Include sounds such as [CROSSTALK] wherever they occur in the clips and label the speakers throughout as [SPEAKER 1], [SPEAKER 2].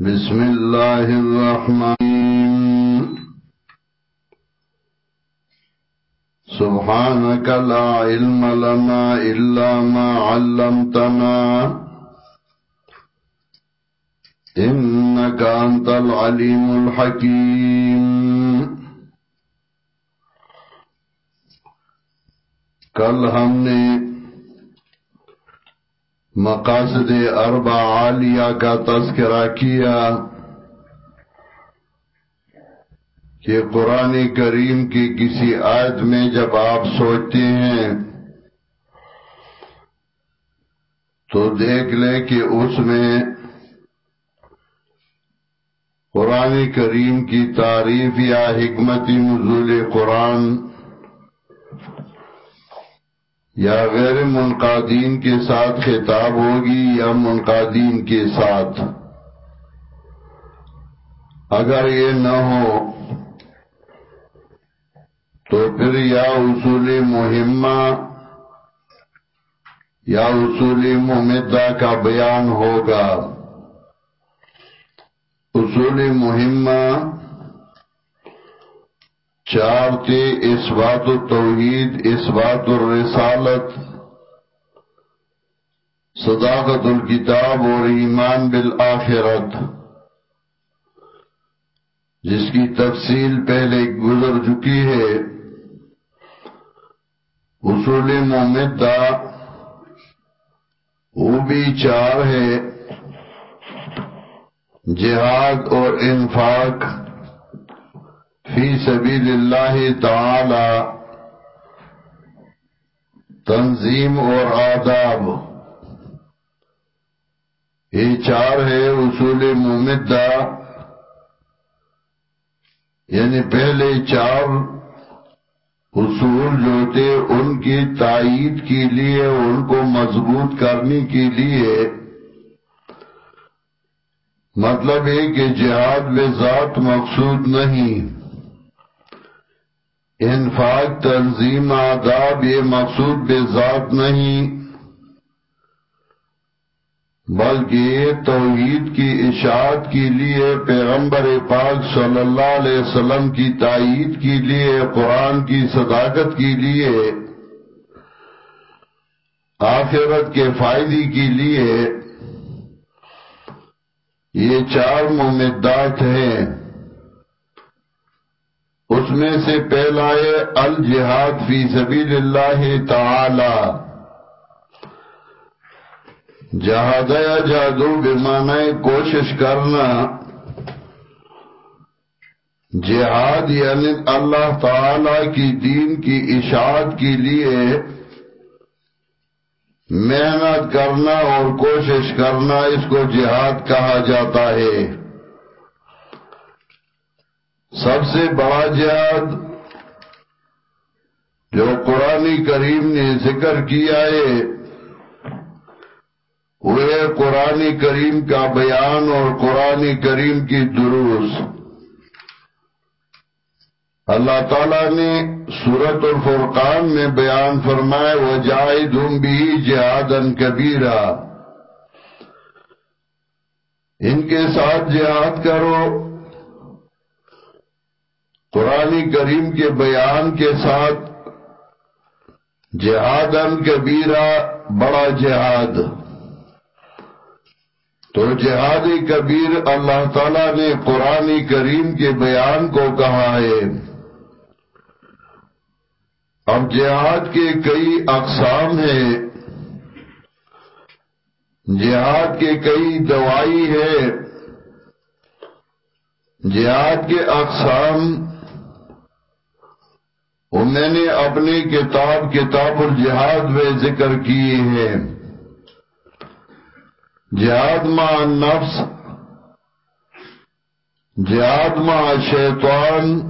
[SPEAKER 1] بسم الله الرحمن. سبحانك لا علم لنا إلا ما علمتنا. إنك أنت العليم الحكيم. ہم نے مقاصد اربع عالیہ کا تذکرہ کیا کہ قرآن کریم کی کسی آیت میں جب آپ سوچتے ہیں تو دیکھ لیں کہ اس میں قرآن کریم کی تعریف یا حکمتی نزول قرآن یا غیر منقادین کے ساتھ خطاب ہوگی یا منقادین کے ساتھ؟ اگر یہ نہ ہو، تو پھر یا اصول مہمہ یا اصول ممدہ کا بیان ہوگا۔ اصول مہمہ چار تھے اس بات التوحید اس بات الرسالت صداقت الکتاب اور ایمان بالآخرت، جس کی تفصیل پہلے گزر چکی ہے۔ اصول مومدہ وہ بھی چار ہے جہاد اور انفاق۔ فی سبیل اللہ تعالی، تنظیم اور آداب۔ یہ چار ہے اصول ممدہ یعنی پہلے چار اصول جو تھے، ان کی تائید کے لیے، ان کو مضبوط کرنے کے لیے۔ مطلب ہے کہ جہاد میں ذات مقصود نہیں۔ انفاق، تنظیم، آداب، یہ مقصود بے ذات نہیں، بلکہ یہ توحید کی اشاعت کے لیے، پیغمبر پاک صلی اللہ علیہ وسلم کی تائید کے لیے، قرآن کی صداقت کے لیے، آخرت کے فائدے کے لیے، یہ چار ممدات ہیں۔ اس میں سے پہلا ہے الجہاد فی سبیل اللہ تعالی۔ جہاد یا جادو بمعنی کوشش کرنا۔ جہاد یعنی اللہ تعالی کی دین کی اشاعت کے لیے محنت کرنا اور کوشش کرنا، اس کو جہاد کہا جاتا ہے۔ سب سے بڑا جہاد جو قرآن کریم نے ذکر کیا ہے، وہ قرآن کریم کا بیان اور قرآن کریم کی دروس۔ اللہ تعالیٰ نے سورت الفرقان میں بیان فرمائے وہ جائے دھوم بھی جہادن کبیرہ ان کے ساتھ جہاد کرو۔ قرآن کریم کے بیان کے ساتھ جہادن کبیرہ بڑا جہاد۔ تو جہاد کبیر اللہ تعالیٰ نے قرآن کریم کے بیان کو کہا ہے۔ اب جہاد کے کئی اقسام ہیں۔ جہاد کے کئی دوائی ہے جہاد کے اقسام وہ میں نے اپنی کتاب کتاب الجہاد میں ذکر کیے ہیں۔ جہاد مع نفس، جہاد مع شیطان،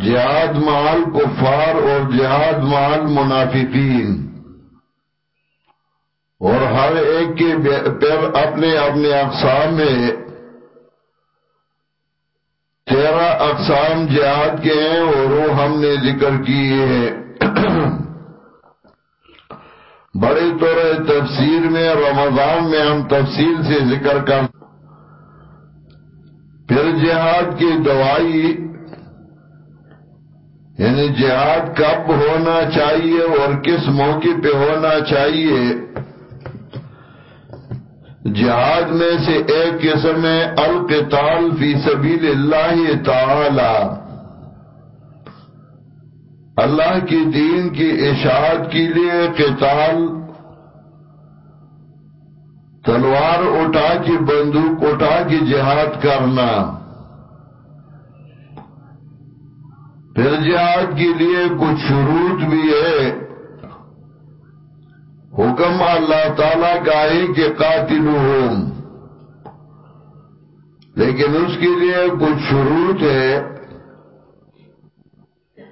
[SPEAKER 1] جہاد مع الکفار اور جہاد مع المنافقین۔ اور ہر ایک کے پھر اپنے اپنے اقسام میں تیرہ اقسام جہاد کے ہیں اور وہ ہم نے ذکر کیے ہیں۔ بڑے طور تفسیر میں، رمضان میں ہم تفصیل سے ذکر کر پھر جہاد کی دوائی یعنی جہاد کب ہونا چاہیے اور کس موقع پہ ہونا چاہیے۔ جہاد میں سے ایک قسم ہے، القتال فی سبیل اللہ تعالی۔ اللہ کی دین کی اشاعت کے لیے قتال، تلوار اٹھا کی بندوق اٹھا کی جہاد کرنا۔ پھر جہاد کے لیے کچھ شروط بھی ہے۔ حکم اللہ تعالیٰ کا ہے کہ قاتل لیکن اس کے لیے کچھ شروط ہے۔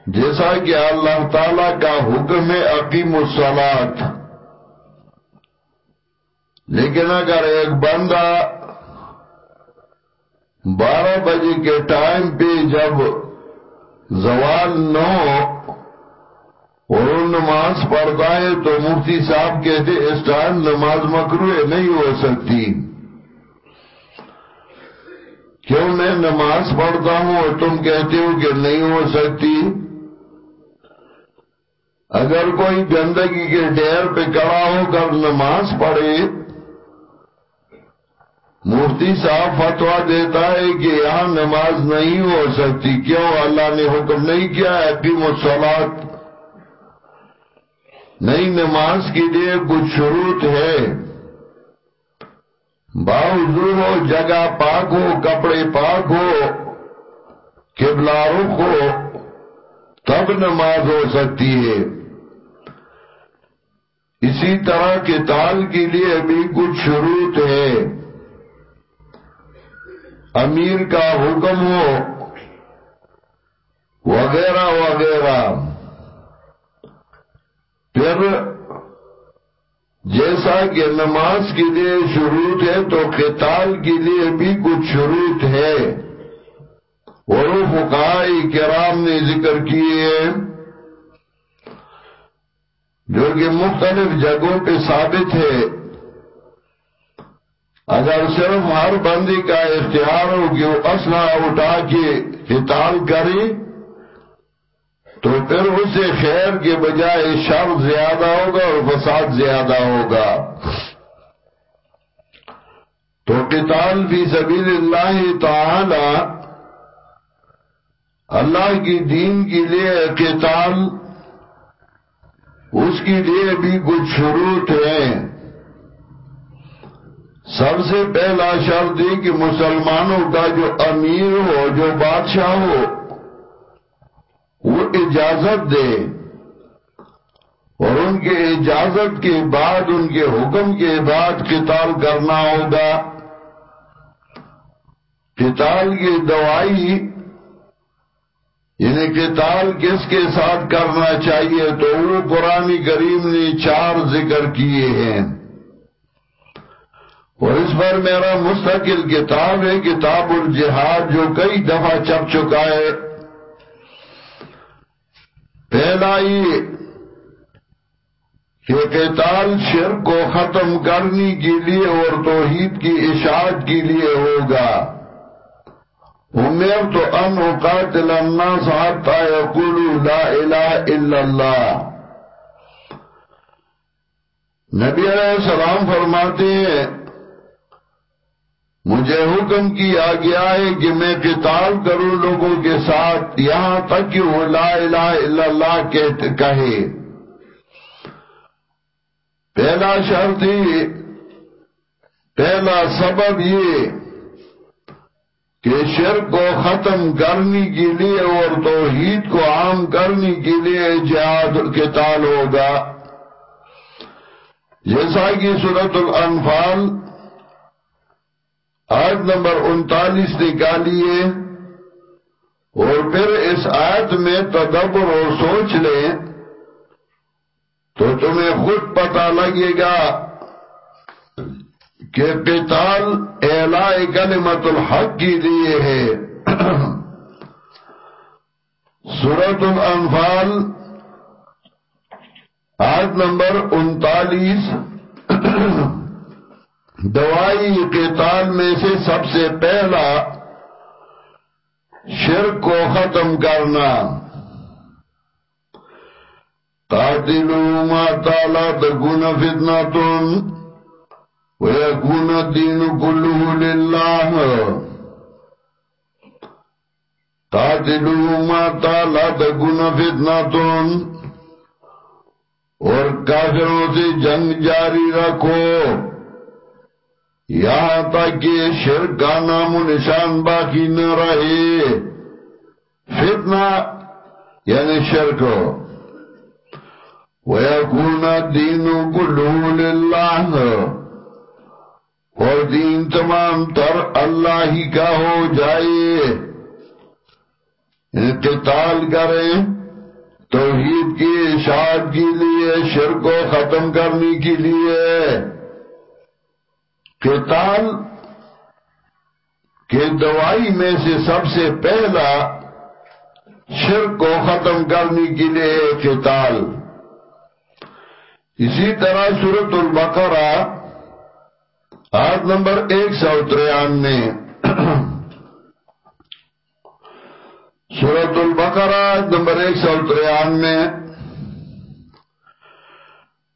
[SPEAKER 1] جیسا کہ اللہ تعالی کا حکم ہے عقیم الصلاة لیکن اگر ایک بندہ بارہ بجے کے ٹائم پہ جب زوال نو اور نماز پڑھتا ہے تو مفتی صاحب کہتے اس ٹائم نماز مکرو نہیں ہو سکتی۔ کیوں میں نماز پڑھتا ہوں اور تم کہتے ہو کہ نہیں ہو سکتی؟ اگر کوئی گندگی کے ڈیر پہ کڑا ہو کر نماز پڑھے، مفتی صاحب فتوا دیتا ہے کہ یہاں نماز نہیں ہو سکتی۔ کیوں؟ اللہ نے حکم نہیں کیا حکیم الصلاة نئی نماز کے لیے کچھ شروط ہے۔ باوضو ہو جگہ پاک ہو، کپڑے پاک ہو، قبلہ رخ ہو، تب نماز ہو سکتی ہے۔ اسی طرح کے تال کے لیے بھی کچھ شروط ہے۔ امیر کا حکم ہو، وغیرہ وغیرہ۔ پھر جیسا کہ نماز کے لیے شروط ہے تو قتال کے لیے بھی کچھ شروط ہے۔ اور فقائی کرام نے ذکر کیے ہیں۔ جو کہ مختلف جگہوں پہ ثابت ہے۔ اگر صرف ہر بندی کا اختیار ہو کہ وہ اسلحہ اٹھا کے قتال کرے تو پھر اسے خیر کے بجائے شر زیادہ ہوگا اور فساد زیادہ ہوگا۔ تو قتال فی سبیل اللہ تعالی اللہ کی دین کے لیے قتال، اس کے لیے بھی کچھ شروط ہیں۔ سب سے پہلا شرط ہے کہ مسلمانوں کا جو امیر ہو، جو بادشاہ ہو اجازت دے اور ان کے اجازت کے بعد، ان کے حکم کے بعد قتال کرنا ہوگا۔ قتال کی دوائی یعنی قتال کس کے ساتھ کرنا چاہیے؟ تو وہ قرآن کریم نے چار ذکر کیے ہیں۔ اور اس پر میرا مستقل کتاب ہے، کتاب الجہاد، جو کئی دفعہ چپ چکا ہے۔ پہلا کہ قتال شرک کو ختم کرنے کے لیے اور توحید کی اشاعت کے لیے ہوگا۔ امیر تو ان اقاتل الناس حتی یقولو لا الہ الا اللہ۔ نبی علیہ السلام فرماتے ہیں مجھے حکم کیا گیا ہے کہ میں قتال کروں لوگوں کے ساتھ، یہاں تک کہ وہ لا الہ الا اللہ کہے۔ پہلا شرط ہی پہلا سبب یہ کہ شرک کو ختم کرنے کے لیے اور توحید کو عام کرنے کے لیے جہاد قتال ہوگا۔ جیسا کہ صورت الانفال آیت نمبر انتالیس نکالیے اور پھر اس آیت میں تدبر اور سوچ لیں تو تمہیں خود پتا لگے گا کہ قتال اعلاء کلمت الحق کی لیے ہے۔ [CLEARS THROAT] سورت الانفال، آیت نمبر انتالیس۔ [CLEARS THROAT] دوائی قتال میں سے سب سے پہلا شرک کو ختم کرنا۔ قاتلوا ما تعالی تكون فتنة ويكون الدين كله لله قاتلوا ما تعالی تكون فتنة اور کافروں سے جنگ جاری رکھو۔ یہاں تک کہ شرک کا نام و نشان باقی نہ رہے، فتنہ یعنی شرک وَيَكُونَ الدِّينُ كُلُّهُ لِلَّهِ، اور دین تمام تر اللہ ہی کا ہو جائے۔ یعنی انتقال کریں توحید کی اشاعت کے لیے، شرک کو ختم کرنے کے لیے۔ قتال کے دوائی میں سے سب سے پہلا شرک کو ختم کرنے کے لیے قتال اسی طرح سورت البقرہ، آیت نمبر ایک سو تریانوے سورت البقرہ، آیت نمبر ایک سو تریانوے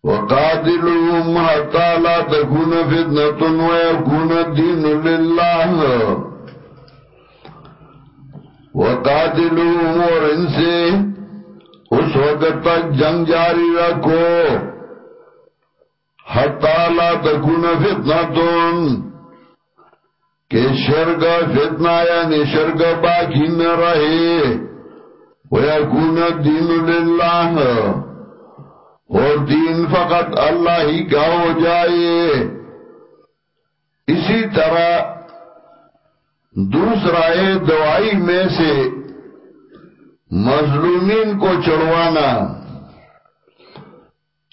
[SPEAKER 1] وقاتلهم حتى لا تكون فتنة ويكون الدين لله. وقاتلهم اور ان سے اس وقت تک جنگ جاری رکھو. حتی لا تکون فتنتون کہ شرک فتنہ یعنی شرک باقی نہ رہے. ویکون الدین للہ. اور دین فقط اللہ ہی کا ہو جائے۔ اسی طرح دوسرا ہے دوائی میں سے مظلومین کو چڑھوانا۔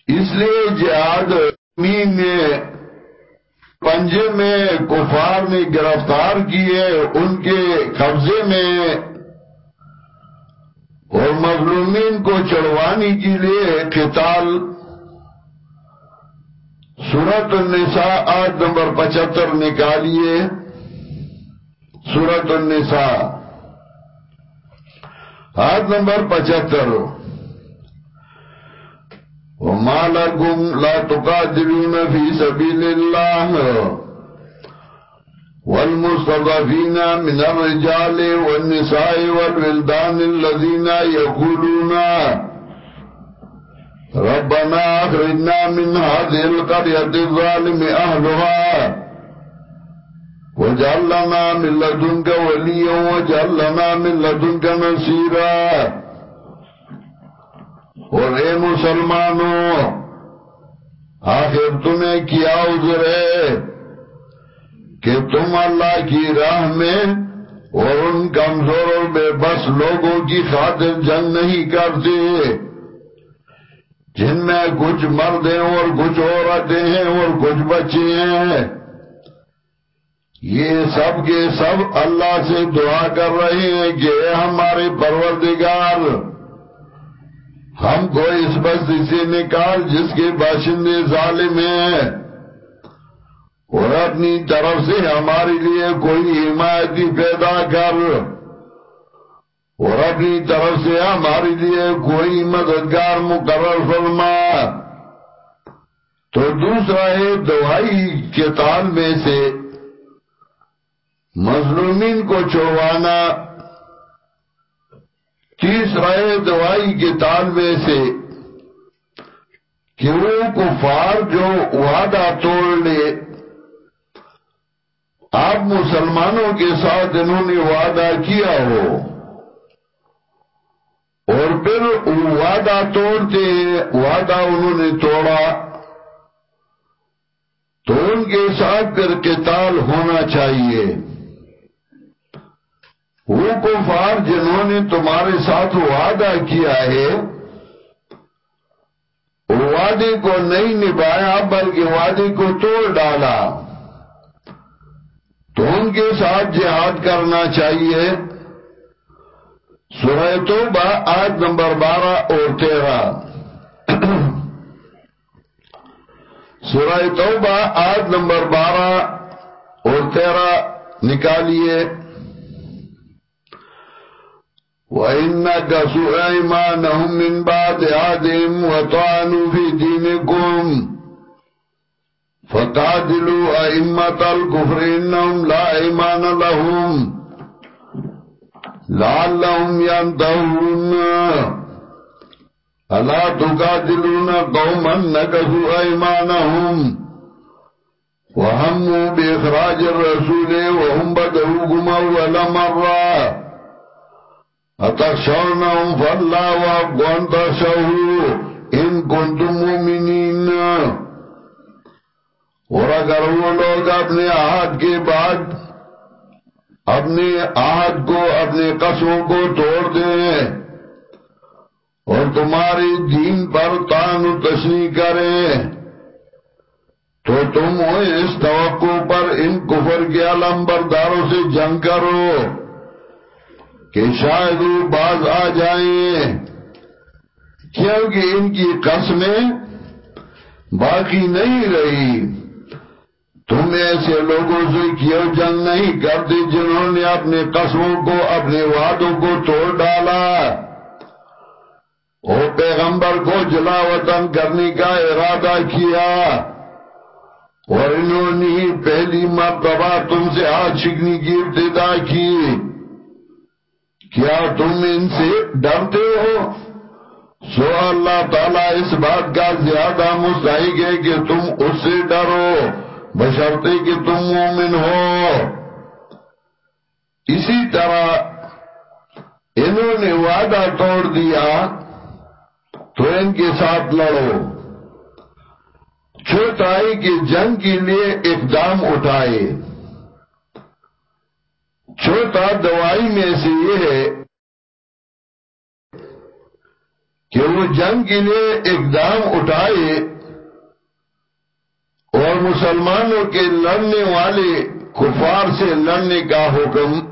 [SPEAKER 1] اس لیے جہاد نے پنجے میں کفار نے گرفتار کیے، ان کے قبضے میں اور مظلومین کو چڑھوانے کے لیے قتال۔ سورت النساء آج نمبر پچہتر نکالیے۔ سورت النساء آج نمبر پچہتر۔ وما لكم لا تقاتلون في سبيل الله والمستضعفين من الرجال والنساء والولدان الذين يقولون ربنا أخرجنا من هذه القرية الظالم أهلها وجعل لنا من لدنك وليا وجعل لنا من لدنك نصيرا. اور اے مسلمانوں، آخر تمہیں کیا عذر ہے؟ کہ تم اللہ کی راہ میں اور ان کمزور اور بے بس لوگوں کی خاطر جنگ نہیں کرتے، جن میں کچھ مرد ہیں اور کچھ عورتیں ہیں اور کچھ بچے ہیں۔ یہ سب کے سب اللہ سے دعا کر رہے ہیں کہ ہمارے پروردگار، ہم کو اس بستی سے نکال جس کے باشندے ظالم ہیں۔ اور اپنی طرف سے ہمارے لیے کوئی حمایتی پیدا کر۔ اور اپنی طرف سے ہمارے لیے کوئی مددگار مقرر فرما۔ تو دوسرا ہے دوائی کے تال میں سے۔ مظلومین کو چھوڑوانا تیسرا ہے دوائی کے طالبے سے۔ کہ وہ کفار جو وعدہ توڑ لے۔ آپ مسلمانوں کے ساتھ انہوں نے وعدہ کیا ہو اور پھر وعدہ توڑتے وعدہ انہوں نے توڑا تو ان کے ساتھ پھر قتال ہونا چاہیے۔ وہ کفار جنہوں نے تمہارے ساتھ وعدہ کیا ہے، وعدے کو نہیں نبھایا بلکہ وعدے کو توڑ ڈالا۔ تو ان کے ساتھ جہاد کرنا چاہیے۔ سورہ توبہ، آیت نمبر بارہ اور تیرہ۔ سورہ توبہ، آیت نمبر بارہ اور تیرہ۔ نکالیے۔ وَإِنَّكَ سُعَيْمَانَهُمْ مِنْ بَعْدِ عَدِمْ وَطَعَنُوا فِي دِينِكُمْ۔ فَقَادِلُوا أَئِمَّةَ الْكُفْرِ إِنَّهُمْ لَا إِيمَانَ لَهُمْ لَعَلَّهُمْ يَنْتَهُونَ الا تقاتلون قوما نكثوا ايمانهم وهموا باخراج الرسول وهم بدؤوكم اول مرة اتخشونهم فالله وابقوا تخشوه ان كنتم مؤمنين اور اگر وہ لوگ اپنے آہد کے بعد اپنے آہد کو، اپنے قسموں کو توڑ دیں اور تمہاری دین پر تان و تشنی کرے تو تم اس توقع پر ان کفر کے علم برداروں سے جنگ کرو کہ شاید وہ باز آ جائیں۔ کیونکہ ان کی قسمیں باقی نہیں رہی۔ تم ایسے لوگوں سے کیوں جنگ نہیں کرتے جنہوں نے اپنے قسموں کو، اپنے وعدوں کو توڑ ڈالا؟ او پیغمبر کو جلا وطن کرنے کا ارادہ کیا۔ اور انہوں نے پہلی مرتبہ تم سے آج شکنی کی ابتدا کی۔ کیا تم ان سے ڈرتے ہو؟ سو اللہ تعالیٰ اس بات کا زیادہ مستحق ہے کہ تم اس سے ڈرو۔ بشرتے کہ تم مومن ہو۔ اسی طرح انہوں نے وعدہ توڑ دیا تو ان کے ساتھ لڑو۔ چھوٹائی کی جنگ کے لیے اقدام اٹھائے۔ چھوٹا دوائی میں سے یہ ہے کہ وہ جنگ کے لیے اقدام اٹھائے۔ اور مسلمانوں کے لڑنے والے کفار سے لڑنے کا حکم۔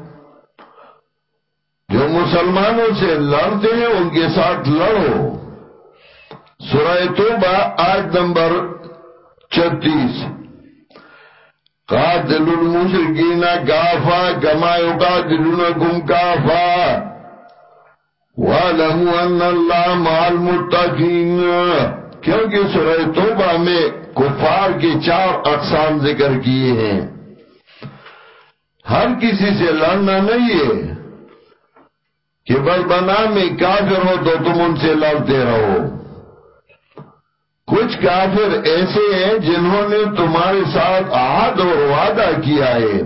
[SPEAKER 1] جو مسلمانوں سے لڑتے ہیں، ان کے ساتھ لڑو۔ سورہ توبہ، آیت نمبر چتیس قاتل المشرقین کافا کما یقاتلونکم کافا۔ وَعَلَمُوا أَنَّ اللَّهَ مَعَ الْمُتَّقِينَ۔ کیونکہ سورہ توبہ میں کفار کے چار اقسام ذکر کیے ہیں۔ ہر کسی سے لڑنا نہیں ہے کہ بل بنا میں کافر ہو تو تم ان سے لڑتے رہو۔ کچھ کافر ایسے ہیں جنہوں نے تمہارے ساتھ عہد اور وعدہ کیا ہے۔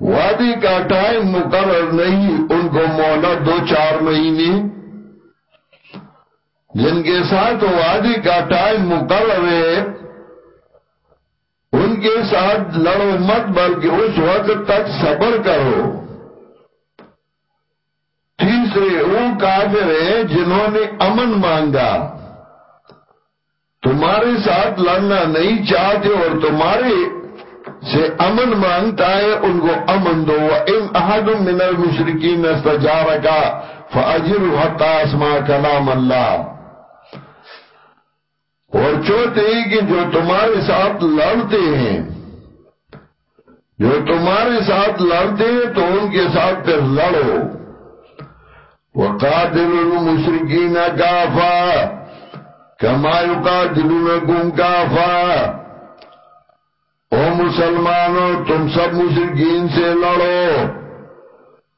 [SPEAKER 1] وعدے کا ٹائم مقرر نہیں، ان کو مہلت دو چار مہینے جن کے ساتھ وعدے کا ٹائم مقرر ہے، ان کے ساتھ لڑو مت، بلکہ اس وقت تک صبر کرو۔ تیسرے وہ کافر ہیں جنہوں نے امن مانگا۔ تمہارے ساتھ لڑنا نہیں چاہتے اور تمہارے سے امن مانگتا ہے، ان کو امن دو۔ ان احد من المشرکین استجارکا فاجر حتی اسماء کلام اللہ اور چوتے کہ جو تمہارے ساتھ لڑتے ہیں، جو تمہارے ساتھ لڑتے ہیں تو ان کے ساتھ پھر لڑو۔ وقاتل المشرکین کافا کما یقاتلونکم کافا او مسلمانوں، تم سب مشرقین سے لڑو۔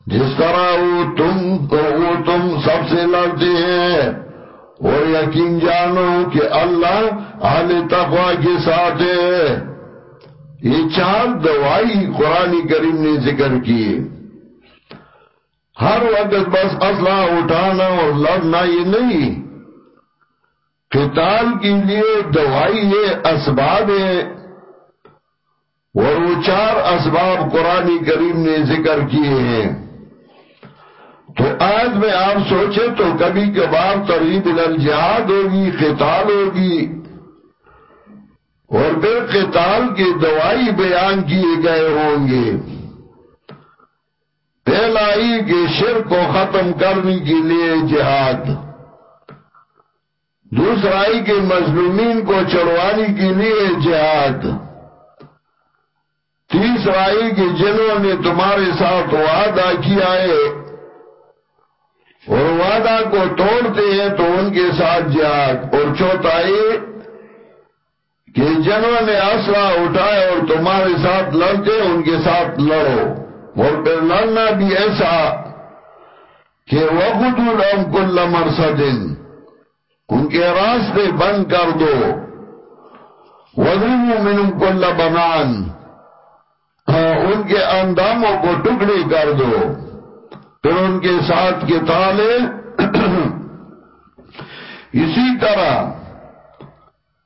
[SPEAKER 1] جس طرح وہ تم وہ تم سب سے لڑتے ہیں اور یقین جانو کہ اللہ اہل تقوی کے ساتھ ہے۔ یہ چار دوائی قرآن کریم نے ذکر کی ہر وقت بس اسلحہ اٹھانا اور لڑنا یہ نہیں۔ قتال کے لیے دوائی ہے، اسباب ہے۔ اور وہ چار اسباب قرآن کریم نے ذکر کیے ہیں۔ تو آج میں آپ سوچے تو کبھی کبھار ترغیب الجہاد ہوگی، قتال ہوگی۔ اور پھر قتال کی دوائی بیان کیے گئے ہوں گے۔ پہلا ہی کہ شر کو ختم کرنے کے لیے جہاد۔ دوسرائی کے مظلومین کو چڑھوانے کے لیے جہاد۔ تیسرائی کے جنہوں نے تمہارے ساتھ وعدہ کیا ہے اور وعدہ کو توڑتے ہیں تو ان کے ساتھ جہاد۔ اور چوتھائی، کہ جنہوں نے آسرا اٹھائے اور تمہارے ساتھ لڑتے، ان کے ساتھ لڑو۔ اور پھر لڑنا بھی ایسا کہ وقت الم کل مرسدن ان کے راستے بند کر دو۔ وزرم من کل بنان ہاں، ان کے انداموں کو ٹکڑی کر دو۔ پھر ان کے ساتھ کے تالے اسی طرح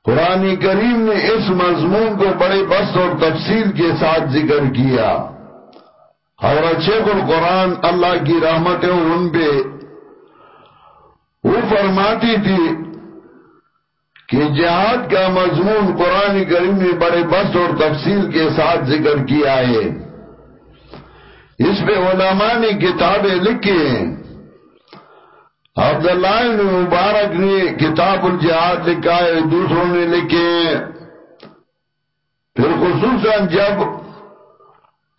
[SPEAKER 1] قرآن کریم نے اس مضمون کو بڑے بس اور تفصیل کے ساتھ ذکر کیا۔ حضرت شیخ القرآن اللہ کی رحمتیں ان پہ وہ فرماتی تھی کہ جہاد کا مضمون قرآن کریم نے بڑے بس اور تفصیل کے ساتھ ذکر کیا ہے۔ اس پہ علماء نے کتابیں لکھی ہیں۔ عبداللہ مبارک نے کتاب الجہاد لکھا ہے، دوسروں نے لکھے پھر خصوصاً جب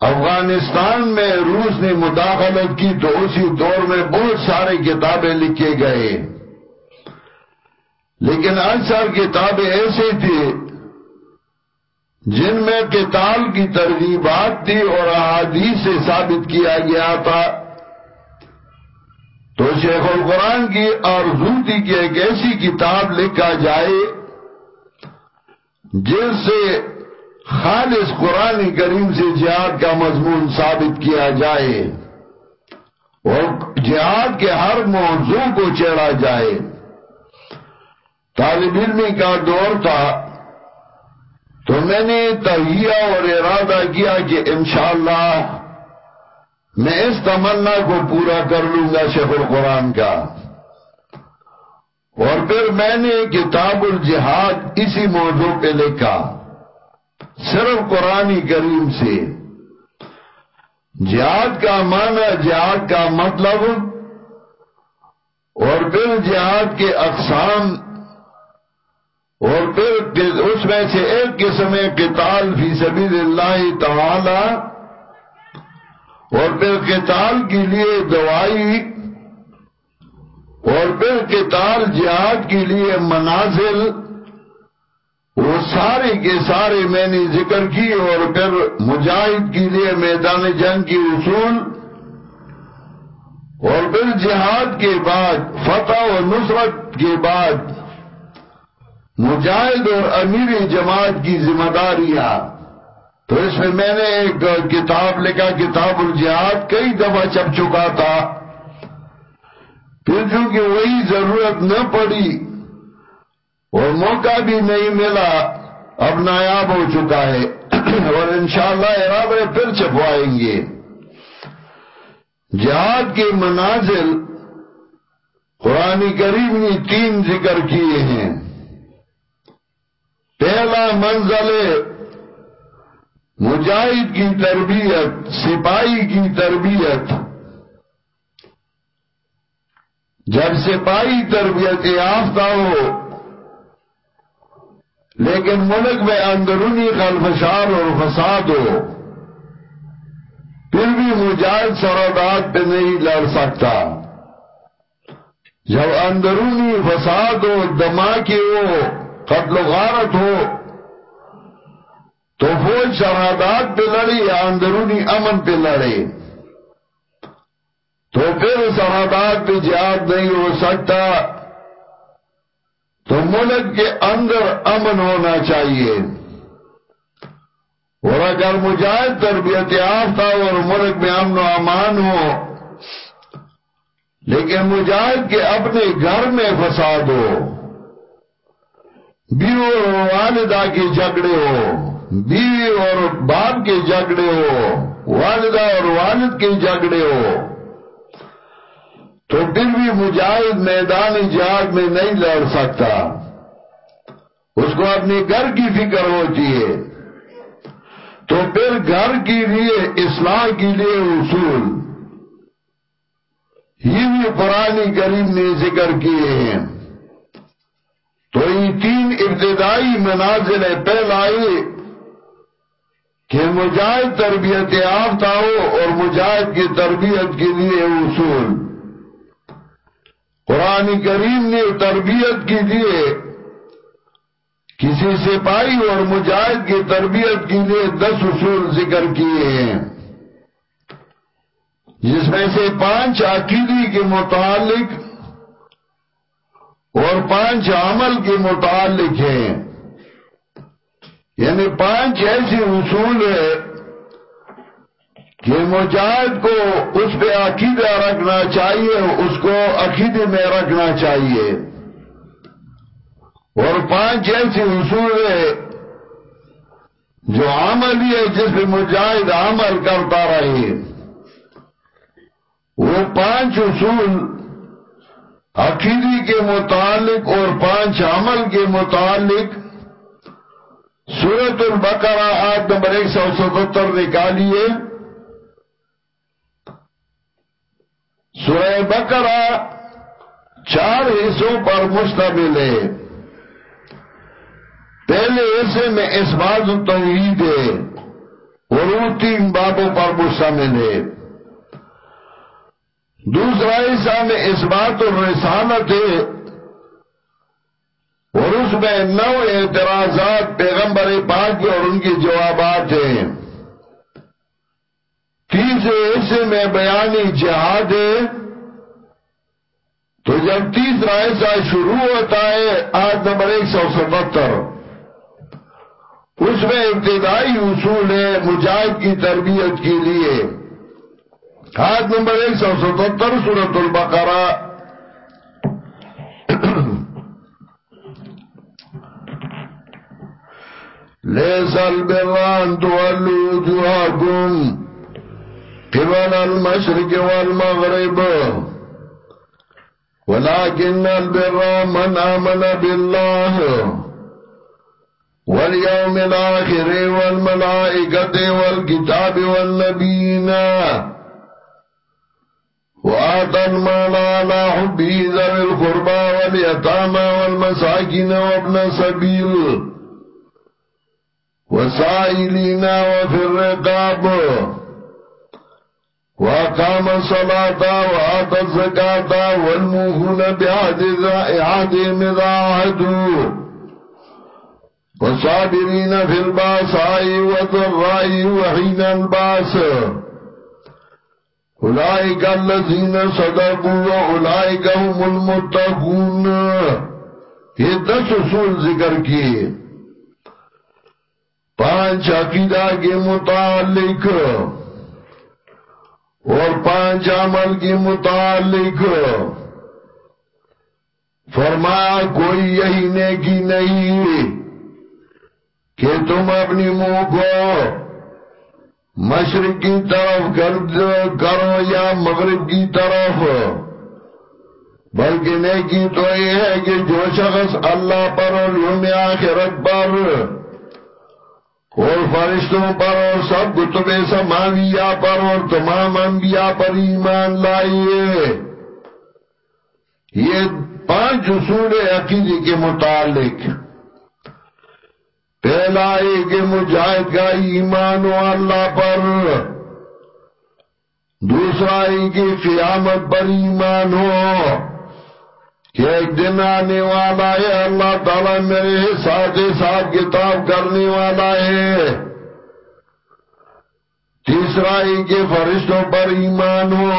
[SPEAKER 1] افغانستان میں روس نے مداخلت کی تو اسی دور میں بہت سارے کتابیں لکھے گئے۔ لیکن اکثر کتابیں ایسی تھی جن میں قتال کی ترغیبات تھی اور احادیث سے ثابت کیا گیا تھا۔ تو شیخ القرآن کی آرزو تھی کہ ایک ایسی کتاب لکھا جائے جس سے خالص قرآن کریم سے جہاد کا مضمون ثابت کیا جائے اور جہاد کے ہر موضوع کو چڑھا جائے۔ طالب علمی کا دور تھا۔ تو میں نے تہیہ اور ارادہ کیا کہ انشاءاللہ میں اس تمنا کو پورا کر لوں گا شیخ القرآن کا۔ اور پھر میں نے کتاب الجہاد اسی موضوع پہ لکھا۔ صرف قرآن کریم سے۔ جہاد کا معنی جہاد کا مطلب اور پھر جہاد کے اقسام اور پھر اس میں سے ایک قسم قتال فی سبیل اللہ تعالی۔ اور پھر قتال کے لیے دوائی۔ اور پھر قتال جہاد کے لیے منازل۔ وہ سارے کے سارے میں نے ذکر کی اور پھر مجاہد کے لیے میدان جنگ کی اصول۔ اور پھر جہاد کے بعد، فتح و نصرت کے بعد۔ مجاہد اور امیر جماعت کی ذمہ داریاں تو اس میں میں نے ایک کتاب لکھا، کتاب الجہاد، کئی دفعہ چپ چکا تھا۔ پھر چونکہ وہی ضرورت نہ پڑی اور موقع بھی نہیں ملا، اب نایاب ہو چکا ہے۔ اور انشاءاللہ ارادہ پھر چھپوائیں گے۔ جہاد کے منازل قرآن کریم نے تین ذکر کیے ہیں۔ پہلا منزل مجاہد کی تربیت، سپاہی کی تربیت۔ جب سپاہی تربیت یافتہ ہو، لیکن ملک میں اندرونی خلفشار اور فساد ہو، پھر بھی مجاہد سرودات پہ نہیں لڑ سکتا۔ جب اندرونی فساد ہو دماغی ہو قتل و غارت ہو۔ تو فوج شہادات پہ لڑی یا اندرونی امن پہ لڑے۔ تو پھر سرحدات پہ جہاد نہیں ہو سکتا۔ تو ملک کے اندر امن ہونا چاہیے۔ اور اگر مجاہد تربیت یافتہ اور ملک میں امن و امان ہو، لیکن مجاہد کے اپنے گھر میں فساد ہو۔ بیو والدہ کے جھگڑے ہو، بیوی اور باپ کے جھگڑے ہو، والدہ اور والد کے جھگڑے ہو۔ تو پھر بھی مجاہد میدان جہاد میں نہیں لڑ سکتا۔ اس کو اپنے گھر کی فکر ہوتی ہے۔ تو پھر گھر کے لیے اصلاح کے لیے اصول۔ یہ بھی قرآن کریم نے ذکر کیے ہیں۔ تو یہ ابتدائی منازل پہلائی کہ مجاہد تربیت یافتہ ہو اور مجاہد کی تربیت کے لیے اصول۔ قرآن کریم نے تربیت کی لیے کسی سپاہی اور مجاہد کی تربیت کے لیے دس اصول ذکر کیے ہیں۔ جس میں سے پانچ عقیدی کے متعلق اور پانچ عمل کے متعلق ہیں۔ یعنی پانچ ایسی اصول ہے کہ مجاہد کو اس پہ عقیدہ رکھنا چاہیے، اس کو عقیدے میں رکھنا چاہیے۔ اور پانچ ایسی اصول ہے جو عملی ہے جس پہ مجاہد عمل کرتا رہے۔ وہ پانچ اصول عقیدی کے متعلق اور پانچ عمل کے متعلق سورت البقرہ، آیت نمبر ایک سو ستتر نکالیے۔ سورہ بقرہ چار حصوں پر مشتمل ہے۔ پہلے حصے میں اس بات التوحید ہے اور تین بابوں پر مشتمل ہے۔ دوسرا حصہ میں اس بات الرسالت ہے اور اس میں نو اعتراضات پیغمبر پاک اور ان کے جوابات ہیں۔ تیسرے حصے میں بیانی جہاد ہے۔ تو جب تیسرا حصہ شروع ہوتا ہے آج نمبر ایک سو ستر اس میں ابتدائی اصول ہے مجاہد کی تربیت کے لیے۔ آج نمبر ایک سو ستر سورت البقرہ۔ ليس البر أن تولوا وجوهكم قبل المشرق والمغرب ولكن البر من آمن بالله واليوم الآخر والملائكة والكتاب والنبيين. وآتى المال على حبه ذوي القربى واليتامى والمساكين وابن سبيل وسائلين وفي الرقاب. وقام الصلاة وآتى الزكاة والموفون بعهدهم إذا عهدوا. والصابرين في الباساء والضراء وحين الباس. أولئك الذين صدقوا وأولئك هم المتقون۔ یہ دس اصول ذکر کیے۔ پانچ عقیدہ کے متعلق۔ اور پانچ عمل کے متعلق۔ فرمایا، کوئی یہی نیکی نہیں کہ تم اپنی منہ کو مشرق کی طرف کرو یا مغرب کی طرف۔ بلکہ نیکی تو یہ ہے کہ جو شخص اللہ پر اور یوم آخرت پر اور فرشتوں پر اور سب کتب سماویہ پر اور تمام انبیاء پر ایمان لائیے یہ پانچ اصول عقیدی کے متعلق۔ پہلا ایک مجاہد کا ایمان و اللہ پر۔ دوسرا ایک قیامت پر ایمان ہو۔ کہ ایک دن آنے والا ہے، اللہ تعالیٰ میرے ساتھ ساتھ کتاب کرنے والا ہے۔ تیسرا ہی کہ فرشتوں پر ایمان ہو۔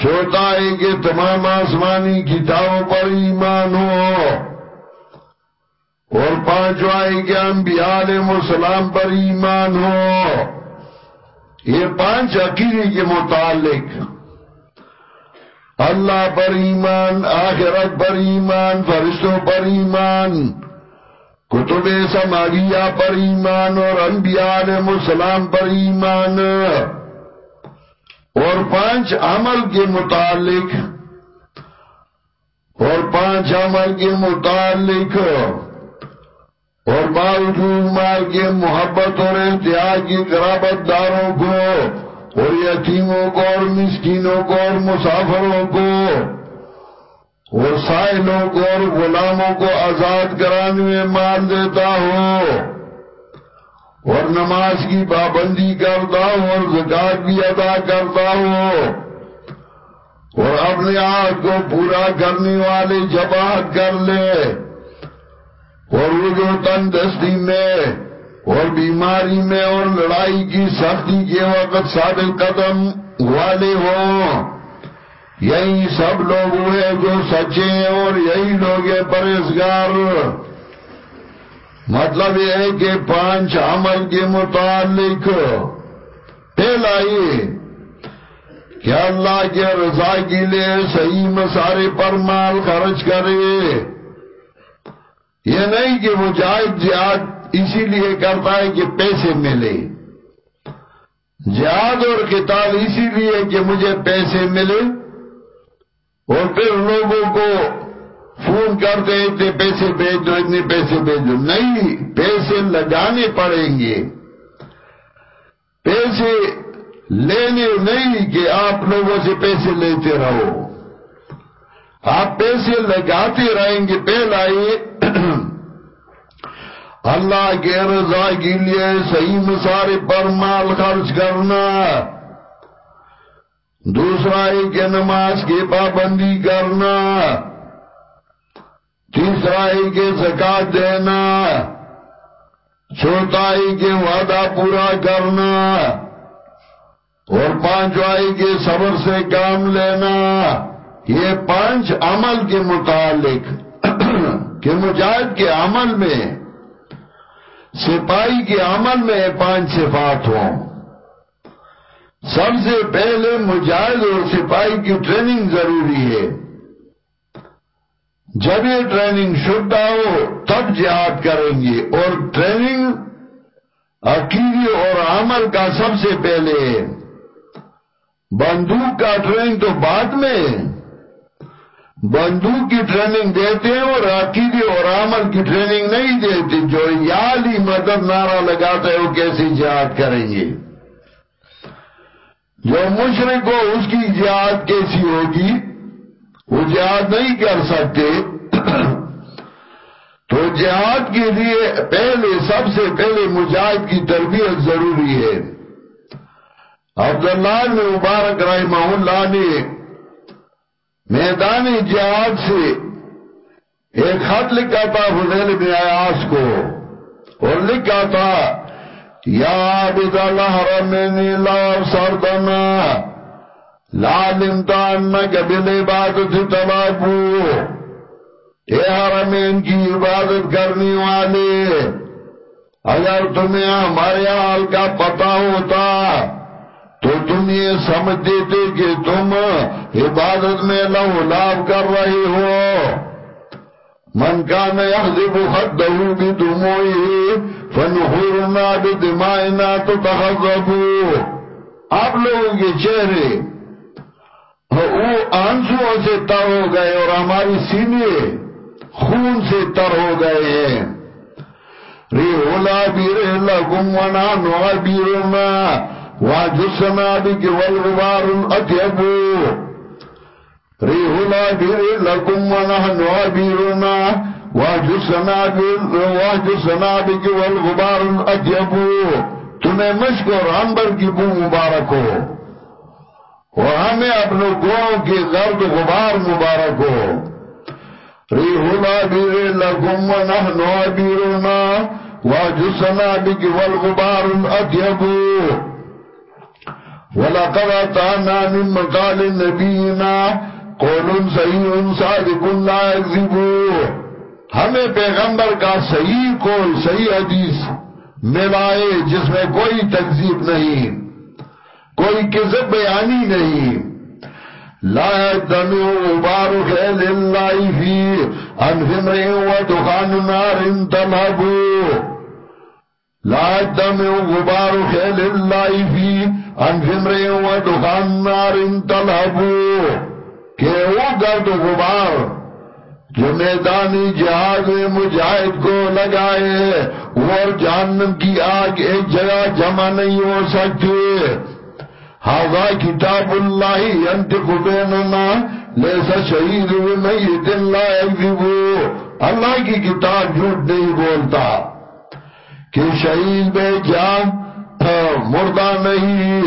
[SPEAKER 1] چھوٹا ہی کہ تمام آسمانی کتابوں پر ایمان ہو۔ اور پانچواں ہی کہ انبیاء علیہ السلام پر ایمان ہو، یہ پانچ عقیدی کے متعلق۔ اللہ پر ایمان، آخرت پر ایمان، فرشتوں پر ایمان، کتب سماویہ پر ایمان اور انبیاء علیہ السلام پر ایمان۔ اور پانچ عمل کے متعلق، اور پانچ عمل کے متعلق۔ باوجود مال کے محبت اور احتیاط کی قرابت داروں کو اور یتیموں کو اور مسکینوں کو اور مسافروں کو اور سائلوں کو اور غلاموں کو آزاد کرانے میں مال دیتا ہوں اور نماز کی پابندی کرتا ہوں اور زکات بھی ادا کرتا ہوں اور اپنے آپ کو پورا کرنے والے جماعت کر لے اور وہ جو تندرستی میں اور بیماری میں اور لڑائی کی سختی کے وقت ثابت قدم والے ہوں، یہی سب لوگ ہوئے جو سچے ہیں اور یہی لوگ ہیں پرہزگار مطلب یہ ہے کہ پانچ عمل کے متعلق پہلا یہ کہ اللہ کے رضا کے لیے صحیح مسارے پر مال خرچ کرے۔ یہ نہیں کہ مجاہد جہاد اسی لیے کرتا ہے کہ پیسے ملے۔ جہاد اور قتال اسی لیے کہ مجھے پیسے ملے۔ اور پھر لوگوں کو فون کرتے اتنے پیسے بھیج دو اتنے پیسے بھیج دو نہیں، پیسے لگانے پڑیں گے۔ پیسے لینے نہیں کہ آپ لوگوں سے پیسے لیتے رہو۔ آپ پیسے لگاتے رہیں گے۔ پہلا یہ [CLEARS THROAT] اللہ کے رضا کے لیے صحیح مسارے پر مال خرچ کرنا۔ دوسرا ایک نماز کی پابندی کرنا۔ تیسرا ایک زکات دینا۔ چوتھا ایک وعدہ پورا کرنا۔ اور پانچوائی کے صبر سے کام لینا۔ یہ پانچ عمل کے متعلق۔ کہ مجاہد کے عمل میں، سپاہی کے عمل میں پانچ صفات ہوں۔ سب سے پہلے مجاہد اور سپاہی کی ٹریننگ ضروری ہے۔ جب یہ ٹریننگ شدہ ہو، تب جہاد کریں گے۔ اور ٹریننگ عقیدی اور عمل کا سب سے پہلے بندوق کا ٹریننگ تو بعد میں بندوق کی ٹریننگ دیتے ہیں اور عقیدی اور عمل کی ٹریننگ نہیں دیتے، جو یالی مدد نعرہ لگاتا ہے، وہ کیسی جہاد کریں گے؟ جو مشرق ہو، اس کی جہاد کیسی ہوگی؟ وہ جہاد نہیں کر سکتے۔ تو جہاد کے لیے پہلے، سب سے پہلے مجاہد کی تربیت ضروری ہے۔ عبداللہ نے مبارک رحمہ اللہ نے میدان جہاد سے ایک خط لکھا تھا حضیل بن عیاس کو اور لکھا تھا، یا عبد اللہ رمینی لا سردنا لالمتا انک بالعبادت تبابو اے حرمین کی عبادت کرنی والے، اگر تمہیں ہمارے حال کا پتا ہوتا تو تم یہ سمجھ دیتے کہ تم عبادت میں لو لاب کر رہے ہو۔ من کان یخذب خده بدموئے فنحورنا بدمائنا تتخذبو آپ لوگوں کے چہرے وہ آنسوں سے تر ہو گئے اور ہماری سینے خون سے تر ہو گئے ہیں۔ ریحولا بیر لکم ونانو بیرنا واجسنا بک والغبار الاتیبو ریحولا بیر لکم ونانو بیرنا واجسنا بک والغبار الاتیبو تمہیں مشک اور عنبر کی بو مبارک ہو اور ہمیں اپنے گوڑوں کی غرد غبار مبارک ہو ریحنا بیر لکم ونحن عبیرنا واجسنا بک والغبار اتیبو ولقد اتانا من مقال نبینا قول صحیح صادق لا اکذبو ہمیں پیغمبر کا صحیح قول، صحیح حدیث ملائے جس میں کوئی تکذیب نہیں، کوئی کذب بیانی نہیں. لا دمو غبار خیل اللہ فی انفمر و دخان نار تلہبو. لا دمو غبار خیل اللہ فی انفمر و دخان نار تلہبو کہ وہ گرد غبار؟ جو میدانی جہاد میں مجاہد کو لگائے، اور جہنم کی آگ ایک جگہ جمع نہیں ہو سکتی۔ حاضا کتاب اللہ ینتق بیننا لیسا شہید میت لا یکذبو۔ اللہ کی کتاب جھوٹ نہیں بولتا۔ کہ شہید بے جان مردہ نہیں۔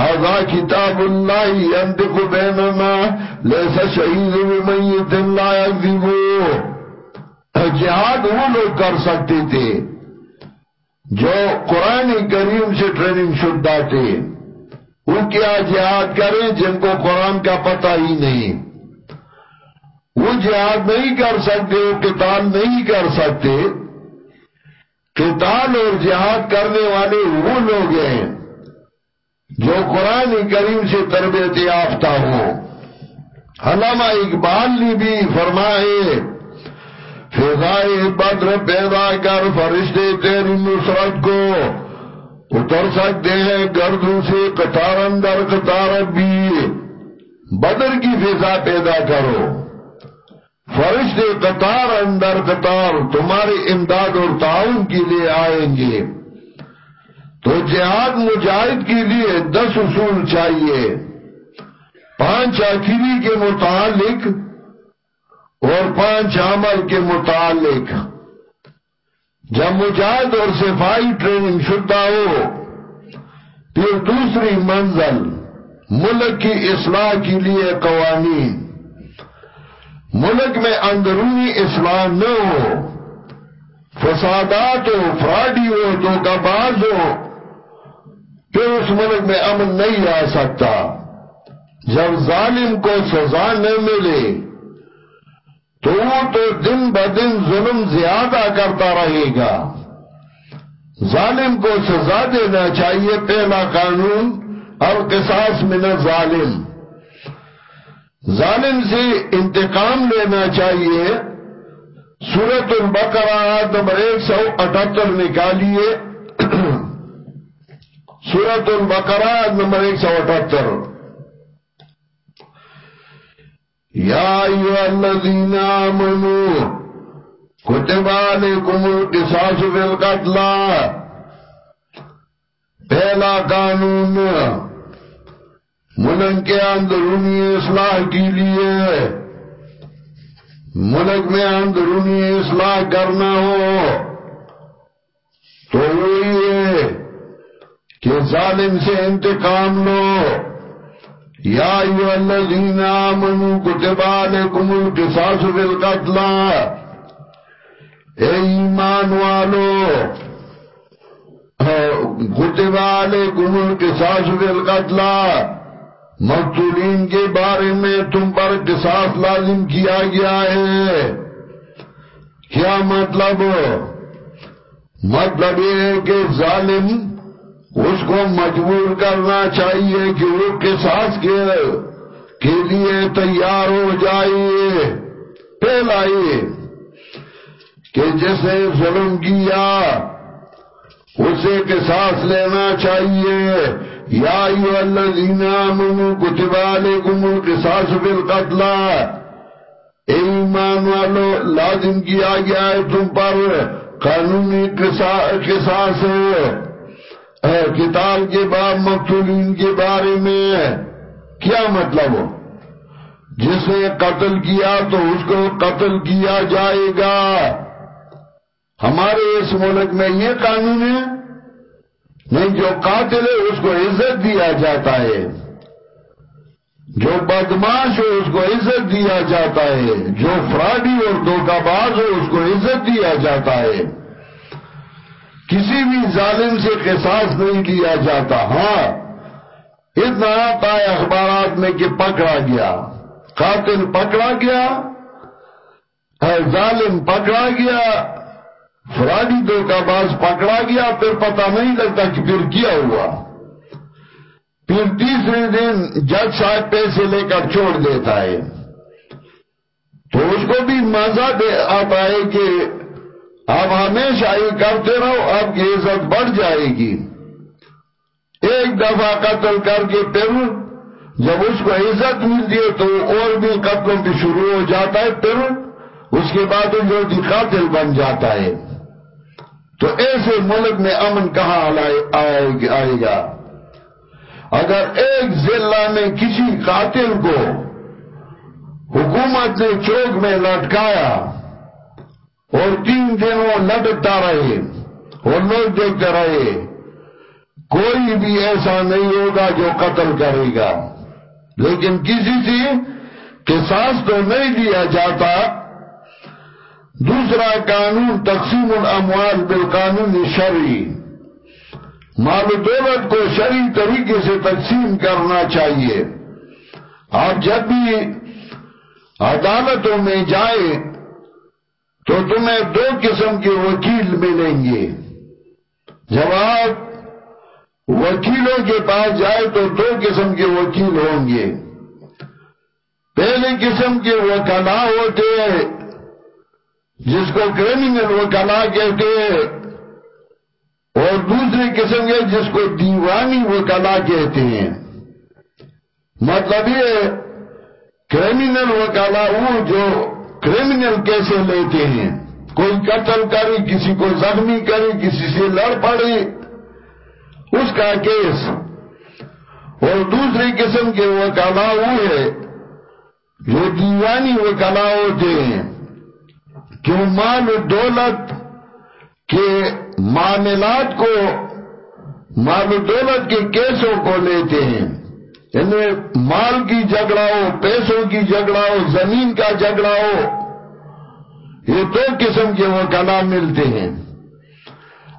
[SPEAKER 1] هذا کتاب اللہ ينطق بیننا، لیسا شہید میت لا یکذبو۔ جہاد وہ لوگ کر سکتے تھے جو قرآن کریم سے ٹریننگ شدہ تھے وہ کیا جہاد کریں جن کو قرآن کا پتہ ہی نہیں۔ وہ جہاد نہیں کر سکتے، وہ قتال نہیں کر سکتے۔ قتال اور جہاد کرنے والے وہ لوگ ہیں جو قرآن کریم سے تربیت یافتہ ہوں۔ علامہ اقبال نے بھی فرمائے، فضائے بدر پیدا کر فرشتے تیری نصرت کو، اتر سکتے ہیں گردوں سے قطار اندر قطار بھی۔ بدر کی فضا پیدا کرو۔ فرشتے قطار اندر قطار تمہاری امداد اور تعاون کے لیے آئیں گے۔ تو جہاد مجاہد کے لیے دس اصول چاہیے۔ پانچ آخری کے متعلق اور پانچ عمل کے متعلق۔ جب مجاہد اور صفائی ٹریننگ شدہ ہو، پھر دوسری منزل، ملک کی اصلاح کے لیے قوانین۔ ملک میں اندرونی اصلاح نہ ہو، فسادات ہو، فراڈی ہو تو باز ہو، پھر اس ملک میں امن نہیں آ سکتا۔ جب ظالم کو سزا نہ ملے، تو وہ تو دن بدن ظلم زیادہ کرتا رہے گا۔ ظالم کو سزا دینا چاہیے، پہلا قانون اور قصاص من ظالم ظالم سے انتقام لینا چاہیے۔ سورت البقرہ نمبر ایک سو اٹھتر نکالیے۔ [CLEARS THROAT] سورت البقرہ نمبر ایک سو اٹھتر یا ایوہ الذین آمنوا کتب علیکم القصاص فی القتلہ پہلا قانون ملک کے اندرونی اصلاح کی لیے، ملک میں اندرونی اصلاح کرنا ہو تو وہی ہے کہ ظالم سے انتقام لو۔ یا ایو الذین آمنوا، کتب علیکم القصاص فی القتل۔ اے ایمان والو، کتب علیکم القصاص فی القتل۔ مقتولین کے بارے میں تم پر قصاص لازم کیا گیا ہے۔ کیا مطلب؟ مطلب یہ ہے کہ ظالم اس کو مجبور کرنا چاہیے کہ وہ قصاص کے کے لیے تیار ہو جائیے پہلا کہ جسے ظلم کیا، اسے قصاص لینا چاہیے۔ یا ایو الذین آمنوا، کتب علیکم القصاص بالقتل ایمان والو، لازم کیا گیا ہے تم پر قانونی قصاص کتاب کے بعد مقتولین کے بارے میں کیا مطلب ہو؟ جس نے قتل کیا تو اس کو قتل کیا جائے گا. ہمارے اس ملک میں یہ قانون ہے نہیں، جو قاتل ہے، اس کو عزت دیا جاتا ہے۔ جو بدماش ہو اس کو عزت دیا جاتا ہے۔ جو فراڈی اور دھوکہ باز ہو اس کو عزت دیا جاتا ہے۔ کسی بھی ظالم سے قصاص نہیں لیا جاتا۔ ہاں اتنا آتا ہے اخبارات میں کہ پکڑا گیا۔ قاتل پکڑا گیا، ظالم پکڑا گیا۔ فرادی دو کا باز پکڑا گیا، پھر پتا نہیں لگتا کہ پھر کیا ہوا۔ پھر تیسرے دن جج صاحب پیسے لے کر چھوڑ دیتا ہے۔ تو اس کو بھی مزہ آتا ہے کہ آپ ہمیشہ یہ کرتے رہو، آپ کی عزت بڑھ جائے گی۔ ایک دفعہ قتل کر کے پھر جب اس کو عزت ملتی ہے تو اور بھی قتلوں بھی شروع ہو جاتا ہے، پھر اس کے بعد جو قاتل بن جاتا ہے۔ تو ایسے ملک میں امن کہاں آئے گا؟ اگر ایک ضلع میں کسی قاتل کو حکومت نے چوک میں لٹکایا اور تین دن وہ لٹکتا رہے اور لوگ دیکھتے رہے، کوئی بھی ایسا نہیں ہوگا جو قتل کرے گا۔ لیکن کسی سے قصاص تو نہیں دیا جاتا۔ دوسرا قانون تقسیم الاموال بالقانون شرعی مال و دولت کو شرعی طریقے سے تقسیم کرنا چاہیے۔ آپ جب بھی عدالتوں میں جائے تو تمہیں دو قسم کے وکیل ملیں گے۔ جب آپ وکیلوں کے پاس جائے تو دو قسم کے وکیل ہوں گے۔ پہلی قسم کے وکلا ہوتے ہیں جس کو کرمنل وکلا کہتے ہیں، اور دوسری قسم کے جس کو دیوانی وکلا کہتے ہیں۔ مطلب یہ کرمنل وکلا وہ جو کرمنل کیسے لیتے ہیں۔ کوئی قتل کرے، کسی کو زخمی کرے، کسی سے لڑ پڑے، اس کا کیس۔ اور دوسری قسم کے وہ وہ ہے، جو دیوانی وہ کلا ہوتے ہیں۔ جو مال و دولت کے معاملات کو مال و دولت کے کیسوں کو لیتے ہیں یعنی مال کی جھگڑا ہو، پیسوں کی جھگڑا ہو، زمین کا جھگڑا ہو، یہ دو قسم کے وہ کلام ملتے ہیں۔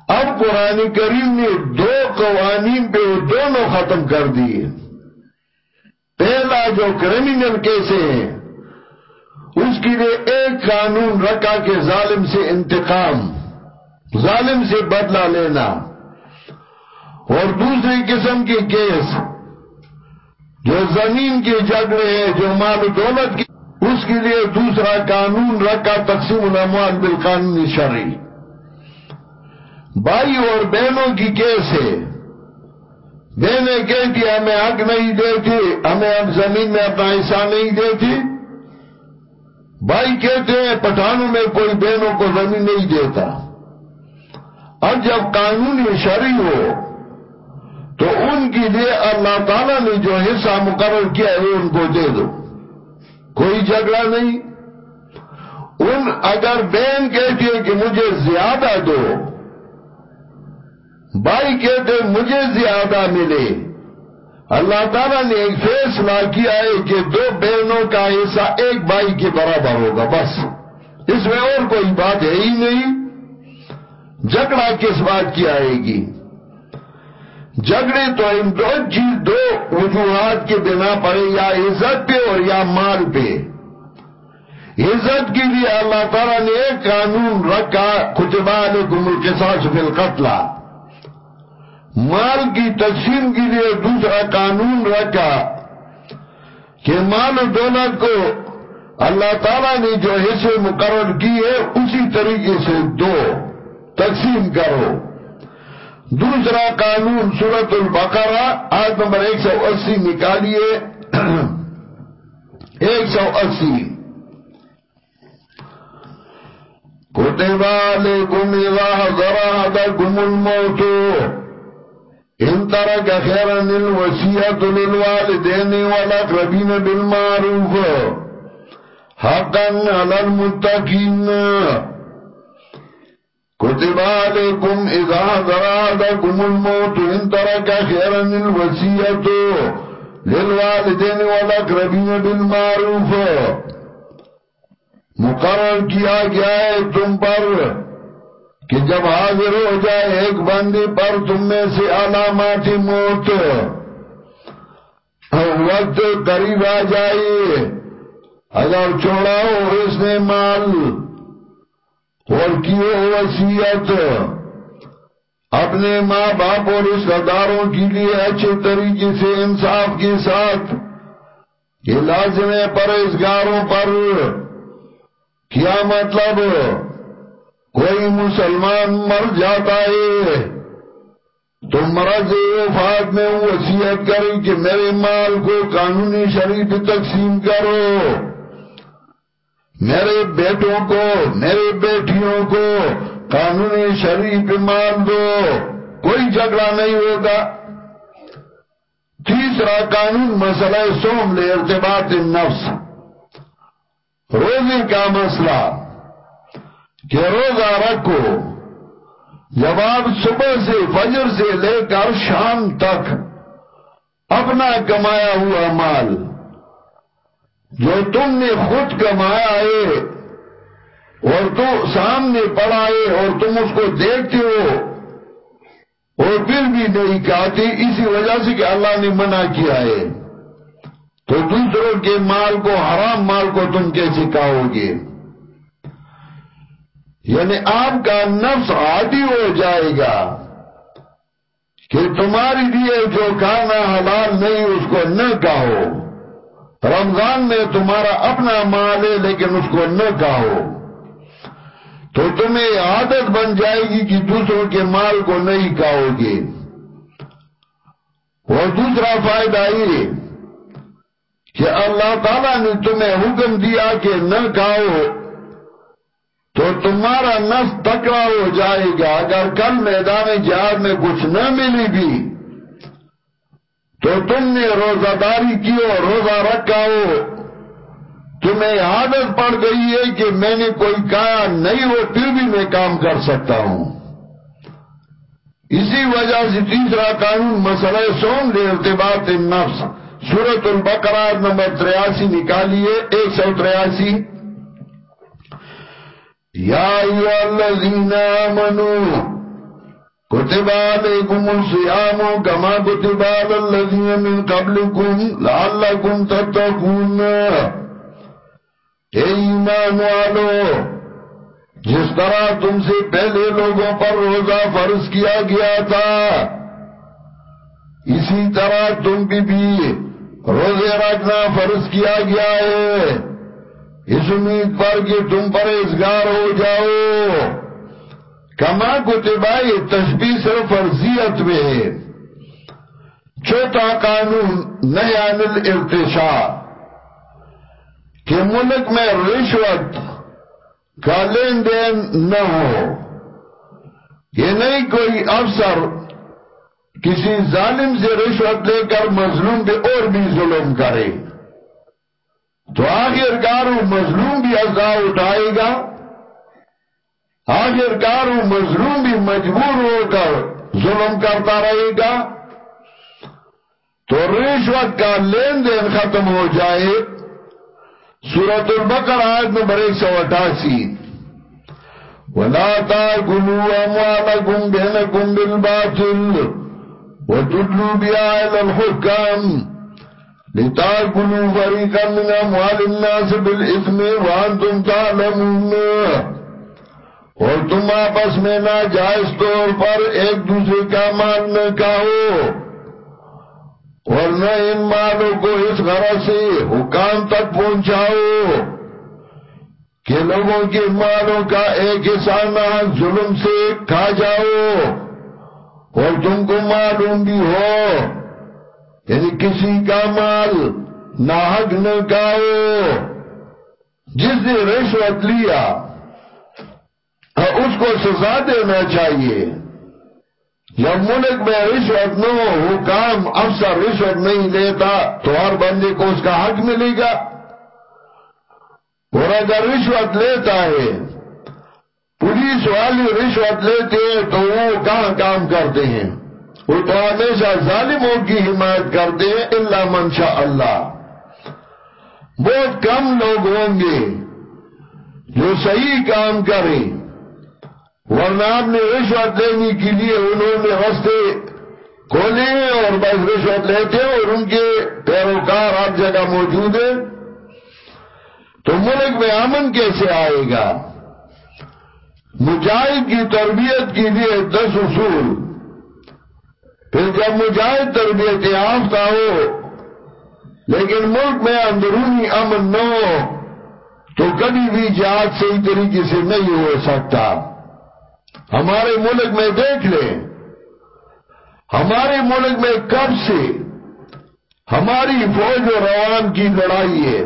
[SPEAKER 1] اب قرآن کریم نے دو قوانین پہ وہ دونوں ختم کر دیے۔ پہلا جو کرمنل کیسے ہیں اس کے لیے ایک قانون رکھا کہ ظالم سے انتقام، ظالم سے بدلہ لینا۔ اور دوسری قسم کے کیس، جو زمین کے جھگڑے ہیں، جو مال دولت کی اس کے لیے دوسرا قانون رکھا تقسیم الاموال بالقانون شرعی بھائی اور بہنوں کی کیس ہے۔ بہنیں کہتی، ہمیں حق نہیں دیتی ہمیں اب زمین میں اپنا حصہ نہیں دیتی بھائی کہتے ہیں پٹھانوں میں کوئی بہنوں کو زمین نہیں دیتا۔ اب جب قانونی شرعی ہو، تو ان کے لیے اللہ تعالیٰ نے جو حصہ مقرر کیا ہے، ان کو دے دو۔ کوئی جھگڑا نہیں۔ ان اگر بہن کہتی ہے کہ مجھے زیادہ دو، بھائی کہتے مجھے زیادہ ملے۔ اللہ تعالیٰ نے ایک فیصلہ کیا ہے کہ دو بہنوں کا حصہ ایک بھائی کے برابر ہوگا، بس۔ اس میں اور کوئی بات ہے ہی نہیں۔ جھگڑا کس بات کی آئے گی؟ جھگڑے تو ان دو چیز دو وجوہات کے بنا پڑے یا عزت پہ اور یا مال پہ۔ عزت کے لیے اللہ تعالیٰ نے ایک قانون رکھا کتبہ علیکم القصاص فی القتلہ۔ مال کی تقسیم کے لیے دوسرا قانون رکھا۔ کہ مال و دولت کو اللہ تعالیٰ نے جو حصے مقرر کی ہے اسی طریقے سے دو، تقسیم کرو۔ دوسرا قانون سورت البقرہ، آیت نمبر ایک سو اسی نکالیے۔ [CLEARS THROAT] ایک سو اسی۔ کتبہ لکم اذا حضر حدکم الموتو ان ترک خیرن الوسیعت للوالدین والاقربین بالمعروف. حقا علی المتقین. كتب عليكم إذا ذرادكم الموت. إن ترك خيرا الوسيئة للوالدين والأقربين بالمعروف. مقرر کیا گیا ہے تم پر. کہ جب حاضر ہو جائے ایک بندی پر تم میں سے علامات موت وقت قریب آ جائے۔ اگر چھوڑا ہو اس نے مال اور کیے وسیعت اپنے ماں باپ اور رشتہ داروں کے لیے اچھے طریقے سے انصاف کے ساتھ یہ لازم ہے پرہزگاروں پر۔ کیا مطلب؟ کوئی مسلمان مر جاتا ہے۔ تو مرض وفات میں وسیعت کریں کہ میرے مال کو قانونی شریف تقسیم کرو۔ میرے بیٹوں کو، میرے بیٹیوں کو قانونی شریف مان دو۔ کوئی جھگڑا نہیں ہوگا تیسرا قانون مسئلہ سوم لے، ارتباط نفس۔ روزے کا مسئلہ۔ کہ روزہ رکھو۔ جب آپ صبح سے فجر سے لے کر شام تک اپنا کمایا ہوا مال جو تم نے خود کمایا ہے اور تو سامنے پڑا ہے اور تم اس کو دیکھتے ہو اور پھر بھی نہیں کہتے، اسی وجہ سے کہ اللہ نے منع کیا ہے۔ تو دوسروں کے مال کو، حرام مال کو تم کیسے کہو گے؟ یعنی آپ کا نفس عادی ہو جائے گا کہ تمہاری لیے جو کھانا حلال نہیں اس کو نہ کہو۔ رمضان میں تمہارا اپنا مال ہے لیکن اس کو نہ کہو۔ تو تمہیں عادت بن جائے گی کہ دوسروں کے مال کو نہیں کہو گے۔ اور دوسرا فائدہ یہ کہ اللہ تعالیٰ نے تمہیں حکم دیا کہ نہ کھاؤ تو تمہارا نس تکڑا ہو جائے گا، اگر کل میدان جہاد میں کچھ نہ ملی بھی، تو تم نے روزہ داری کی اور روزہ رکھا ہو۔ تمہیں عادت پڑ گئی ہے کہ میں نے کوئی کہا نہیں ہو پھر بھی میں کام کر سکتا ہوں۔ اسی وجہ سے تیسرا قانون مسئلہ سون دے ارتباط نفس سورت البقرات نمبر تریاسی نکالیے، ایک سو تریاسی۔ یا ایوہ الذین آمنوا کتب علیکم السیام کما کتب علی الذین من قبلکم لعلکم تتقون۔ اے ایمان والو، جس طرح تم سے پہلے لوگوں پر روزہ فرض کیا گیا تھا، اسی طرح تم بھی بھی روزے رکھنا فرض کیا گیا ہے۔ اس امید پر کہ تم پر ازگار ہو جاؤ۔ کما کو تباہی تشبیح صرف فرضیت میں ہے۔ چوتھا قانون نیان الارتشاہ کہ ملک میں رشوت کا لین دین نہ ہو۔ یہ نہیں کوئی افسر کسی ظالم سے رشوت لے کر مظلوم پہ اور بھی ظلم کرے۔ تو آخر کار وہ مظلوم بھی ازا اٹھائے گا آخر کار وہ مظلوم بھی مجبور ہو کر ظلم کرتا رہے گا۔ تو رشوت کا لین دین ختم ہو جائے۔ سورة البقر آیت نمبر ایک سو اٹھاسی۔ وَلَا تَاكُلُوا أَمْوَالَكُمْ بِينَكُمْ بِالْبَاطِلِ وَتُدْلُوا بِآيَلَ الْحُكَّامِ۔ لِتَاكُلُوا فَرِيقًا مِنْ أَمْوَالِ النَّاسِ بِالْإِثْمِ وَأَنْتُمْ تَعْلَمُونَ۔ اور تم آپس میں ناجائز طور پر ایک دوسرے کا مال نہ کہو اور نہ ان مالوں کو اس غرض سے حکام تک پہنچاؤ کہ لوگوں کے مالوں کا ایک نہ ظلم سے کھا جاؤ اور تم کو معلوم بھی ہو یعنی کسی کا مال ناحق نہ کھاؤ۔ جس نے رشوت لیا اس کو سزا دینا چاہیے۔ جب ملک میں رشوت نہ ہو حکام افسر رشوت نہیں لیتا تو ہر بندے کو اس کا حق ملے گا۔ اور اگر رشوت لیتا ہے، پولیس والی رشوت لیتے ہیں تو وہ کہاں کام کرتے ہیں؟ تو ہمیشہ ظالموں کی حمایت کرتے ہیں اللہ منشا اللہ۔ بہت کم لوگ ہوں گے جو صحیح کام کریں۔ ورنہ آپ نے رشوت لینے کے لیے انہوں نے رستے کھولے اور بس رشوت لیتے اور ان کے پیروکار ہر جگہ موجود ہیں۔ تو ملک میں امن کیسے آئے گا؟ مجاہد کی تربیت کے لیے دس اصول۔ پھر جب مجاہد تربیت یافتہ ہو لیکن ملک میں اندرونی امن نہ ہو، تو کبھی بھی جہاد صحیح طریقے سے نہیں ہو سکتا۔ ہمارے ملک میں دیکھ لیں، ہمارے ملک میں کب سے ہماری فوج و روان کی لڑائی ہے۔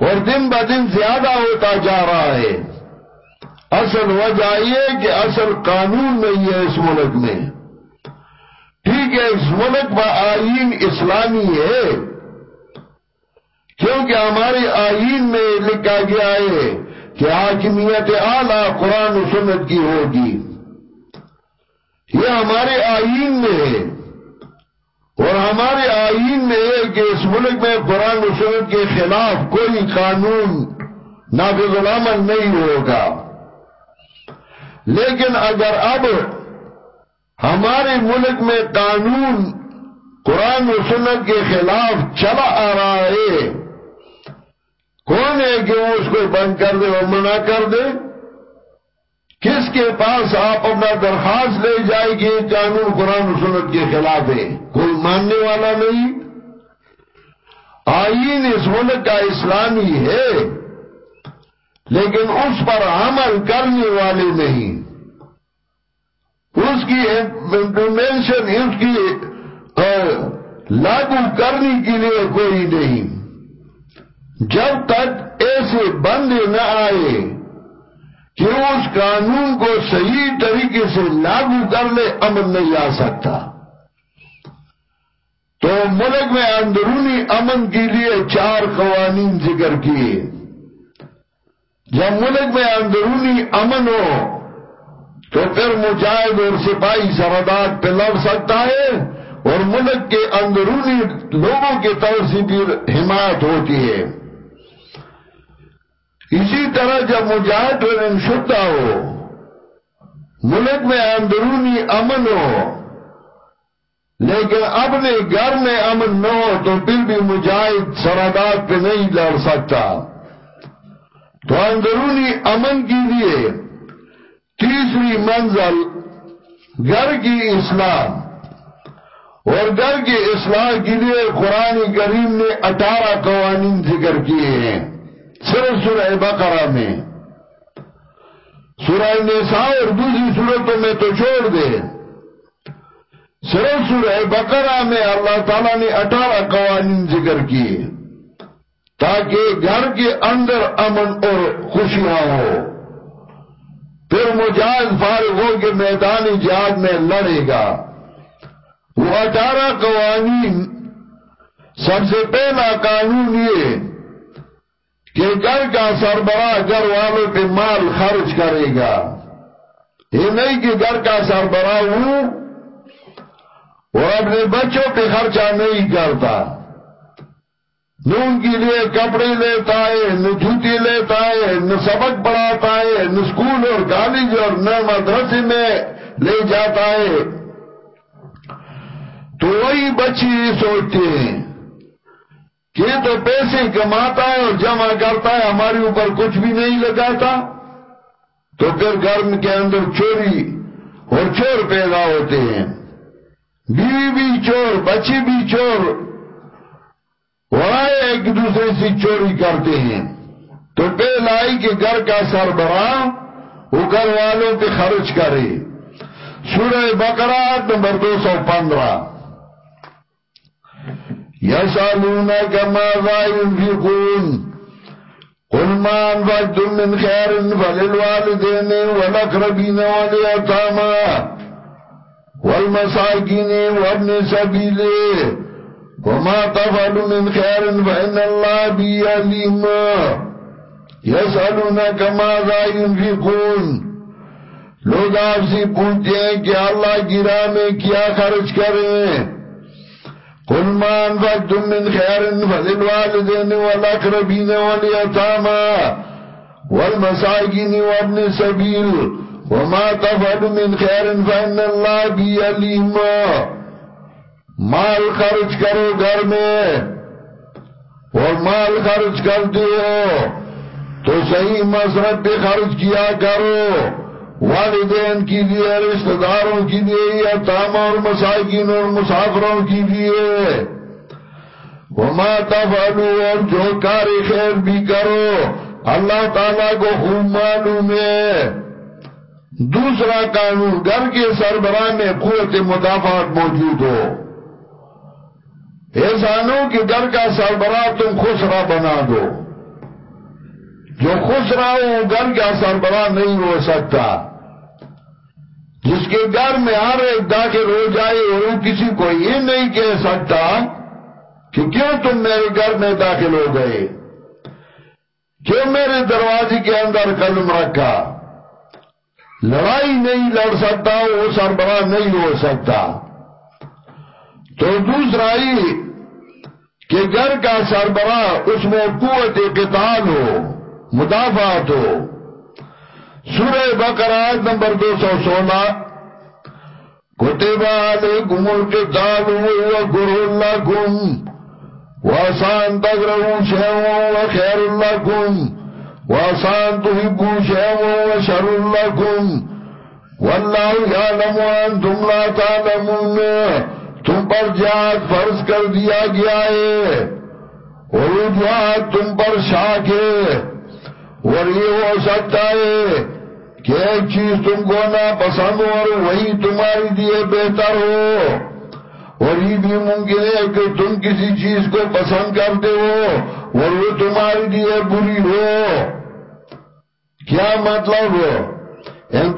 [SPEAKER 1] اور دن ب دن زیادہ ہوتا جا رہا ہے۔ اصل وجہ یہ کہ اصل قانون نہیں ہے اس ملک میں۔ ٹھیک ہے، اس ملک میں آئین اسلامی ہے۔ کیونکہ ہماری آئین میں لکھا گیا ہے کہ حاکمیت اعلی قرآن و سنت کی ہوگی۔ یہ ہمارے آئین میں ہے۔ اور ہمارے آئین میں ہے کہ اس ملک میں قرآن و سنت کے خلاف کوئی قانون نافذ العمل نہیں ہوگا۔ لیکن اگر اب ہمارے ملک میں قانون، قرآن و سنت کے خلاف چلا آ رہا ہے۔ کون ہے کہ وہ اس کو بند کر دے اور منع کر دے؟ کس کے پاس آپ اپنا درخواست لے جائے کہ یہ قانون قرآن و سنت کے خلاف ہے؟ کوئی ماننے والا نہیں۔ آئین اس ملک کا اسلامی ہے، لیکن اس پر عمل کرنے والے نہیں۔ اس کی امپلیمنٹیشن اس کی لاگو کرنے کے لیے کوئی نہیں۔ جب تک ایسے بندے نہ آئے کہ اس قانون کو صحیح طریقے سے لاگو کر لے، امن نہیں آ سکتا۔ تو ملک میں اندرونی امن کے لیے چار قوانین ذکر کیے۔ جب ملک میں اندرونی امن ہو تو پھر مجاہد اور سپاہی سردار پہ لڑ سکتا ہے اور ملک کے اندرونی لوگوں کی طرف سے بھی حمایت ہوتی ہے۔ اسی طرح جب مجاہد اور شدہ ہو، ملک میں اندرونی امن ہو، لیکن اپنے گھر میں امن نہ ہو تو پھر بھی مجاہد سرادات پہ نہیں لڑ سکتا۔ تو اندرونی امن کے لیے تیسری منزل گھر کی اصلاح۔ اور گھر کی اصلاح کے لیے قرآن کریم نے اٹھارہ قوانین ذکر کیے ہیں۔ صرف سورہ بقرہ میں۔ سورہ نساء اور دوسری صورتوں میں تو چھوڑ دے۔ صرف سورہ بقرہ میں اللہ تعالیٰ نے اٹھارہ قوانین ذکر کیے۔ تاکہ گھر کے اندر امن اور خوشیاں ہو پھر مجاہد فارغ ہو کے میدانی جہاد میں لڑے گا۔ وہ اٹھارہ قوانین سب سے پہلا قانون یہ کہ گھر کا سربراہ گھر والوں پہ مال خرچ کرے گا۔ یہ نہیں کہ گھر کا سربراہ ہوں اور اپنے بچوں پہ خرچہ نہیں کرتا۔ نہ ان کے لیے کپڑے لیتا ہے، نہ جوتی لیتا ہے، نہ سبق پڑھاتا ہے، نہ اسکول اور کالج اور نہ مدرسے میں لے جاتا ہے۔ تو وہی بچی سوچتے ہیں کہ تو پیسے کماتا ہے اور جمع کرتا ہے، ہمارے اوپر کچھ بھی نہیں لگاتا۔ تو پھر گھر کے اندر چوری اور چور پیدا ہوتے ہیں۔ بیوی بھی چور، بچی بھی چور وہاں ایک دوسرے سے چوری کرتے ہیں۔ تو پہ لائی کہ گھر کا سربراہ وہ گھر والوں پہ خرچ کرے۔ سورہ بقرہ نمبر دو سو پندرہ۔ يسألونك ماذا ينفقون قل ما أنفقتم من خير فللوالدين والأقربين واليتامى والمساكين وابن سبيله وما تفعلوا من خير فإن الله بي عليم يسألونك ماذا ينفقون لوگ آپ سے پوچھتے ہیں کہ اللہ کی راہ میں کیا خرچ کریں؟ قل ما انفقتم من خير فللوالدين والأقربين واليتامى والمساكين وابن السبيل وما تفعلوا من خير فإن الله بي عليم مال خرچ کرو گھر میں۔ اور مال خرچ کرتے ہو تو صحیح مصرف بھی خرچ کیا کرو۔ والدین کی لیے رشتہ داروں کی لیے یا تام اور مساکین اور مسافروں کی لیے وما تفعلو اور جو کار خیر بھی کرو، اللہ تعالیٰ کو خوب معلوم ہے۔ دوسرا قانون، گھر کے سربراہ میں قوت مدافعات موجود ہو۔ احسانوں کے گھر کا سربراہ تم خسرا بنا دو۔ جو خسرا ہو، وہ گھر کا سربراہ نہیں ہو سکتا۔ جس کے گھر میں ہر ایک داخل ہو جائے، اور وہ کسی کو یہ نہیں کہہ سکتا کہ کیوں تم میرے گھر میں داخل ہو گئے۔ کیوں میرے دروازے کے اندر قلم رکھا، لڑائی نہیں لڑ سکتا، وہ سربراہ نہیں ہو سکتا۔ تو دوسرا ہی کہ گھر کا سربراہ اس میں قوت قتال ہو مدافعات ہو۔ سورہ بقرات نمبر دو سو سولہ۔ کتبہ علیکم القتال وقر اللہ کم وآسان تقرؤوا شيئا وخير لكم وآسان تحبو تحبوا شيئا وشر لكم والله يعلم وانتم لا تعلمون۔ تم پر جہاد فرض کر دیا گیا ہے۔ اور وہ جہاد تم پر شاک ہے۔ اور یہ ہو سکتا ہے کہ ایک چیز تم کو نہ پسند ہو اور وہی تمہاری دیئے بہتر ہو۔ اور یہ بھی ممکن ہے کہ تم کسی چیز کو پسند کرتے ہو اور وہ تمہاری لیے بری ہو۔ کیا مطلب ہو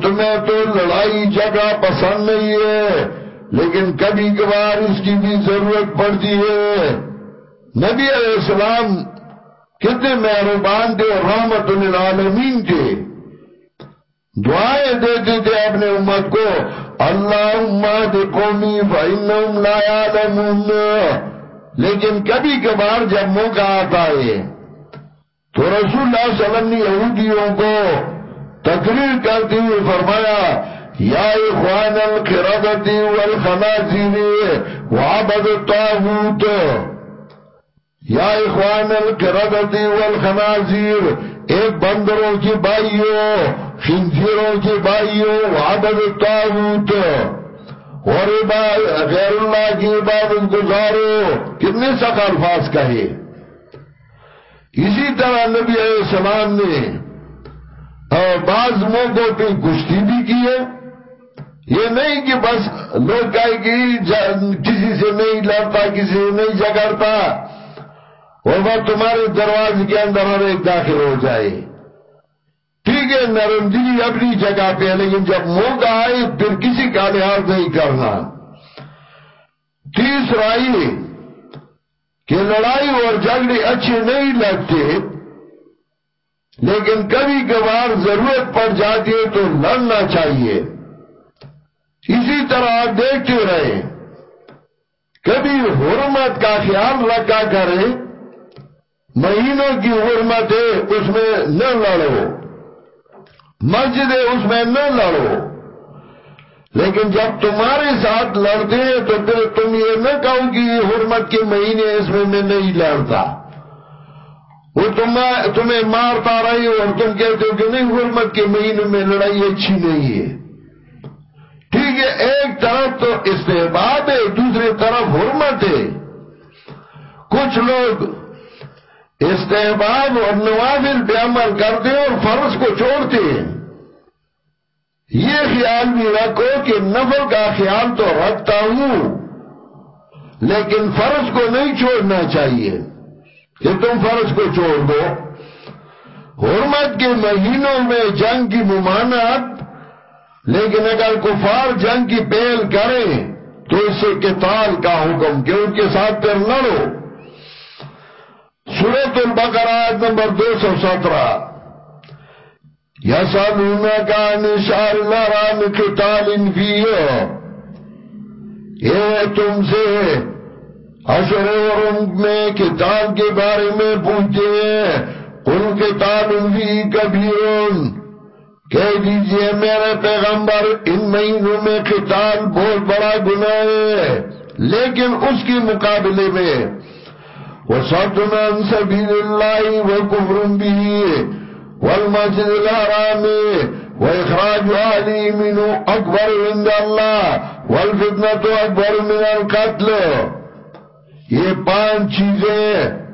[SPEAKER 1] تمہیں تو لڑائی جگہ پسند نہیں ہے۔ لیکن کبھی کبھار اس کی بھی ضرورت پڑتی ہے۔ نبی علیہ السلام کتنے مہربان تھے اور رحمت للعالمین تھے دعائیں دیتے تھے اپنے امت کو اللہ قومی فإنہم لا يعلمون لیکن کبھی کبھار جب موقع آتا ہے، تو رسول اللہ صلی اللہ علیہ وسلم نے یہودیوں کو تقریر کرتے ہوئے فرمایا یا اخوان القردت والخنازیر وعبد الطاغوت. یا اخوان القردت والخنازیر، ایک بندروں کی بائیوں، خنزیروں کی بائیوں عبد الطاغوت. اور غیر اللہ کی عبادت گزارو کتنے سخت الفاظ کہے. اسی طرح نبی علیہ السلام نے بعض موقعوں پہ گشتی بھی کی ہے یہ نہیں کہ بس لوگ کہے کہ کسی سے نہیں لڑتا، کسی سے نہیں جگڑتا اور وہ تمہارے دروازے کے اندر ہر ایک داخل ہو جائے۔ ٹھیک ہے، نرم دلی اپنی جگہ پہ لیکن جب موقع آئے، پھر کسی کا لحاظ نہیں کرنا۔ تیسرا یہ کہ لڑائی اور جھگڑے اچھے نہیں لگتے، لیکن کبھی کبھار ضرورت پڑ جاتی ہے تو لڑنا چاہیے۔ اسی طرح آپ دیکھتے رہے کبھی حرمت کا خیال رکھا کرے مہینوں کی حرمت ہے اس میں نہ لڑو مسجد ہے اس میں نہ لڑو۔ لیکن جب تمہارے ساتھ لڑتے ہیں تو پھر تم یہ نہ کہو کہ یہ حرمت کے مہینے اس میں میں نہیں لڑتا۔ وہ تمہیں مارتا رہی اور تم کہتے ہو کہ نہیں، حرمت کے مہینے میں لڑائی اچھی نہیں ہے۔ ٹھیک ہے، ایک طرف تو استحباب ہے، دوسری طرف حرمت ہے۔ کچھ لوگ استحباب اور نوافل پہ عمل کرتے ہیں اور فرض کو چھوڑتے ہیں۔ یہ خیال بھی رکھو کہ نفل کا خیال تو رکھتا ہوں، لیکن فرض کو نہیں چھوڑنا چاہیے۔ کہ تم فرض کو چھوڑ دو۔ حرمت کے مہینوں میں جنگ کی ممانعت لیکن اگر کفار جنگ کی پہل کریں تو اس سے کا حکم کہ ان کے ساتھ پھر لڑو سورت البقرات نمبر دو سو سترہ۔ يسألونك عن شهر الحرام قتال فيه یہ تم سے اشر اور میں کتاب کے بارے میں پوچھتے ہیں۔ ان کتاب فی کبیرون کہہ دیجیے میرے پیغمبر، ان مہینوں میں قتال بہت بڑا گناہ ہے، لیکن اس کے مقابلے میں وَصَدُّنَ عَنْ سَبِيلِ اللَّهِ وَكُفْرٌ بِهِ والمسجد الحرام وإخراج أهلي منه أكبر عند الله والفتنة أكبر من القتل۔ یہ پانچ چیزیں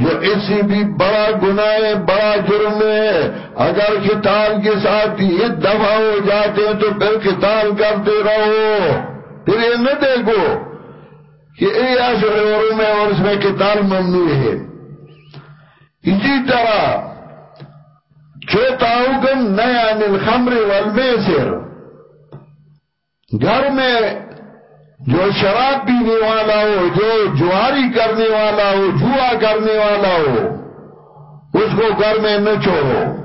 [SPEAKER 1] جو اس سے بھی بڑا گناہ ہے، بڑا جرم ہے۔ اگر قتال کے ساتھ یہ دفع ہو جاتے ہیں تو پھر قتال کرتے رہو۔ پھر یہ نہ دیکھو کہ اے آشر میں اور اس میں قتال ممنوع ہے۔ اسی طرح چوتا حکم نیا الخمر والمیسر۔ گھر میں جو شراب پینے والا ہو، جو جواری کرنے والا ہو، جوا کرنے والا ہو، اس کو گھر میں نہ چھوڑو۔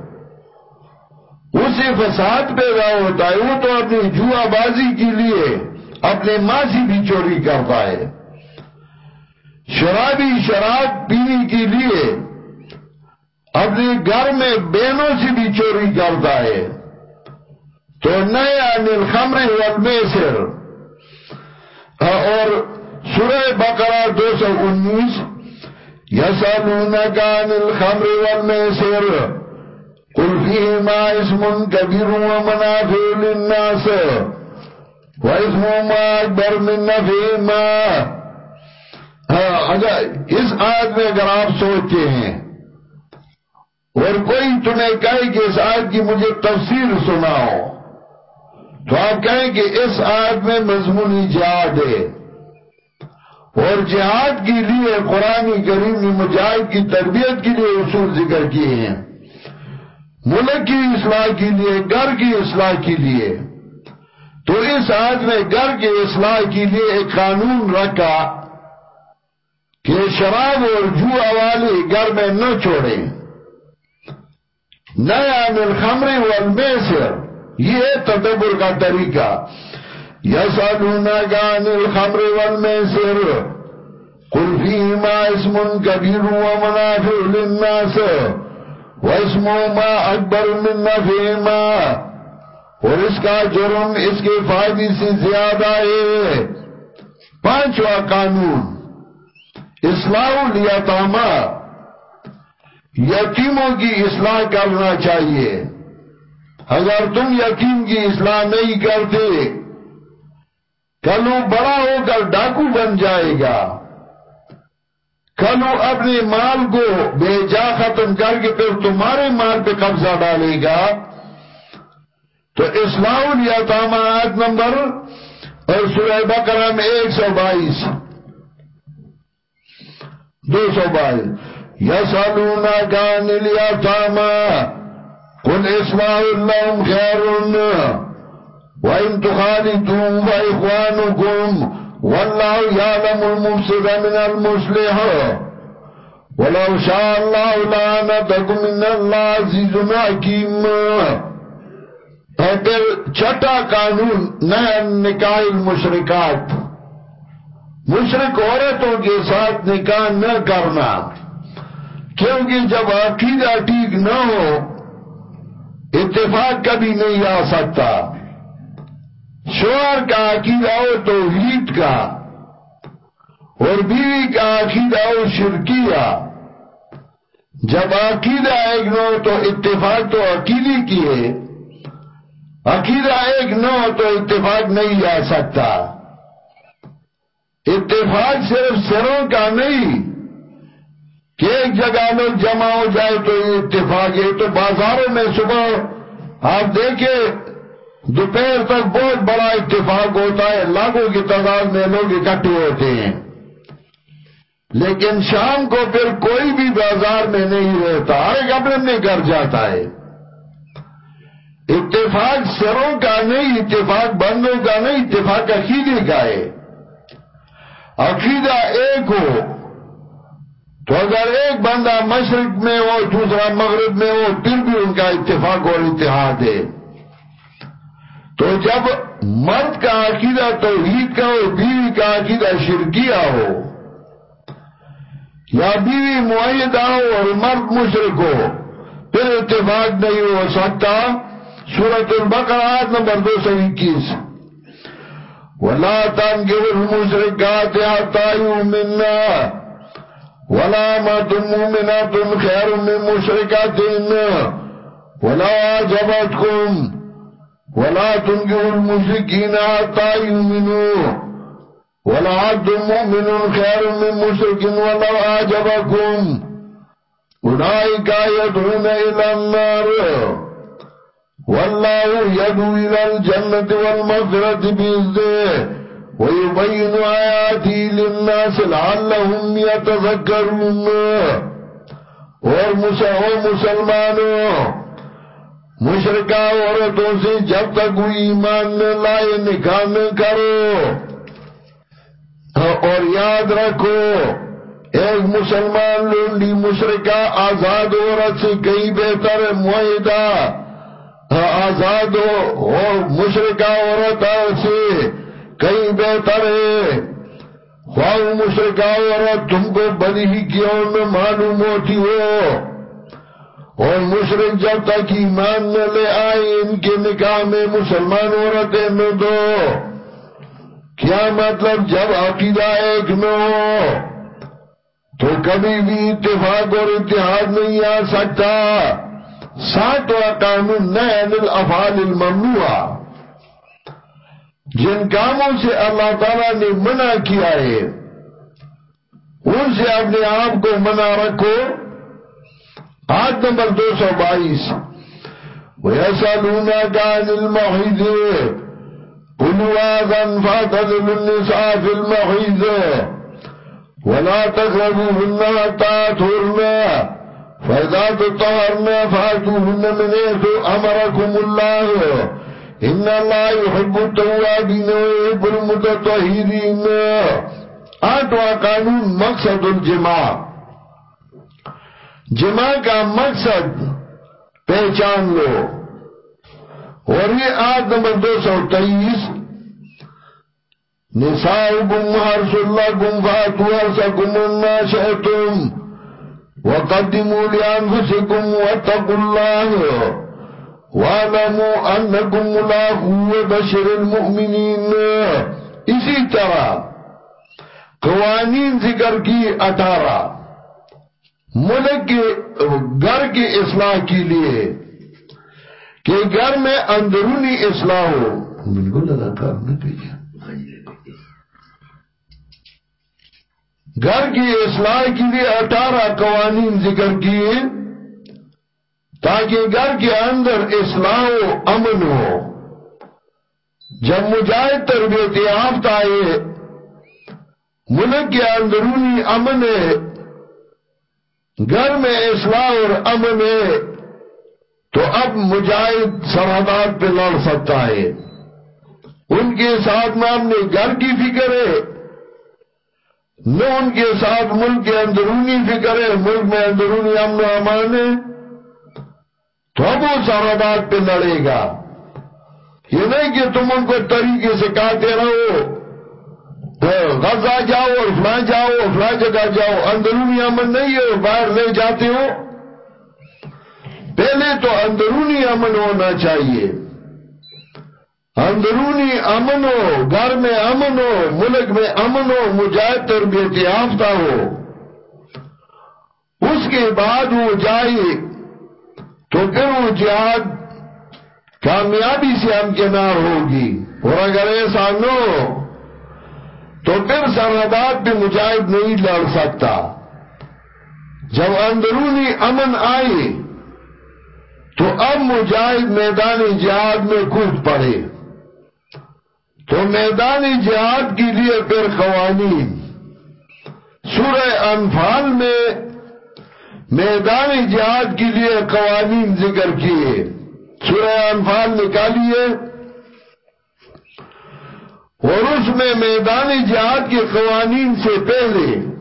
[SPEAKER 1] اسے فساد پیدا ہوتا ہے، وہ تو اپنی جوا بازی کے لیے اپنے ماں سے بھی چوری کرتا ہے۔ شرابی شراب پینے کے لیے اپنے گھر میں بہنوں سے بھی چوری کرتا ہے۔ تو نیا نلخمر والمیسر ہاں، اور سورہ بقرہ دو سو انیس یسالونکا عن الخمر والمیسر، قل فیہما اسم کبیر ومنافع للناس واسمهما اکبر من نفیما اگر ہاں، اچھا، اس آیت میں اگر آپ سوچتے ہیں، اور کوئی تمہیں کہے کہ اس آیت کی مجھے تفسیر سناؤ تو آپ کہیں کہ اس آیت میں مضمونی جہاد ہے۔ اور جہاد کے لیے قرآن کریم نے مجاہد کی تربیت کے لیے اصول ذکر کیے ہیں۔ ملک کی اصلاح کے لیے، گھر کی اصلاح کے لیے۔ تو اس آیت میں گھر کی اصلاح کے لیے ایک قانون رکھا کہ شراب اور جوا والے گھر میں نہ چھوڑیں۔ نیا الخمر والمیسر۔ یہ تدبر کا طریقہ۔ یسالونک عن الخمر والمیسر۔ قل فیہما اسم کبیر ومنافع للناس واسمهما اکبر من نفعهما اور اس کا جرم اس کے فائدی سے زیادہ ہے۔ پانچواں قانون۔ اصلاح الیتاما یتیموں کی اصلاح کرنا چاہیے۔ اگر تم یتیم کی اصلاح نہیں کرتے، کلو بڑا ہو کر ڈاکو بن جائے گا۔ کلو اپنے مال کو بے جا ختم کر کے پھر تمہارے مال پہ قبضہ ڈالے گا۔ تو اصلاح الیتاما آیت نمبر اور سورہ بقرہ میں ایک سو بائیس۔ دو سو بائیس۔ یسالونا کان الیتاما قل اسماء اللہم خیرن وَإِن تُخَالِتُوا فَإِخْوَانُكُمْ وَاللَّهُ يَعْلَمُ الْمُفْسِدَ مِنَ الْمُصْلِحِ وَلَوْ شَاءَ اللَّهُ لَعَنَتَكُمْ إِنَّ اللَّهَ عَزِيزٌ حَكِيمٌ پھر چھٹا قانون نہ نکاح المشرکات مشرق عورتوں کے ساتھ نکاح نہ کرنا کیونکہ جب عقیدہ ٹھیک نہ ہو اتفاق کبھی نہیں آ سکتا۔ شوہر کا عقیدہ ہو تو کا اور بیوی کا عقیدہ ہو شرکیہ جب عقیدہ ایک نہ ہو تو اتفاق تو عقیدی کی ہے۔ عقیدہ ایک نہ ہو تو اتفاق نہیں آ سکتا۔ اتفاق صرف سروں کا نہیں کہ ایک جگہ لوگ جمع ہو جائے تو یہ اتفاق ہے تو بازاروں میں صبح آپ دیکھیں، دوپہر تک بہت بڑا اتفاق ہوتا ہے، لاکھوں کی تعداد میں لوگ اکٹھے ہوتے ہیں۔ لیکن شام کو پھر کوئی بھی بازار میں نہیں رہتا، ہر ایک اپنے اپنے گھر جاتا ہے۔ اتفاق سروں کا نہیں، اتفاق بندوں کا نہیں، اتفاق عقیدے کا ہے۔ عقیدہ ایک ہو تو اگر ایک بندہ مشرق میں ہو، دوسرا مغرب میں ہو، پھر بھی ان کا اتفاق اور اتحاد ہے۔ تو جب مرد کا عقیدہ توحید کا ہو، بیوی کا عقیدہ شرکیہ ہو، یا بیوی معاہدہ ہو اور مرد مشرق ہو، پھر اتفاق نہیں ہو سکتا۔ سورت البقرات نمبر دو سو اکیس۔ ولا تنكروا المشركات حتى يؤمنا۔ ولا ما مؤمنات خير من مشركات ولا عجبتكم. ولا تنكروا المشركين حتى يؤمنوا. ولا عبد مؤمن خير من مشرك ولو أعجبكم. أولئك يدعون إلى النار. والله يدعو إلى الجنة والمغفرة بإذنه. ويبين آياته للناس لعلهم يتذكرون اور مسلمانوں مشرکہ عورتوں سے جب تک کوئی ایمان نہ لائے، نکاح نہ کرو۔ اور یاد رکھو، ایک مسلمان لونڈی مشرقہ آزاد عورت سے کئی بہتر ہے، معاہدہ، آزاد ہو، اور مشرقہ عورت سے کئی بہتر ہے۔ خواہ مشرقہ عورت تم کو بڑی ہی کیوں میں معلوم ہوتی ہو۔ اور مشرق جب تک ایمان نہ لے آئے، ان کے نکاح میں مسلمان عورتیں نہ دو۔ کیا مطلب جب عقیدہ ایک نہ ہو، تو کبھی بھی اتفاق اور اتحاد نہیں آ سکتا۔ ساتواں قانون نئے الافعال الممنوع جن کاموں سے اللہ تعالیٰ نے منع کیا ہے، ان سے اپنے آپ کو منع رکھو۔ آج نمبر دو سو بائیس۔ وَيَسَلُونَكَ عَنِ الْمَحِذِ قلوا آذن فاتذل النساء في المحيز ولا تقربوهن حتى تهرن۔ فإذا تطهرن فاتوهن من ايث أمركم إن الله يحب التوابين ويحب المتطهرين آٹھواں قانون مقصد الجماع. جماع کا مقصد پہچان لو. اور یہ آیت نمبر دو سو تئیس. نساؤکم حرس اللہ کم فاتو حرسکم اننا شہتم وقدموا لانفسکم واتقوا اللہ وعلموا انکم ملاقو بشر المؤمنین۔ اسی طرح قوانین ذکر کی اٹھارہ۔ ملک کے گھر کی اصلاح کے لیے کہ گھر میں اندرونی اصلاح ہو۔ بالکل اداکار نہیں پیجا گھر کی اصلاح کے لیے اٹھارہ قوانین ذکر کیے۔ تاکہ گھر کے اندر اصلاح و امن ہو۔ جب مجاہد تربیت یافتہ ہے ملک کے اندرونی امن ہے۔ گھر میں اصلاح اور امن ہے۔ تو اب مجاہد سرحدات پہ لڑ سکتا ہے۔ ان کے ساتھ میں اپنے گھر کی فکر ہے، نہ ان کے ساتھ ملک کے اندرونی فکر ہے۔ ملک میں اندرونی امن و امان ہے۔ تو اب وہ پہ لڑے گا۔ یہ نہیں کہ تم ان کو طریقے سے کہتے رہو غزہ جاؤ اور فلاں جاؤ فلاں جگہ جاؤ۔ اندرونی امن نہیں ہے باہر لے جاتے ہو۔ پہلے تو اندرونی امن ہونا چاہیے۔ اندرونی امن ہو، گھر میں امن ہو، ملک میں امن ہو، مجاہد تربیت یافتہ ہو۔ اس کے بعد وہ جائے تو پھر وہ جہاد کامیابی سے ہم کنار ہوگی۔ اور اگر ایسا نہ ہو، تو پھر سرحدات پہ مجاہد نہیں لڑ سکتا۔ جب اندرونی امن آئے تو اب مجاہد میدانی جہاد میں کود پڑے۔ تو میدانی جہاد کے لیے پھر قوانین۔ سورہ انفال میں میدانی جہاد کے لیے قوانین ذکر کیے۔ سورہ انفال نکالیے۔ اور اس میں میدانی جہاد کے قوانین سے پہلے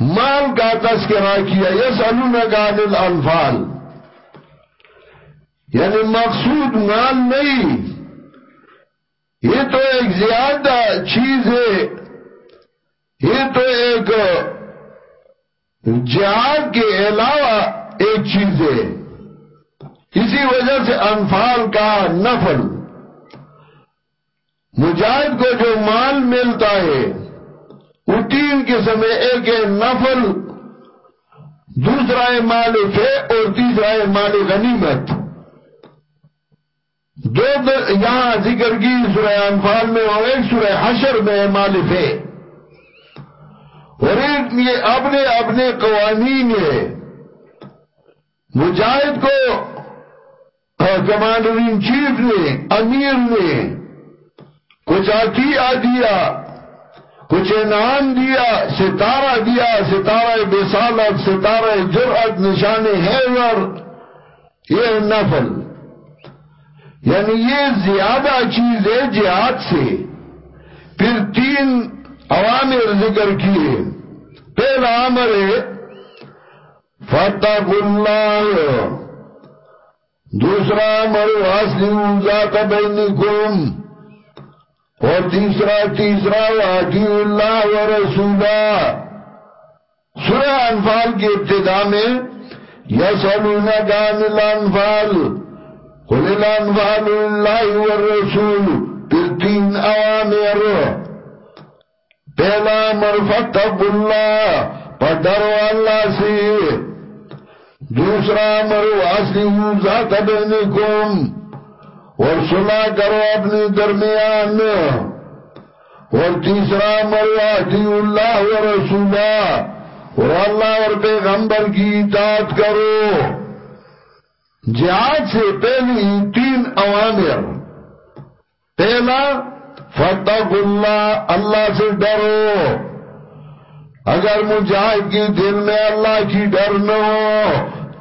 [SPEAKER 1] مال کا تذکرہ کیا۔ یس انگان الانفال۔ یعنی مقصود مال نہیں۔ یہ تو ایک زیادہ چیز ہے۔ یہ تو ایک جہاد کے علاوہ ایک چیز ہے۔ اسی وجہ سے انفال کا نفل مجاہد کو جو مال ملتا ہے وہ تین قسم ایک ہے نفل، دوسرا ہے مال فے اور تیسرا ہے مال غنیمت۔ دو یہاں ذکر کی سورہ انفال میں اور ایک سورہ حشر میں مالف ہے اور ایک یہ اپنے اپنے قوانین ہے مجاہد کو کمانڈر ان چیف نے، امیر نے کچھ عطیہ دیا، کچھ انعام دیا، ستارہ دیا، ستارہ بسالت ستارہ جرعت نشان حیور یہ نفل۔ یعنی یہ زیادہ چیز ہے جہاد سے۔ پھر تین عوامر ذکر کیے پہلا عمر ہے فتح اللہ دوسرا عمر واسلم ذات بینکم اور تیسرا تیسرا واقعی اللہ و رسولہ سورہ انفال کی ابتدا میں یسالونک عن الانفال قل الانفال اللہ والرسول۔ پھر تین عوامر پہلا مرفتب اللہ پر ڈرو اللہ سے دوسرا مرو اصلی ذات بینکم اور سنا کرو اپنے درمیان۔ اور تیسرا مرو احتی اللہ و رسولہ۔ اور اللہ اور پیغمبر کی اطاعت کرو۔ جہاد سے پہلی تین عوامر پہلا فتح اللہ اللہ سے ڈرو۔ اگر مجاہد کی دل میں اللہ کی ڈر نہ ہو،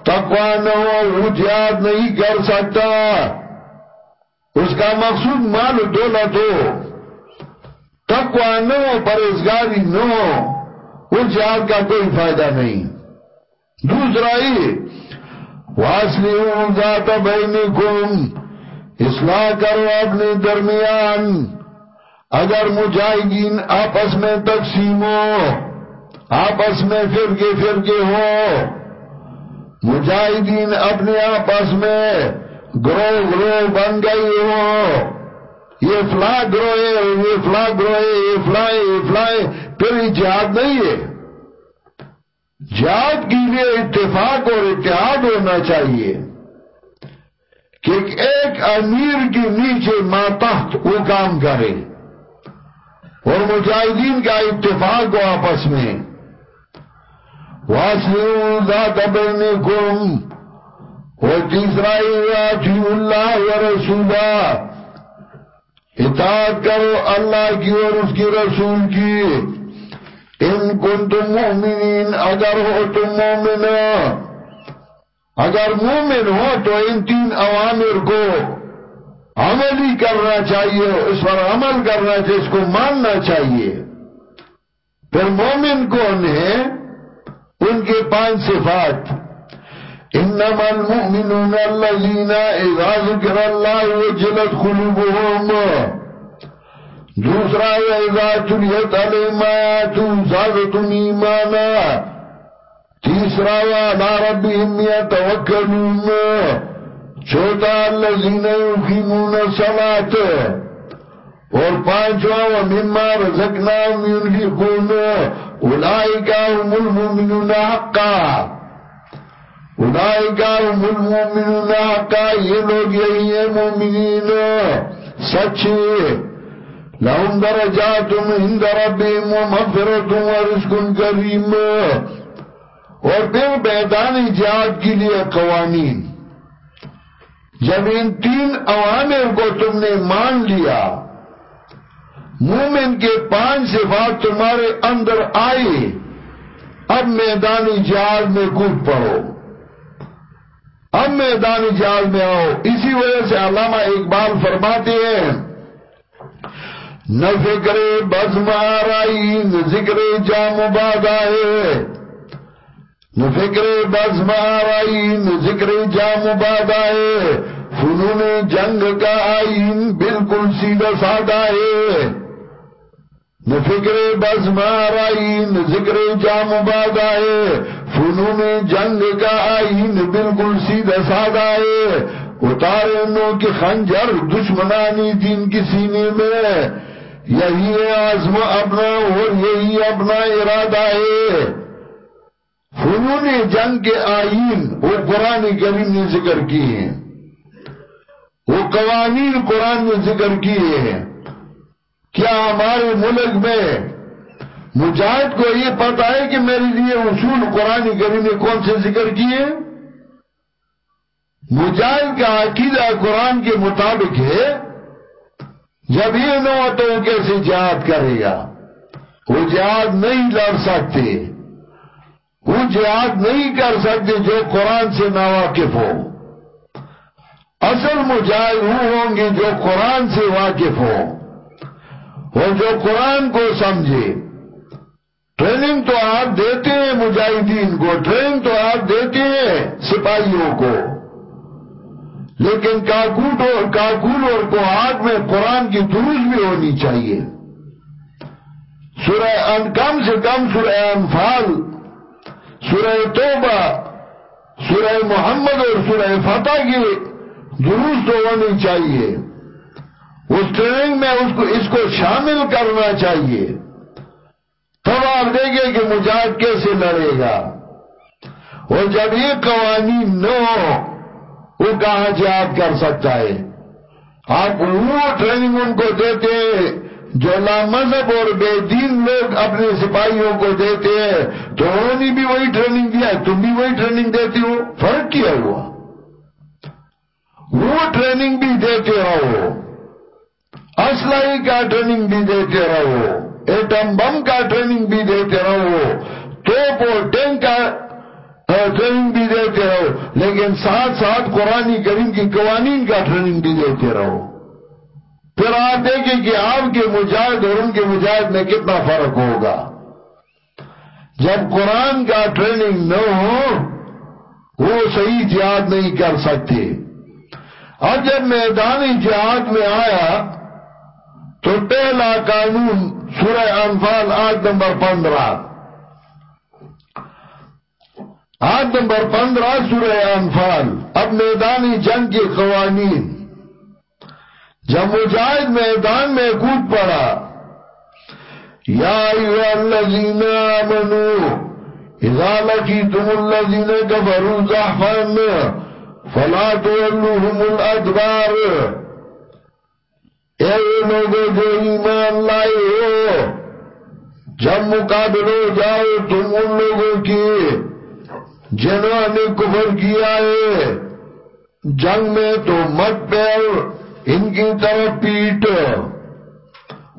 [SPEAKER 1] تقوی نہ ہو، وہ جہاد نہیں کر سکتا۔ اس کا مقصود مال دولت ہو تقوی نہ ہو پرہزگاری نہ ہو اس جہاد کا کوئی فائدہ نہیں۔ دوسرا ہی واسلیون ذات بینکم اصلاح کرو اپنے درمیان۔ اگر مجاہدین آپس میں تقسیم ہو آپس میں فرقے فرقے ہو، مجاہدین اپنے آپس میں گروہ گروہ بن گئی ہو، یہ فلاں گروہ ہے، یہ فلاں گروہ ہے، یہ فلاں یہ فلاں پھر یہ جہاد نہیں ہے۔ جہاد کے لیے اتفاق اور اتحاد ہونا چاہیے کہ ایک امیر کے نیچے ماتحت وہ کام کرے۔ اور مجاہدین کا اتفاق ہو آپس میں۔ واسلو ذات بینکم اور تیسرا ہی اللہ و رسولہ۔ اطاعت کرو اللہ کی اور اس کی رسول کی۔ ان کنتم مومنین اگر ہو تم مومن اگر مومن ہو تو ان تین عوامر کو عملی کرنا چاہیے، اس پر عمل کرنا چاہیے، اس کو ماننا چاہیے۔ پھر مومن کون ہے؟ ان کے پانچ صفات۔ انما المؤمنون الذين اذا ذكر الله وجلت قلوبهم دوسرا اذا تليت عليهم آياتهم زادتهم ایمانا۔ تیسرا وعلى ربهم يتوكلون چوتھا الذين يقيمون الصلاة اور پانچواں ومما رزقناهم ينفقون اولئك هم المؤمنون حقا۔ هم المؤمنون حقا، یہ لوگ یہی ہیں مومنین۔ سچے لهم درجات عند ربهم ومغفرت ورزق کریم۔ اور پھر بیدانی جہاد کے لیے قوانین۔ جب ان تین عوامر کو تم نے مان لیا، مومن کے پانچ صفات تمہارے اندر آئے، اب میدانی جہاد میں کود پڑو اب میدان جال میں آؤ۔ اسی وجہ سے علامہ اقبال فرماتے ہیں، نہ فکر بز مارائی نہ ذکر جام باد آئے نہ فکر بز مارائی نہ ذکر جام باد آئے۔ فنون جنگ کا آئین بالکل سیدھا سادہ ہے۔ نہ فکر بز مارائی نہ ذکر جام باد آئے۔ فنون جنگ کا آئین بالکل سیدھا سادہ ہے۔ اتارے نو کی خنجر دشمنانی دین کی سینے میں۔ یہی ہے عزم اپنا اور یہی اپنا ارادہ ہے۔ فنون جنگ کے آئین وہ قرآن کریم نے ذکر کیے ہیں۔ وہ قوانین قرآن نے ذکر کیے ہیں۔ کیا ہمارے ملک میں مجاہد کو یہ پتا ہے کہ میرے لیے اصول قرآن کریم نے کون سے ذکر کیے مجاہد کا عقیدہ قرآن کے مطابق ہے۔ جب یہ نہ ہو تو وہ کیسے جہاد کرے گا؟ وہ جہاد نہیں لڑ سکتے۔ وہ جہاد نہیں کر سکتے جو قرآن سے ناواقف ہو۔ اصل مجاہد وہ ہوں گے جو قرآن سے واقف ہو۔ اور جو قرآن کو سمجھے۔ ٹریننگ تو آپ دیتے ہیں مجاہدین کو، ٹریننگ تو آپ دیتے ہیں سپاہیوں کو۔ لیکن کاکوٹ اور کاکول اور کوہاٹ میں قرآن کی دروس بھی ہونی چاہیے۔ سورہ ان کم سے کم سورہ انفال سورہ توبہ، سورہ محمد اور سورہ فتح کی دروس تو ہونی چاہیے۔ اس ٹریننگ میں اس کو اس کو شامل کرنا چاہیے۔ تب آپ دیکھیں کہ مجاہد کیسے لڑے گا۔ اور جب یہ قوانین نہ ہو وہ کہاں جہاد کر سکتا ہے؟ آپ وہ ٹریننگ ان کو دیتے ہیں۔ جو مذہب اور بے دین لوگ اپنے سپاہیوں کو دیتے ہیں۔ تو انہوں نے بھی وہی ٹریننگ دیا تم بھی وہی ٹریننگ دیتی ہو۔ فرق کیا ہوا وہ؟ ٹریننگ بھی دیتے رہو۔ اسلحی کا ٹریننگ بھی دیتے رہو۔ ایٹم بم کا ٹریننگ بھی دیتے رہو۔ توپ اور ٹینک کا ٹریننگ بھی دیتے رہو۔ لیکن ساتھ ساتھ قرآن کریم کی قوانین کا ٹریننگ بھی دیتے رہو۔ پھر آپ دیکھیں کہ آپ کے مجاہد اور ان کے مجاہد میں کتنا فرق ہوگا۔ جب قرآن کا ٹریننگ نہ ہو، وہ صحیح جہاد نہیں کر سکتے۔ اور جب میدانی جہاد میں آیا، تو پہلا قانون سورہ انفال آج نمبر پندرہ۔ آج نمبر پندرہ، سورہ انفال، اب میدانی جنگ کے قوانین۔ جب مجاہد میدان میں کود پڑا، یا ایوہ اللذین آمنو، اذا لکیتم اللذین کفروا زحفان فلا تولوهم الادبار۔ اے لوگوں جو ایمان لائے ہو، جب مقابلو جاؤ، تم ان لوگوں کی جنہوں نے کفر کیا ہے، جنگ میں تو مت پیر ان کی طرف پیٹ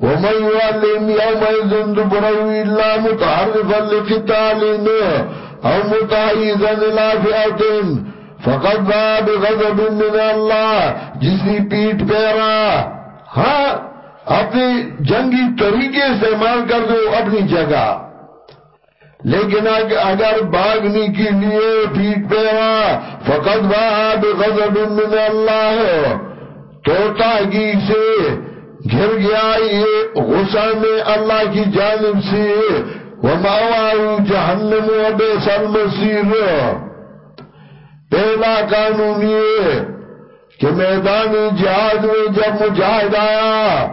[SPEAKER 1] وَمَنْ يُعَلِّمْ يَوْمَئِذٍ دُبْرَوْ إِلَّا مُتَحَرِّفًا لِقِتَالٍ أَوْ مُتَحِيزًا إِلَى فِئَةٍ، فَقَدْ بَعَ بِغَضَبٍ مِّنَ اللَّهِ۔ جس کی پیٹ پیرا ہاں اپنی جنگی طریقے استعمال کر دو اپنی جگہ۔ لیکن اگر باغنی کے لیے پیٹ پیرا، فَقَدْ بَعَ بِغَضَبٍ مِّنَ اللَّهِ۔ توتا گی سے گھر گیا یہ غصہ میں اللہ کی جانب سے وَمَعْوَارُ جَحَنَّمُ وَبَيْسَ الْمَسِيرُ پہلا قانون یہ کہ میدان جہاد میں جب مجاہد آیا،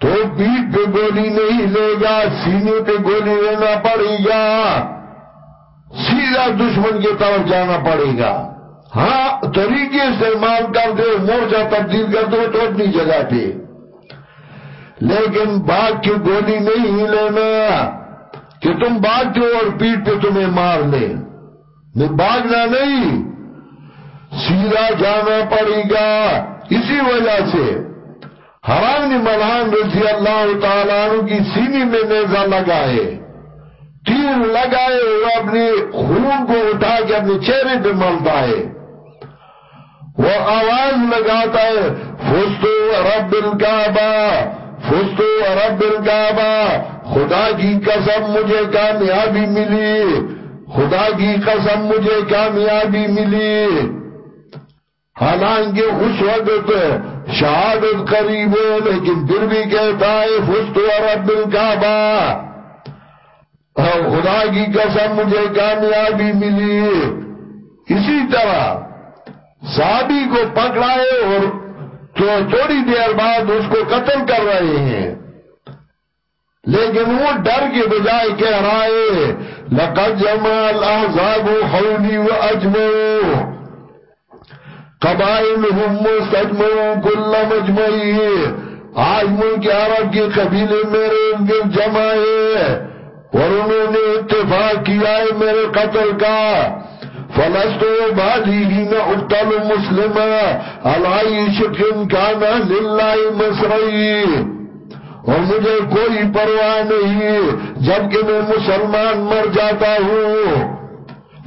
[SPEAKER 1] تو پیٹ پہ گولی نہیں لے گا، سینے پہ گولی لینا پڑے گا، سیدھا دشمن کے طرف جانا پڑے گا۔ ہاں طریقے استعمال کر دو مورچہ تبدیل کر دو تو اپنی جگہ پہ۔ لیکن باغ کی گولی نہیں لینا کہ تم باغ دو اور پیٹ پہ تمہیں مار لیں۔ باغنا نہیں، سیدھا جانا پڑے گا۔ اسی وجہ سے حرام ملان رضی اللہ تعالیٰ عنہ کی سینی میں نیزہ لگائے۔ تیر لگائے وہ اپنی خون کو اٹھا کے اپنے چہرے پہ ملتا ہے۔ وہ آواز لگاتا ہے فستو رب الکعبہ فستو رب الکعبہ خدا کی قسم مجھے کامیابی ملی، خدا کی قسم مجھے کامیابی ملی۔ حالانکہ اس وقت شہادت قریب ہے، لیکن پھر بھی کہتا ہے فستو رب الکعبہ خدا کی قسم مجھے کامیابی ملی۔ اسی طرح صحابی کو پکڑائے اور تو تھوڑی دیر بعد اس کو قتل کر رہے ہیں۔ لیکن وہ ڈر کے بجائے کہہ رہا ہے، لَقَدْ جَمَعَ الْأَحْزَابُ حَوْلِي وَأَجْمَعُوا قَبَائِلُهُمْ مُسْتَجْمَعُوا كُلَّ مَجْمَعِي آج ملک عرب کے قبیلے میرے ان کے جمع ہے اور انہوں نے اتفاق کیا ہے میرے قتل کا۔ فلستو بالیہین اقتل مسلمہ علائی شکن کانا للہ مصرعی اور مجھے کوئی پرواہ نہیں جبکہ میں مسلمان مر جاتا ہوں۔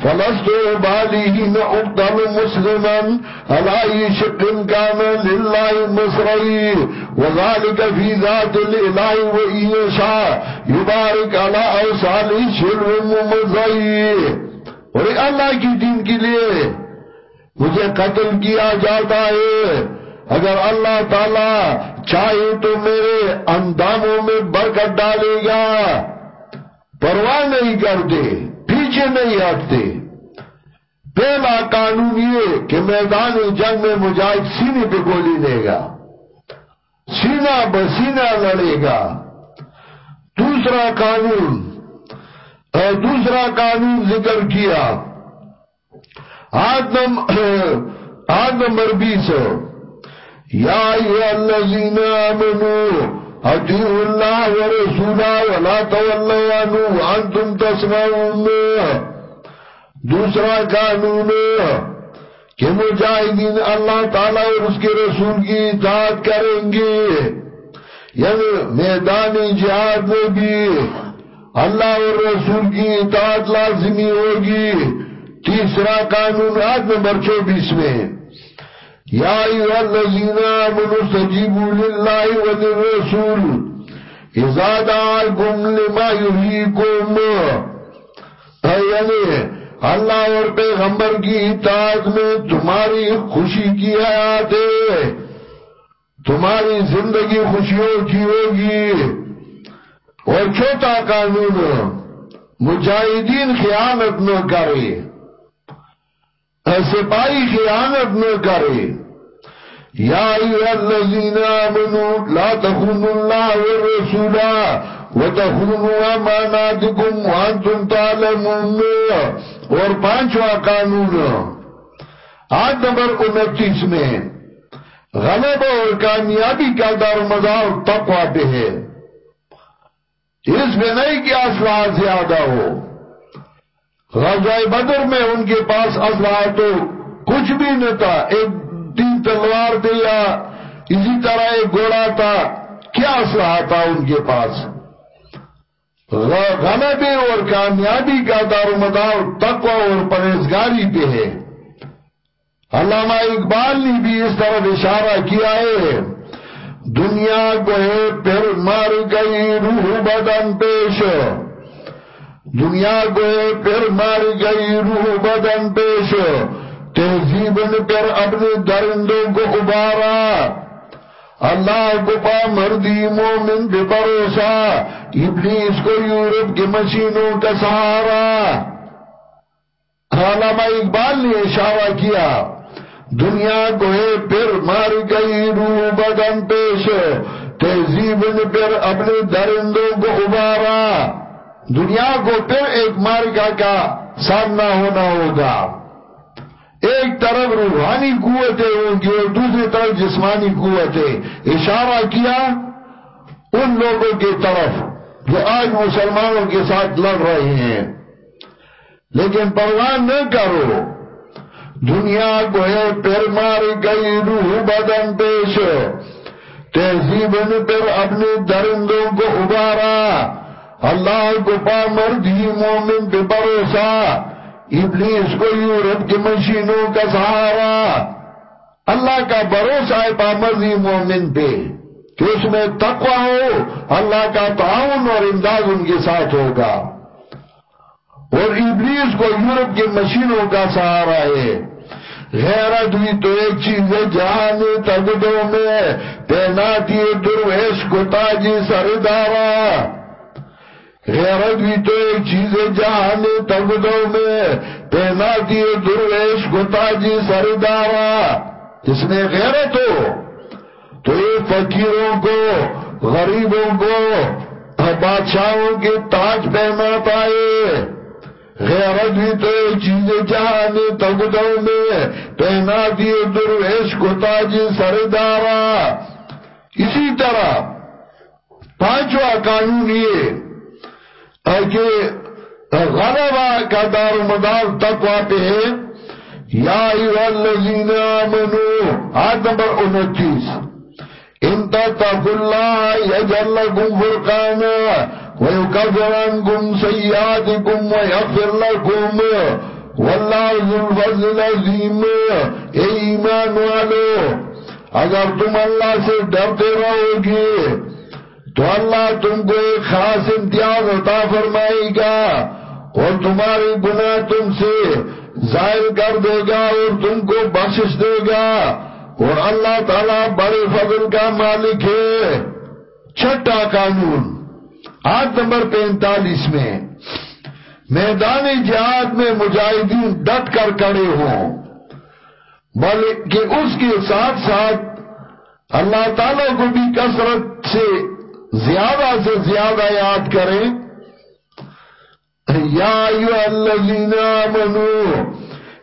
[SPEAKER 1] فلست بالين أقتل مسلما على أي شق كان لله مصري وذلك في ذات الإله وإن يشاء يبارك على أوصال شلو ممزعي اور اللہ کی دین کے لیے مجھے قتل کیا جاتا ہے۔ اگر اللہ تعالی چاہے تو میرے انداموں میں برکت ڈالے گا۔ پرواہ نہیں کرتے، پیچھے نہیں ہٹتے۔ پہلا قانون یہ کہ میدان جنگ میں مجاہد سینے پہ گولی دے گا۔ سینہ بسینہ لڑے گا۔ دوسرا قانون اور دوسرا قانون ذکر کیا۔ آدم آد نمبر بیس۔ یا الذین آمنوا اطیعوا اللہ ورسولہ ولا تولوا وانتم تسمعون۔ دوسرا قانون، کہ مجاہدین اللہ تعالیٰ اور اس کے رسول کی اطاعت کریں گے۔ یعنی میدان جہاد میں بھی۔ اللہ اور رسول کی اطاعت لازمی ہوگی۔ تیسرا قانون آج نمبر چوبیس میں۔ یا ایوہ الذین آمنوا استجیبوا للہ وللرسول۔ اذا دعاکم لما یحییکم۔ یعنی اللہ اور پیغمبر کی اطاعت میں تمہاری خوشی کی حیات ہے۔ تمہاری زندگی خوشیوں کی ہوگی۔ اور چھوٹا قانون مجاہدین خیانت نہ کرے، سپاہی خیانت نہ کرے۔ یا ایوہ الذین آمنوا لا تخونوا اللہ والرسولہ وَتَخُونُوا أَمَانَاتِكُمْ وَأَنْتُمْ تَعْلَمُونَ۔ اور پانچواں قانون، آٹھ نمبر انتیس میں، غلب اور کامیابی کا دار مدار تقوی پہ ہے اس میں نہیں کہ اسلحہ زیادہ ہو۔ غزوہ بدر میں ان کے پاس اسلحہ تو کچھ بھی نہ تھا۔ ایک تین تلوار تھے یا اسی طرح ایک گھوڑا تھا۔ کیا اسلحہ تھا ان کے پاس؟ غلبے اور کامیابی کا دار و مدار تقوی اور پرہیزگاری پہ ہے۔ علامہ اقبال نے بھی اس طرف اشارہ کیا ہے۔ دنیا کو ہے پھر مار گئی روح بدن پیش۔ دنیا کو ہے پھر مار گئی روح بدن پیش۔ تہذیب نے پھر اپنے درندوں کو ابارا اللہ کو پا مردی مومن بے بھروسہ۔ ابلیس کو یورپ کی مشینوں کا سہارا۔ علامہ اقبال نے اشارہ کیا۔ دنیا کو ہے پھر مار گئی روح بدن پیش تہذیب نے پھر اپنے درندوں کو ابارا دنیا کو پھر ایک مارکا کا سامنا ہونا ہوگا۔ ایک طرف روحانی قوتیں ہوں گی اور دوسری طرف جسمانی قوتیں۔ اشارہ کیا ان لوگوں کی طرف جو آج مسلمانوں کے ساتھ لڑ رہے ہیں۔ لیکن پروان نہ کرو۔ دنیا کو ہے مار گئی روح بدن پیش۔ تہذیب نے پھر اپنے درندوں کو ابارا اللہ کو پا مردی مومن پہ بھروسہ۔ ابلیس کو یورپ کی مشینوں کا سہارا۔ اللہ کا بھروسہ ہے پامرضی مومن پہ۔ کہ اس میں تقوی ہو، اللہ کا تعاون اور امداد ان کے ساتھ ہوگا۔ اور ابلیس کو یورپ کی مشینوں کا سہارا ہے۔ غیرت بھی تو ایک چیز ہے جہاں تگدوں میں تیناتی درویش کو تاجی سردارا غیرت بھی تو ایک چیز ہے جہاں تگدوں میں تیناتی درویش کو تاجی سردارا جس میں غیرت ہو تو یہ فقیروں کو، غریبوں کو بادشاہوں کے تاج پہنا پائے غیرت بھی تو چیز جہاں تگدوں میں پہنا دیے درویش کو تاجی سردارا اسی طرح پانچواں قانون یہ کہ غلبہ کا دار و مدار تقوی پہ ہے۔ یا ایوہ الذین آمنو، آیت نمبر انتیس۔ ان تتقوا اللہ یجعل لکم فرقانا۔ ويكفر عنكم سيئاتكم ويغفر لكم. واللہ ذو الفضل عظیم اے ایمان والو، اگر تم اللہ سے ڈرتے رہو گے، تو اللہ تم کو ایک خاص امتیاز عطا فرمائے گا اور تمہاری گناہ تم سے ظاہر کر دے گا اور تم کو بخشش دے گا اور اللہ تعالیٰ بڑے فضل کا مالک ہے، چھٹا قانون۔ آٹھ نمبر پینتالیس میں، میدان جہاد میں مجاہدین ڈٹ کر کڑے ہوں۔ بلکہ اس کے ساتھ ساتھ اللہ تعالیٰ کو بھی کثرت سے زیادہ سے زیادہ یاد کریں۔ یا ایوہ الذین آمنوا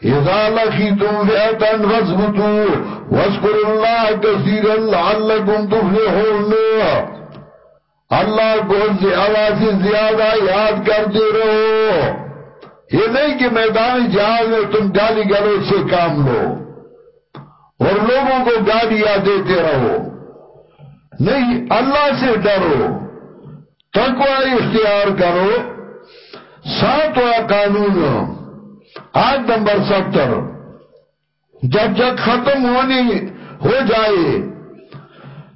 [SPEAKER 1] اذا لخیتم فیعتا فضبتوا واذکروا اللہ کثیرا لعلکم تفلحون۔ اللہ کو زیادہ سے زیادہ یاد کرتے رہو۔ یہ نہیں کہ میدان جہاز میں تم گالی گلو سے کام لو اور لوگوں کو گالیاں دیتے رہو۔ نہیں، اللہ سے ڈرو۔ تقوی اختیار کرو۔ ساتواں قانون آٹھ نمبر ستر۔ جب جب ختم ہونی ہو جائے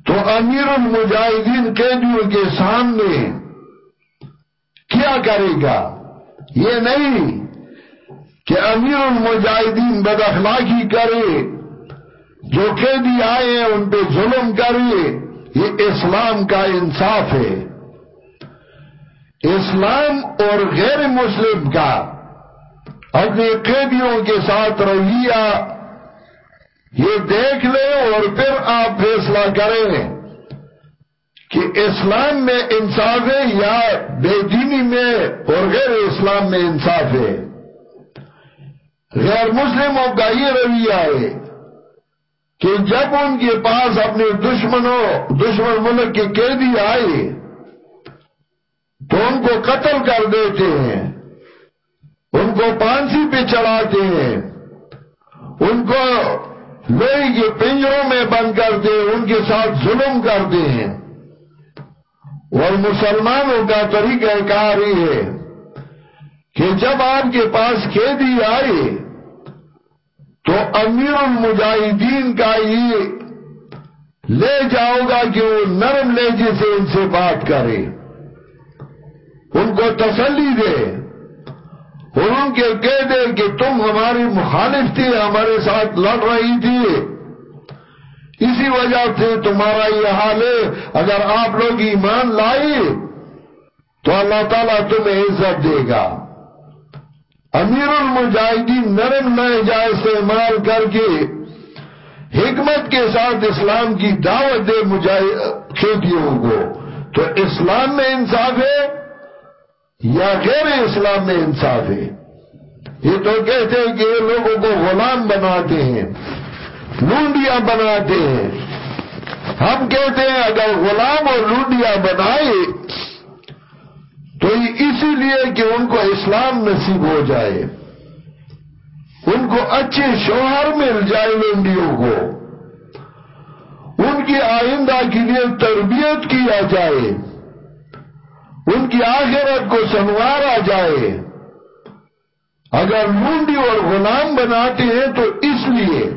[SPEAKER 1] تو امیر المجاہدین قیدیوں کے سامنے کیا کرے گا؟ یہ نہیں کہ امیر المجاہدین بد اخلاقی کرے، جو قیدی آئے ہیں ان پہ ظلم کرے، یہ اسلام کا انصاف ہے۔ اسلام اور غیر مسلم کا اپنے قیدیوں کے ساتھ رویہ یہ دیکھ لیں اور پھر آپ فیصلہ کریں کہ اسلام میں انصاف ہے یا بے دینی میں اور غیر اسلام میں انصاف ہے؟ غیر مسلموں کا یہ رویہ ہے کہ جب ان کے پاس اپنے دشمنوں، دشمن ملک کے قیدی آئے تو ان کو قتل کر دیتے ہیں، ان کو پانسی پہ چڑھاتے ہیں، ان کو لوہی کے پنجروں میں بند کرتے ان کے ساتھ ظلم کرتے ہیں۔ اور مسلمانوں کا طریقہ کار یہ ہے کہ جب آپ کے پاس قیدی آئے، تو امیر المجاہدین کا یہ لے جاؤ گا کہ وہ نرم لہجے سے ان سے بات کرے۔ ان کو تسلی دے۔ ان کے کہہ دے کہ تم ہماری مخالف تھی، ہمارے ساتھ لڑ رہی تھی۔ اسی وجہ سے تمہارا یہ حال ہے، اگر آپ لوگ ایمان لائی تو اللہ تعالیٰ تمہیں عزت دے گا۔ امیر المجاہدین نرم لہجہ استعمال کر کے حکمت کے ساتھ اسلام کی دعوت دے مجاہد کھیتیوں کو۔ تو اسلام میں انصاف ہے یا غیر اسلام میں انصاف ہے۔ یہ تو کہتے ہیں کہ یہ لوگوں کو غلام بناتے ہیں، لونڈیاں بناتے ہیں۔ ہم کہتے ہیں اگر غلام اور لونڈیاں بنائے تو اسی لیے کہ ان کو اسلام نصیب ہو جائے۔ ان کو اچھے شوہر مل جائے لنڈیوں کو۔ ان کی آئندہ کے لیے تربیت کیا جائے۔ ان کی آخرت کو سنوارا جائے۔ اگر لونڈی اور غلام بناتے ہیں تو اس لیے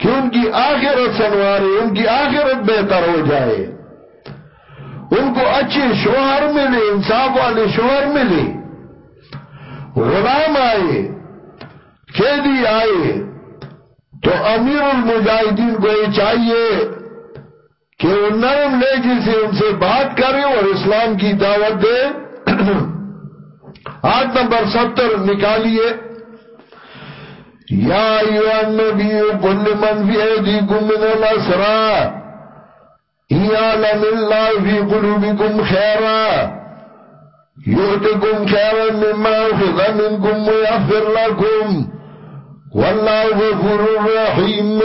[SPEAKER 1] کہ ان کی آخرت سنوارے، ان کی آخرت بہتر ہو جائے۔ ان کو اچھے شوہر ملے، انصاف والے شوہر ملے۔ غلام آئے، قیدی آئے، تو امیر المجاہدین کو یہ چاہیے کہ وہ نرم لے جسے ان سے بات کرے اور اسلام کی دعوت دے [CLEARS THROAT] آٹھ نمبر ستر نکالیے۔ یا ایوہ النبی کل من فی ایدیکم من الاسرار يعلم الله في قلوبكم خيرا يؤتكم خيرا مما أخذ منكم ويغفر لكم والله غفور رحيم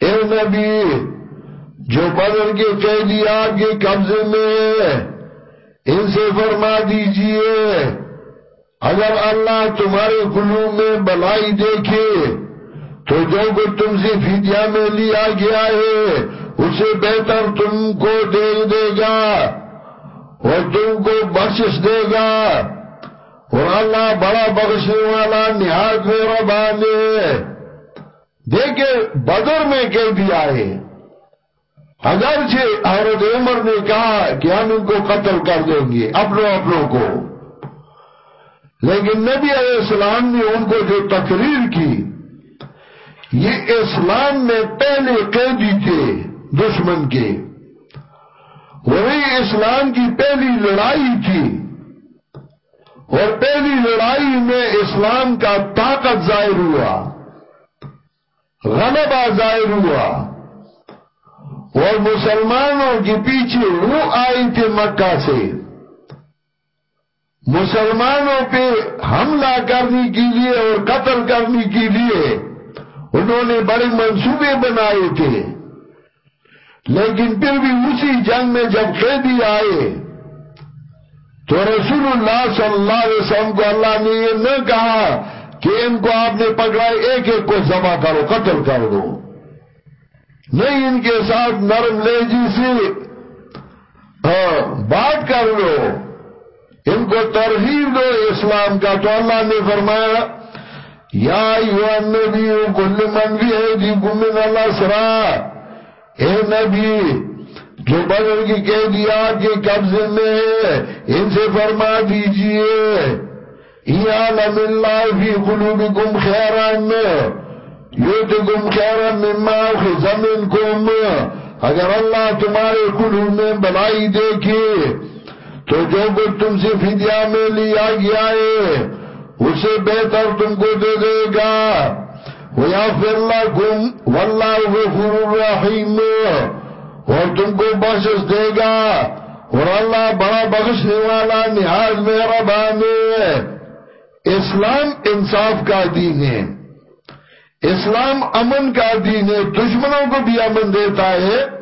[SPEAKER 1] اے نبی جو بدر کے قیدی آپ کے قبضے میں ان سے فرما دیجیے، اگر اللہ تمہارے قلوب میں بلائی دیکھے، تو جو کچھ تم سے فیدیا میں لیا گیا ہے، اسے بہتر تم کو دے دے گا، اور تم کو بخشش دے گا۔ اور اللہ بڑا بخشنے والا نہایت میرا بانے دیکھے بدر میں کہہ دیا ہے ہاں جی۔ اگرچہ جی حضرت عمر نے کہا کہ ہم ان کو قتل کر دیں گے، اپنوں اپنوں کو۔ لیکن نبی علیہ السلام نے ان کو جو تقریر کی، یہ اسلام میں پہلے قیدی تھے، دشمن کے۔ وہی اسلام کی پہلی لڑائی تھی۔ اور پہلی لڑائی میں اسلام کا طاقت ظاہر ہوا، غلبہ ظاہر ہوا۔ اور مسلمانوں کے پیچھے وہ آئی تھے مکہ سے۔ مسلمانوں پہ حملہ کرنے کے لیے اور قتل کرنے کے لیے انہوں نے بڑے منصوبے بنائے تھے۔ لیکن پھر بھی اسی جنگ میں جب قیدی آئے، تو رسول اللہ صلی اللہ علیہ وسلم کو اللہ نے یہ نہ کہا کہ ان کو آپ نے پکڑائے ایک ایک کو جمع کرو، قتل کر دو۔ نہیں ان کے ساتھ نرم لیجی سے ہاں، بات کر لو۔ ان کو ترغیب دو اسلام کا۔ تو اللہ نے فرمایا، یا نبی کل من بھی ہے جی گمن اللہ سرا اے نبی، جو بدل کی کہہ دیا کہ قبضے میں ہے، ان سے فرما دیجیے۔ ایالم اللہ فی قلوبکم خیران۔ یوتکم خیران مما خزمن کم اگر اللہ تمہارے قلوب میں بلائی دیکھے، تو جو کچھ تم سے فدیہ میں لیا گیا ہے، اسے بہتر تم کو دے دے گا. وَيَغْفِرْ لَكُمْ وَاللَّهُ غَفُورٌ رَحِيمٌ. اور تم کو بخش دے گا. اور اللہ بڑا بخشنے والا نہاز مہربان ہے. اسلام انصاف کا دین ہے۔ اسلام امن کا دین ہے، دشمنوں کو بھی امن دیتا ہے۔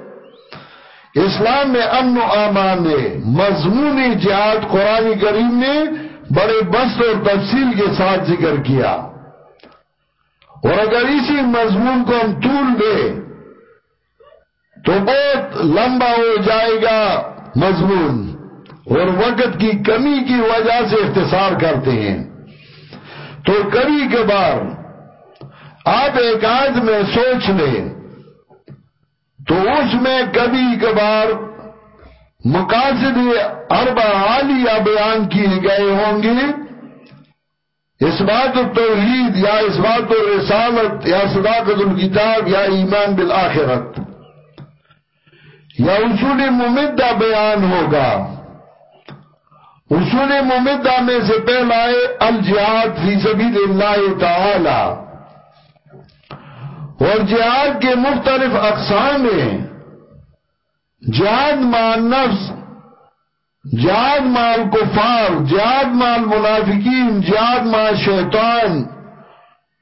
[SPEAKER 1] اسلام میں امن و امان ہے۔ مضمونی جہاد قرآن کریم نے بڑے بست اور تفصیل کے ساتھ ذکر کیا۔ اور اگر اسی مضمون کو ہم طول دیں، تو بہت لمبا ہو جائے گا مضمون۔ اور وقت کی کمی کی وجہ سے اختصار کرتے ہیں۔ تو کبھی کبھار آپ ایک آج میں سوچ لیں تو اس میں کبھی کبھار مقاصد اربع عالیہ بیان کیے گئے ہوں گے۔ اس بات التوحید یا اس بات الرسالت یا صداقت الکتاب یا ایمان بالآخرت۔ یا اصول ممدہ بیان ہوگا۔ اصول ممدہ میں سے پہلا ہے الجہاد فی سبیل اللہ تعالی۔ اور جہاد کے مختلف اقسام ہیں۔ جہاد مال نفس، جہاد مال کفار، جہاد مال منافقین، جہاد مال شیطان،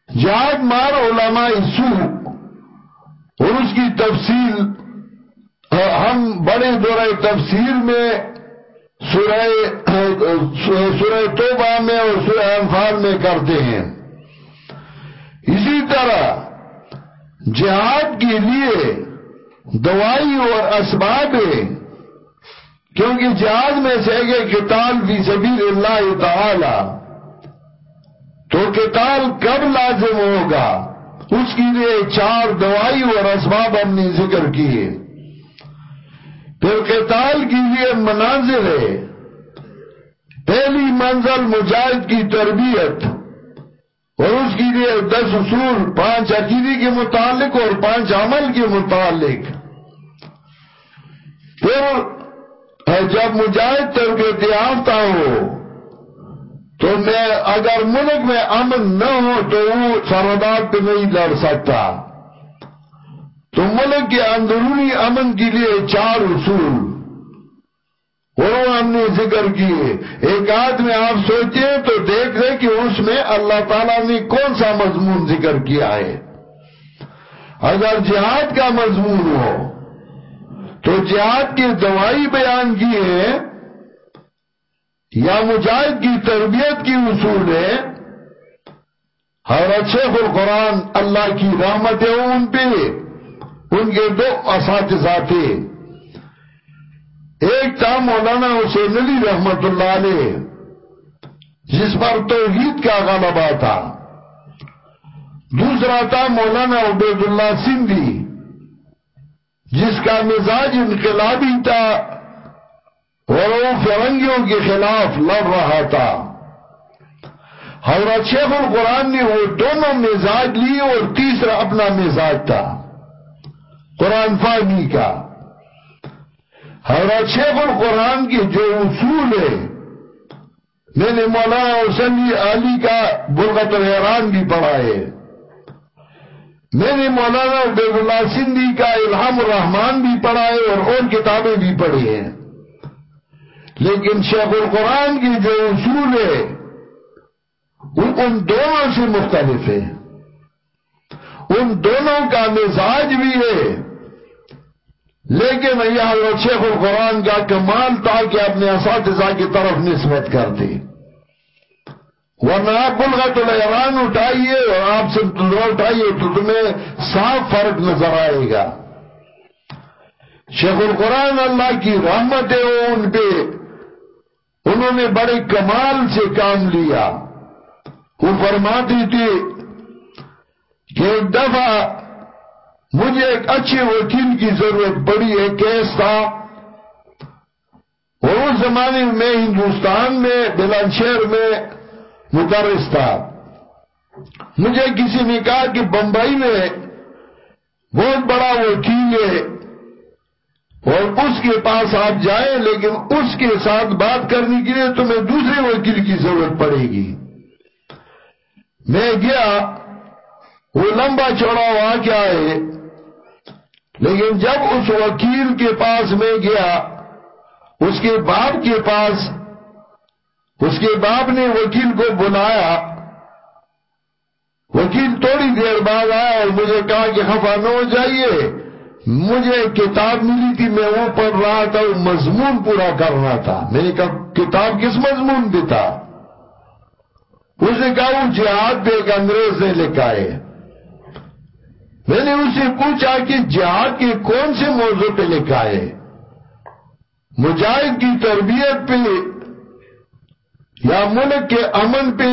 [SPEAKER 1] جہاد مال علماء سو اور اس کی تفصیل، ہم بڑے دورہ تفسیر میں، سورہ سورہ توبہ میں اور سورہ انفال میں کرتے ہیں۔ اسی طرح جہاد کے لیے دوائی اور اسباب کیونکہ جہاد میں سے گے کتال فی سبیل اللہ تعالی۔ تو کتال کب لازم ہوگا؟ اس کے لیے چار دوائی اور اسباب ہم نے ذکر کیے۔ پھر قتال کی لیے منازل ہے پہلی منزل مجاہد کی تربیت۔ اور اس کے لیے دس اصول، پانچ عقیدی کے متعلق اور پانچ عمل کے متعلق۔ پھر جب مجاہد تربیت یافتہ ہو تو میں اگر ملک میں امن نہ ہو تو وہ سردار پہ نہیں لڑ سکتا۔ تو ملک کے اندرونی امن کے لیے چار اصول۔ وہ ہم نے ذکر کیے۔ ایک آدھ میں آپ سوچیں تو دیکھ رہے کہ اس میں اللہ تعالیٰ نے کون سا مضمون ذکر کیا ہے۔ اگر جہاد کا مضمون ہو، تو جہاد کی دوائی بیان کی ہے یا مجاہد کی تربیت کی اصول ہے حضرت شیخ القرآن اللہ کی رحمت ہے ان پہ، ان کے دو اساتذہ تھے۔ ایک تھا مولانا حسین علی رحمت اللہ علیہ، جس پر توحید کا غلبہ تھا۔ دوسرا تھا مولانا عبید اللہ سندھی، جس کا مزاج انقلابی تھا، اور وہ فرنگیوں کے خلاف لڑ رہا تھا۔ حضرت شیخ القرآن نے وہ دونوں مزاج لی اور تیسرا اپنا مزاج تھا، قرآن فاہمی کا۔ حضرت شیخ القرآن کے جو اصول ہے۔ میں نے مولانا حسنی علی کا بلغت الحران بھی پڑھا ہے۔ میں نے مولانا عبید اللہ سندھی کا الہام الرحمان بھی پڑھا ہے اور اور کتابیں بھی پڑھی ہیں۔ لیکن شیخ القرآن کی جو اصول ہے ان دونوں سے مختلف ہے۔ ان دونوں کا مزاج بھی ہے۔ لیکن یہ شیخ القرآن کا کمال تھا کہ اپنے اساتذہ کی طرف نسبت کرتے ورنہ آپ بلغت الحران اٹھائیے اور آپ سے اٹھائیے تو تمہیں صاف فرق نظر آئے گا۔ شیخ القرآن اللہ کی رحمت ہے ان پہ۔ انہوں نے بڑے کمال سے کام لیا۔ وہ فرماتی تھی کہ ایک دفعہ مجھے ایک اچھے وکیل کی ضرورت پڑی ہے کیس تھا۔ اور اس زمانے میں ہندوستان میں بلند شہر میں مدرس تھا۔ مجھے کسی نے کہا کہ بمبئی میں بہت بڑا وکیل ہے اور اس کے پاس آپ جائیں، لیکن اس کے ساتھ بات کرنے کے لیے تمہیں دوسرے وکیل کی ضرورت پڑے گی۔ میں گیا، وہ لمبا چوڑا ہوا کیا ہے۔ لیکن جب اس وکیل کے پاس میں گیا، اس کے باپ کے پاس، اس کے باپ نے وکیل کو بلایا، وکیل تھوڑی دیر بعد آیا اور مجھے کہا کہ خفا نہ ہو جائیے، مجھے کتاب ملی تھی، میں وہ پڑھ رہا تھا، وہ مضمون پورا کرنا تھا۔ میں نے کہا، کتاب کس مضمون بھی تھا؟ اس نے کہا، وہ جہاد پہ ایک انگریز نے لکھا ہے۔ میں نے اس سے پوچھا کہ جہاد کے کون سے موضوع پہ لکھا ہے؟ مجاہد کی تربیت پہ یا ملک کے امن پہ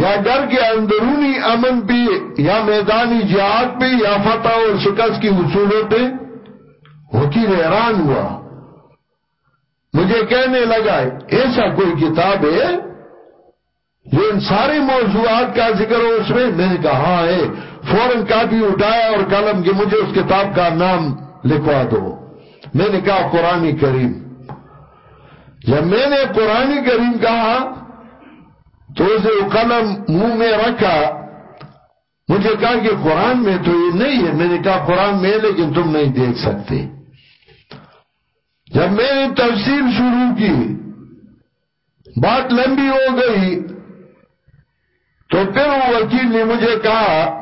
[SPEAKER 1] یا گھر کے اندرونی امن پہ یا میدانی جہاد پہ یا فتح اور شکست کی اصولوں پہ؟ وکیل حیران ہوا۔ مجھے کہنے لگا، ایسا کوئی کتاب ہے جو ان سارے موضوعات کا ذکر ہو اس میں؟ میں نے کہا ہاں ہے۔ فوراً کاپی اٹھایا اور قلم کہ مجھے اس کتاب کا نام لکھوا دو۔ میں نے کہا، قرآن کریم جب میں نے قرآن کریم کہا، تو اسے قلم منہ میں رکھا۔ مجھے کہا کہ قرآن میں تو یہ نہیں ہے۔ میں نے کہا، قرآن میں لیکن تم نہیں دیکھ سکتے۔ جب میں نے تفصیل شروع کی، بات لمبی ہو گئی۔ تو پھر وہ وکیل نے مجھے کہا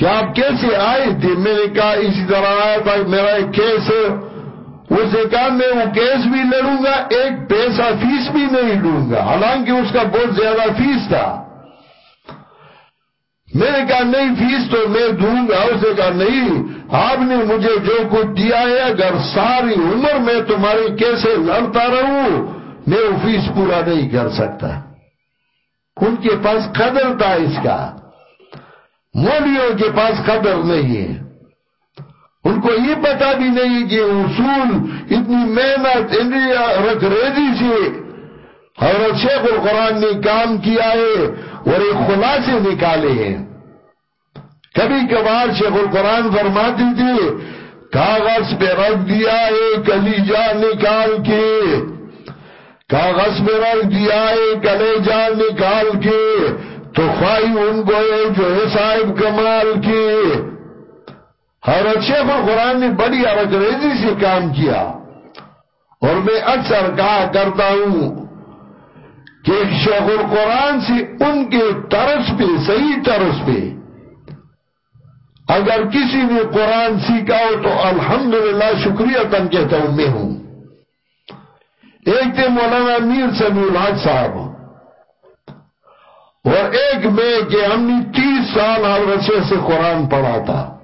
[SPEAKER 1] کہ آپ کیسے آئے تھے؟ میں نے کہا، اسی طرح آیا تھا، میرا ایک کیس اس نے کہا، میں وہ کیس بھی لڑوں گا، ایک پیسہ فیس بھی نہیں لوں گا۔ حالانکہ اس کا بہت زیادہ فیس تھا۔ میں نے کہا، نہیں فیس تو میں دوں گا۔ اس نے کہا، نہیں، آپ نے مجھے جو کچھ دیا ہے، اگر ساری عمر میں تمہاری کیسے لڑتا رہوں، میں وہ فیس پورا نہیں کر سکتا۔ ان کے پاس قدر تھا اس کا۔ مولیوں کے پاس قدر نہیں ہے۔ ان کو یہ پتا بھی نہیں کہ اصول اتنی محنت انڈیا رکھ ریزی سے حضرت شیخ القرآن نے کام کیا ہے اور ایک خلاصے نکالے ہیں۔ کبھی کبھار شیخ القرآن فرماتی تھی، کاغذ پہ رکھ دیا ہے کلیجا نکال کے۔ کاغذ پہ رکھ دیا ہے کلیجا نکال کے۔ تو خواہی ان کو جو ہے صاحب کمال کے حضرت شیخ القرآن نے بڑی ریزی سے کام کیا۔ اور میں اکثر کہا کرتا ہوں کہ شیخ القرآن سے ان کے طرز پہ، صحیح طرز پہ۔ اگر کسی نے قرآن سیکھا ہو تو الحمدللہ شکریہ تن کہتا ہوں میں ہوں۔ ایک تھے مولانا میر سمی الحاج صاحب اور ایک میں کہ ہم نے تیس سال حضرت سے قرآن پڑھا تھا۔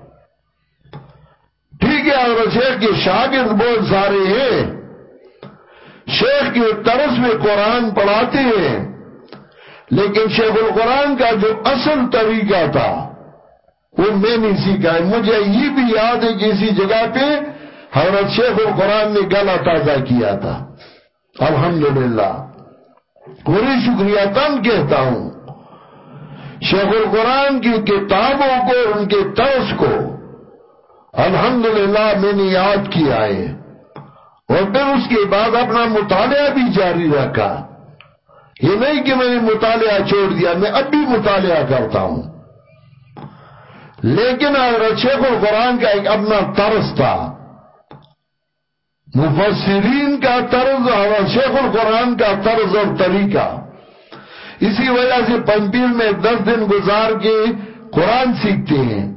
[SPEAKER 1] ٹھیک ہے اور کے شاگرد بہت سارے ہیں۔ شیخ کے طرز میں قرآن پڑھاتے ہیں۔ لیکن شیخ القرآن کا جو اصل طریقہ تھا، وہ میں نہیں سیکھا ہے۔ مجھے یہ بھی یاد ہے کہ اسی جگہ پہ حضرت شیخ القرآن نے گلا تازہ کیا تھا۔ الحمدللہ۔ پوری شکریہ تن کہتا ہوں۔ شیخ القرآن کی کتابوں کو، ان کے طرز کو الحمدللہ میں نے یاد کیا ہے۔ اور پھر اس کے بعد اپنا مطالعہ بھی جاری رکھا۔ یہ نہیں کہ میں نے مطالعہ چھوڑ دیا، میں اب بھی مطالعہ کرتا ہوں۔ لیکن اگر شیخ القرآن کا ایک اپنا طرز تھا، مفسرین کا طرز اور شیخ القرآن کا طرز اور طریقہ اسی وجہ سے پنپیر میں دس دن گزار کے قرآن سیکھتے ہیں۔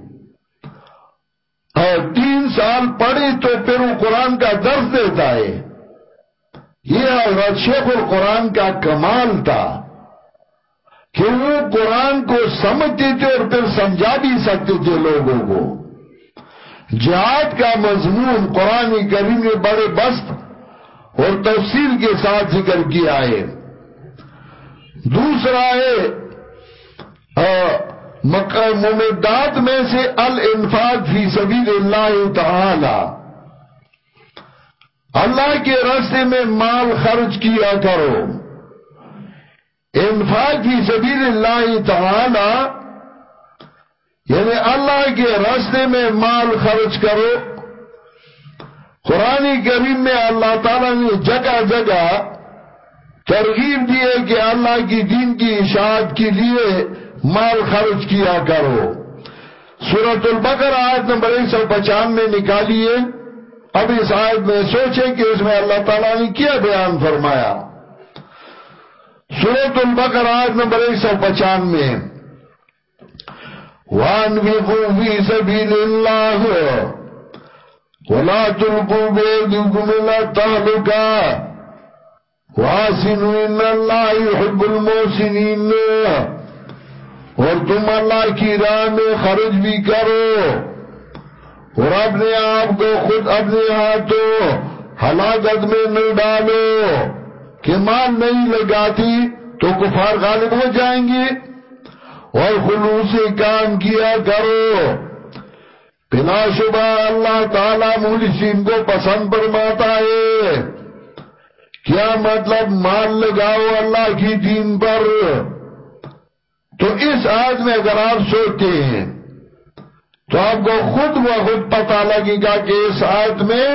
[SPEAKER 1] اور تین سال پڑھی تو پھر وہ قرآن کا درس دیتا ہے۔ یہ حضرت شیخ القرآن کا کمال تھا کہ وہ قرآن کو سمجھتے تھے اور پھر سمجھا بھی سکتے تھے لوگوں کو۔ جہاد کا مضمون قرآن کریم نے بڑے بست اور تفصیل کے ساتھ ذکر کیا ہے۔ دوسرا ہے ممداد میں سے الانفاق فی سبیل اللہ تعالی۔ اللہ کے راستے میں مال خرچ کیا کرو۔ انفاق فی سبیل اللہ تعالی یعنی اللہ کے راستے میں مال خرچ کرو۔ قرآن کریم میں اللہ تعالیٰ نے جگہ جگہ ترغیب دیے کہ اللہ کی دین کی اشاعت کے لیے مال خرچ کیا کرو۔ سورت البقر آیت نمبر ایک سو پچانوے نکالیے۔ اب اس آیت میں سوچیں کہ اس میں اللہ تعالیٰ نے کیا بیان فرمایا۔ سورت البقر آیت نمبر ایک سو پچانوے۔ وَانْفِقُوا فِي سَبِيلِ اللَّهِ وَلَا تُلْقُوا بِيَدِكُمْ إِلَى التَّهْلُكَةِ واسنو ان اللہ يحب الموسنین اور تم اللہ کی راہ میں خرج بھی کرو۔ اور اپنے آپ کو خود اپنے ہاتھوں ہلاکت میں نہ ڈالو۔ کہ مال نہیں لگاتی تو کفار غالب ہو جائیں گے۔ اور خلوص سے کام کیا کرو۔ بلا شبہ اللہ تعالیٰ مولسین کو پسند فرماتا ہے۔ کیا مطلب مال لگاؤ اللہ کی دین پر؟ تو اس آج میں اگر آپ سوچتے ہیں، تو آپ کو خود و خود پتا لگے گا کہ اس آیت میں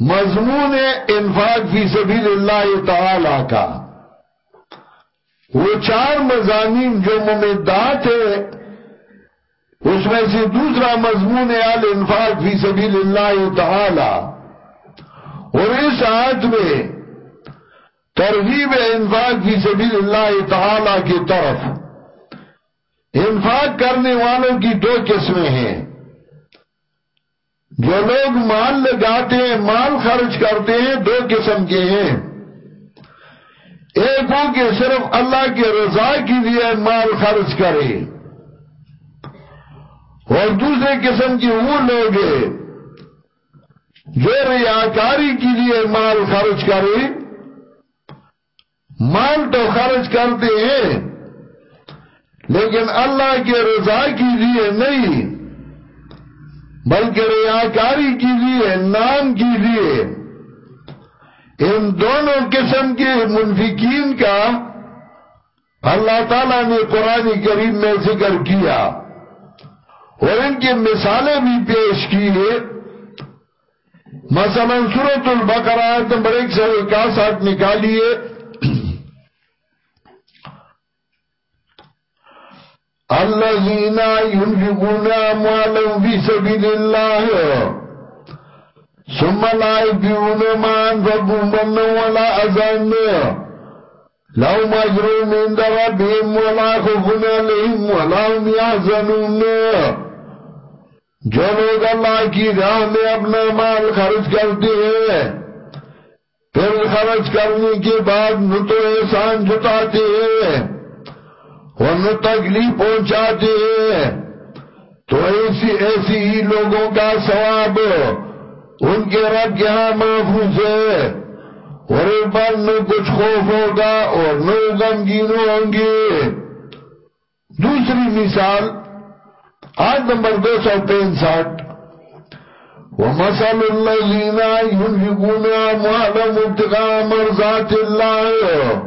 [SPEAKER 1] مضمون انفاق فی سبیل اللہ تعالی کا۔ وہ چار مضامین جو ممدات ہے اس میں سے دوسرا مضمون الانفاق فی سبیل اللہ تعالی۔ اور اس آیت میں ترغیب انفاق کی سبیل اللہ تعالی کی طرف، انفاق کرنے والوں کی دو قسمیں ہیں۔ جو لوگ مال لگاتے ہیں، مال خرچ کرتے ہیں، دو قسم کے ہیں۔ ایک ہو کہ صرف اللہ کے رضا کے لیے مال خرچ کرے۔ اور دوسرے قسم کی وہ لوگ ہیں جو ریاکاری کے لیے مال خرچ کرے مال تو خرچ کرتے ہیں، لیکن اللہ کے رضا کے لیے نہیں، بلکہ ریاکاری کے لیے نام کے لیے ان دونوں قسم کے منفقین کا اللہ تعالیٰ نے قرآن کریم میں ذکر کیا، اور ان کی مثالیں بھی پیش کی ہے مثلا سورت البقرہ آیت نمبر ایک سو اکاسٹھ نکالیے۔ الذين ينفقون اموالهم في سبيل الله ثم لا يبيعون ما انفقوا منا ولا اذان۔ لهم اجر عند ربهم ولا خوف عليهم ولا هم يحزنون جو لوگ اللہ کی راہ میں اپنا مال خرچ کرتے ہیں، پھر خرچ کرنے کے بعد نہ تو احسان جتاتے ہیں، اور نہ تکلیف پہنچاتے ہیں۔ تو ایسی ایسی ہی لوگوں کا ثواب ان کے رب کے ہاں محفوظ ہے۔ اور اس پر نہ کچھ خوف ہوگا اور نہ غمگین ہوں گے۔ دوسری مثال آج نمبر دو سو پینسٹھ ومثل الذين ينفقون أموالهم ابتغاء مرضات الله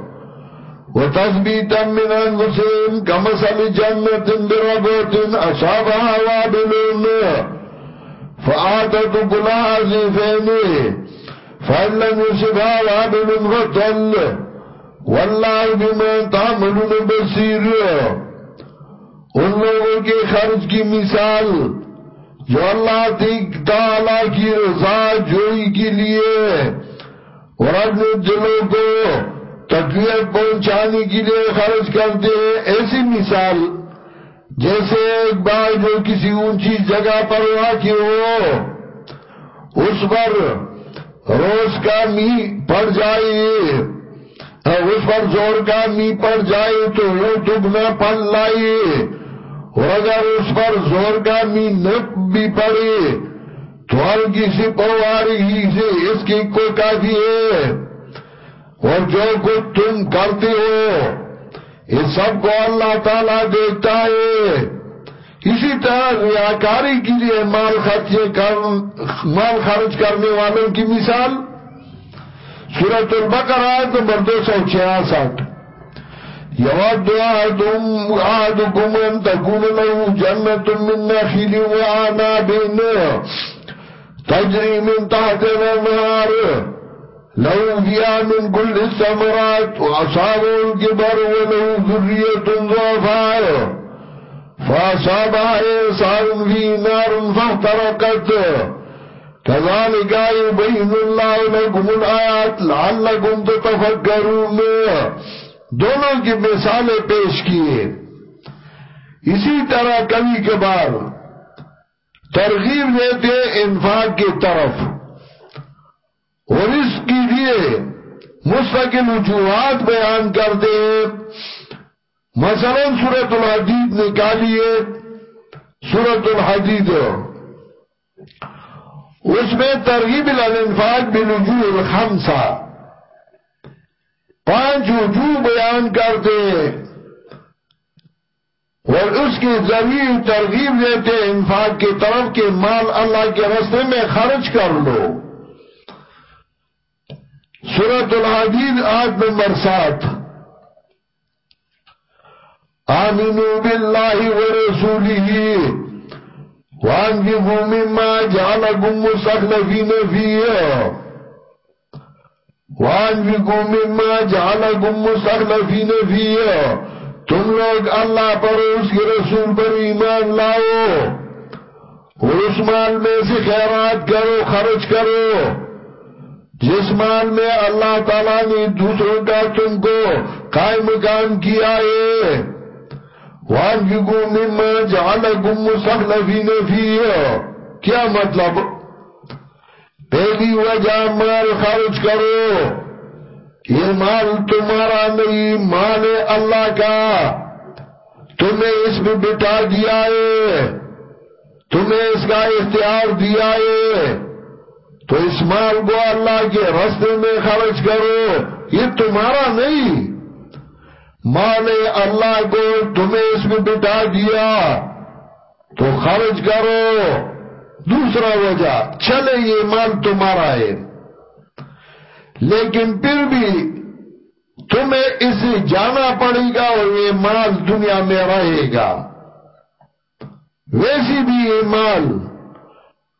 [SPEAKER 1] وتثبيتا من أنفسهم كمثل جنة بربوت أصابها وابل فآتت كل عزيفين فإن لم يصبها وابل فطل والله بما تعملون بصير۔ ان لوگوں کے خرچ کی مثال جو اللہ تعالیٰ کی رضا جوئی کے لیے اور اپنے دلوں کو تقویت پہنچانے کے لیے خرچ کرتے ہیں، ایسی مثال جیسے ایک بار جو کسی اونچی جگہ پر واقع ہو، اس پر روز کا می پڑ جائے اس پر زور کا می پڑ جائے تو وہ دگنا پل لائے۔ اور اگر اس پر زور کا مینت بھی پڑے، تو ہر کسی پرواری ہی سے اس کی کو کافی ہے۔ اور جو کچھ تم کرتے ہو اس سب کو اللہ تعالیٰ دیکھتا ہے۔ اسی طرح ریاکاری کے لیے مال خرچ مال خرچ کرنے والوں کی مثال۔ سورت البقر آیت نمبر دو سو چھیاسٹھ۔ يود أحدكم أحدكم أن تكون له جنة من نخيل وعناب تجري من تحت الأنهار. له فيها من كل الثمرات وأصابه الكبر وله ذرية ضعفاء. فأصابها إنسان في نار فاحترقت كذلك يبين الله لكم الآيات لعلكم تتفكرون. دونوں کی مثالیں پیش کیے۔ اسی طرح کبھی کبھار ترغیب دیتے انفاق کی طرف۔ اور اس کے لیے مستقل وجوہات بیان کرتے ہیں۔ مثلا سورت الحدید نکالیے۔ سورت الحدید۔ اس میں ترغیب الانفاق بالوجوہ الخمسہ۔ پانچ وجوہ بیان کرتے اور اس کے ذریعے ترغیب دیتے انفاق کی طرف کے مال اللہ کے رستے میں خرچ کر لو۔ سورت الحدید آٹھ نمبر سات۔ آمینو باللہ ورسولہ۔ وانفقوا مما جعلكم مستخلفين فيه وانفقوا مما جعلكم مستخلفين فيه. تم لوگ اللہ پر اس کے رسول پر ایمان لاؤ. اور اس مال میں سے خیرات کرو، خرچ کرو. جس مال میں اللہ تعالیٰ نے دوسروں کا تم کو قائم مقام کیا ہے. وانفقوا مما جعلكم مستخلفين فيه. کیا مطلب؟ پہلی وجہ مال خرچ کرو یہ مال تمہارا نہیں، مال اللہ کا۔ تمہیں اس میں بٹا دیا ہے، تمہیں اس کا اختیار دیا ہے۔ تو اس مال کو اللہ کے رستے میں خرچ کرو، یہ تمہارا نہیں۔ مال اللہ کو تمہیں اس میں بٹا دیا، تو خرچ کرو۔ دوسرا وجہ، چلے یہ مال تمہارا ہے۔ لیکن پھر بھی تمہیں اسے جانا پڑے گا اور یہ مال دنیا میں رہے گا۔ ویسی بھی یہ مال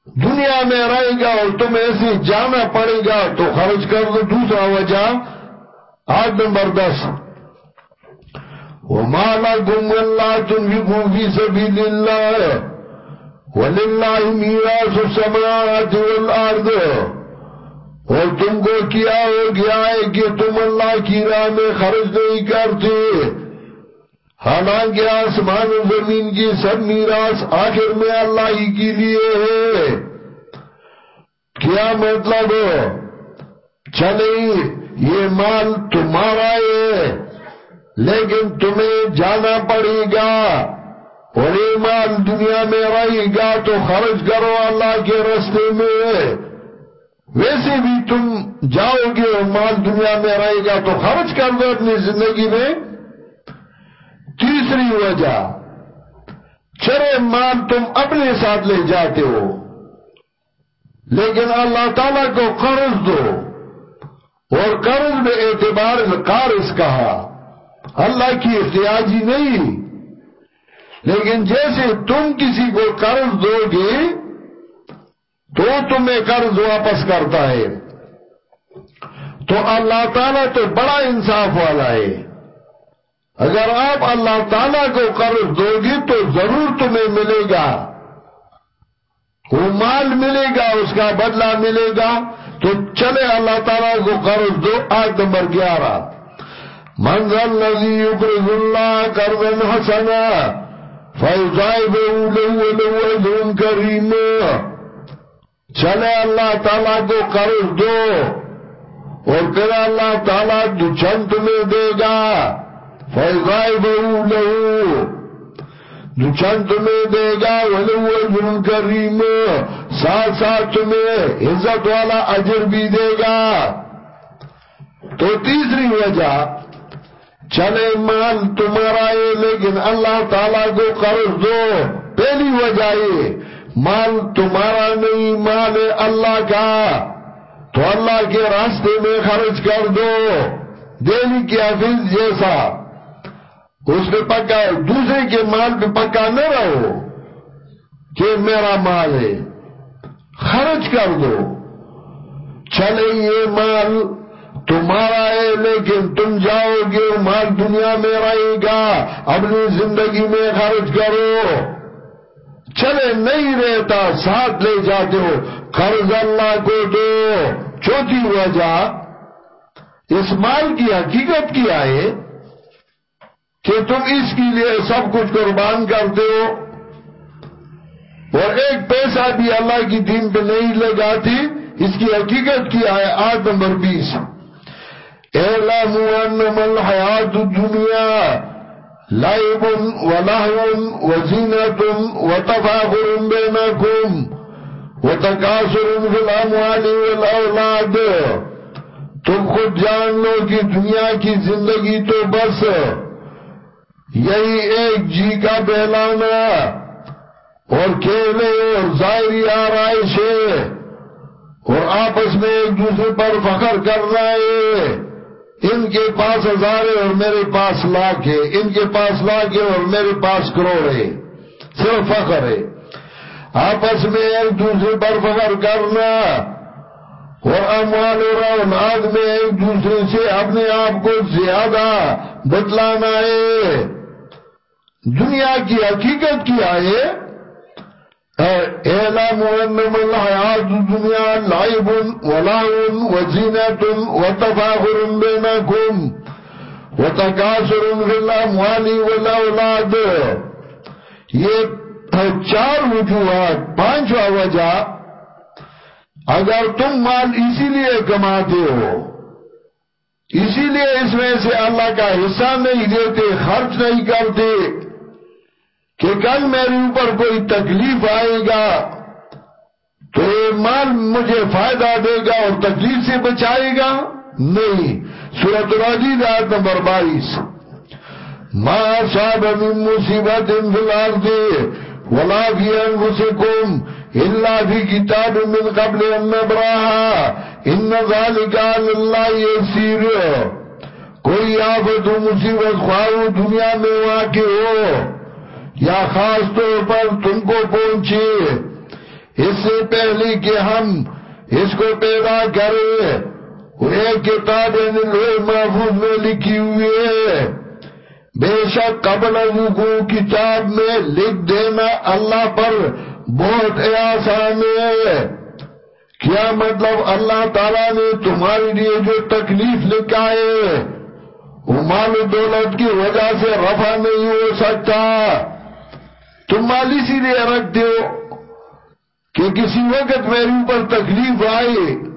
[SPEAKER 1] دنیا میں رہے گا اور تمہیں اسے جانا پڑے گا، تو خرچ کر دو۔ دوسرا وجہ آٹھ نمبر دس۔ وہ مالا گم اللہ تم بھی گوگی سبھی اللہ وَلِلَّهِ مِيرَاسُ السَّمَاوَاتِ وَالْأَرْضِ اور تم کو کیا ہو گیا ہے کہ تم اللہ کی راہ میں خرچ نہیں کرتے؟ حالانکہ آسمان و زمین کی سب میراث آخر میں اللہ ہی کے لیے ہے۔ کیا مطلب؟ چلے، یہ مال تمہارا ہے، لیکن تمہیں جانا پڑے گا۔ اور ایمان دنیا میں رہی گا تو خرچ کرو اللہ کے رستے میں۔ ویسے بھی تم جاؤ گے اور مال دنیا میں رہے گا تو خرچ کر دو اپنی زندگی میں۔ تیسری وجہ، چرے مال تم اپنے ساتھ لے جاتے ہو، لیکن اللہ تعالیٰ کو قرض دو۔ اور قرض میں اعتبار قارض کہا اللہ کی احتیاجی نہیں۔ لیکن جیسے تم کسی کو قرض دو گے، تو تمہیں قرض واپس کرتا ہے۔ تو اللہ تعالیٰ تو بڑا انصاف والا ہے۔ اگر آپ اللہ تعالیٰ کو قرض دو گی تو ضرور تمہیں ملے گا۔ وہ مال ملے گا، اس کا بدلہ ملے گا۔ تو چلے اللہ تعالیٰ کو قرض دو آیت نمبر گیارہ۔ منظر نظی اقرض اللہ قرض حسنا فیضائب لون کریم چلے اللہ تعالیٰ کو قرض دو اور پھر اللہ تعالیٰ دو چند تمہیں دے گا. فیضائب لون جو چند تمہیں دے گا ولو اجر کریم ساتھ ساتھ تمہیں عزت والا اجر بھی دے گا. تو تیسری وجہ چلے مال تمہارا ہے لیکن اللہ تعالیٰ کو قرض دو۔ پہلی وجہ یہ مال تمہارا نہیں مال اللہ کا۔ تو اللہ کے راستے میں خرچ کر دو۔ دہلی کی حفظ جیسا۔ اس پہ پکا، دوسرے کے مال پہ پکا نہ رہو کہ میرا مال ہے۔ خرچ کر دو۔ چلے یہ مال۔ تمہارا ہے لیکن تم جاؤ گے، مال دنیا میں رہے گا، اپنی زندگی میں خرچ کرو۔ چلے نہیں رہتا، ساتھ لے جاتے ہو۔ قرض اللہ کو دو۔ چوتھی وجہ، اس مال کی حقیقت کیا ہے کہ تم اس کے لیے سب کچھ قربان کرتے ہو۔ اور ایک پیسہ بھی اللہ کی دین پہ نہیں لگاتی اس کی حقیقت کیا ہے؟ آٹھ نمبر بیس۔ اعلاموا انما الحیات الدنیا لائب ولہو وزینت وتفاخر بینکم وتکاثر فی الاموال والاولاد تم خود جان لو کہ دنیا کی زندگی تو بس یہی ایک جی کا بہلانا اور کھیلے اور ظاہری آرائش ہے اور آپس میں ایک دوسرے پر فخر کر کرنا ہے ان کے پاس ہزار ہے اور میرے پاس لاکھ ہے، ان کے پاس لاکھ ہے اور میرے پاس کروڑ ہے۔ صرف فخر ہے۔ آپس میں ایک دوسرے پر فخر کرنا اور اموال اور اولاد میں ایک دوسرے سے اپنے آپ کو زیادہ بتلانا ہے۔ دنیا کی حقیقت کیا ہے؟ اعلام انم الحیات الدنیا لائب ولعن وزینت وتفاخر بینکم وتکاثر فی الاموال والاولاد یہ چار وجوہات پانچواں وجہ اگر تم مال اسی لیے کماتے ہو اسی لیے اس میں سے اللہ کا حصہ نہیں دیتے خرچ نہیں کرتے۔ کہ کل میرے اوپر کوئی تکلیف آئے گا تو یہ مال مجھے فائدہ دے گا اور تکلیف سے بچائے گا؟ نہیں۔ سورت العجید آیت نمبر بائیس۔ ما صاحب من مصیبت انفلال دے ولا فی انفسکم الا فی کتاب من قبل ان نبراہا ان ذالکا اللہ یسیر کوئی آفت و مصیبت خواہ دنیا میں واقع ہو یا خاص طور پر تم کو پہنچے اس سے پہلے کہ ہم اس کو پیدا کریں ایک کتاب لوہ محفوظ میں لکھی ہوئی ہے بے شک قبل کو کتاب میں لکھ دینا اللہ پر بہت آسان ہے۔ کیا مطلب اللہ تعالیٰ نے تمہارے لیے جو تکلیف لکھا ہے؟ وہ مال دولت کی وجہ سے رفع نہیں ہو سکتا۔ تم مال اسی لیے رکھتے ہو کہ کسی وقت میرے اوپر تکلیف آئے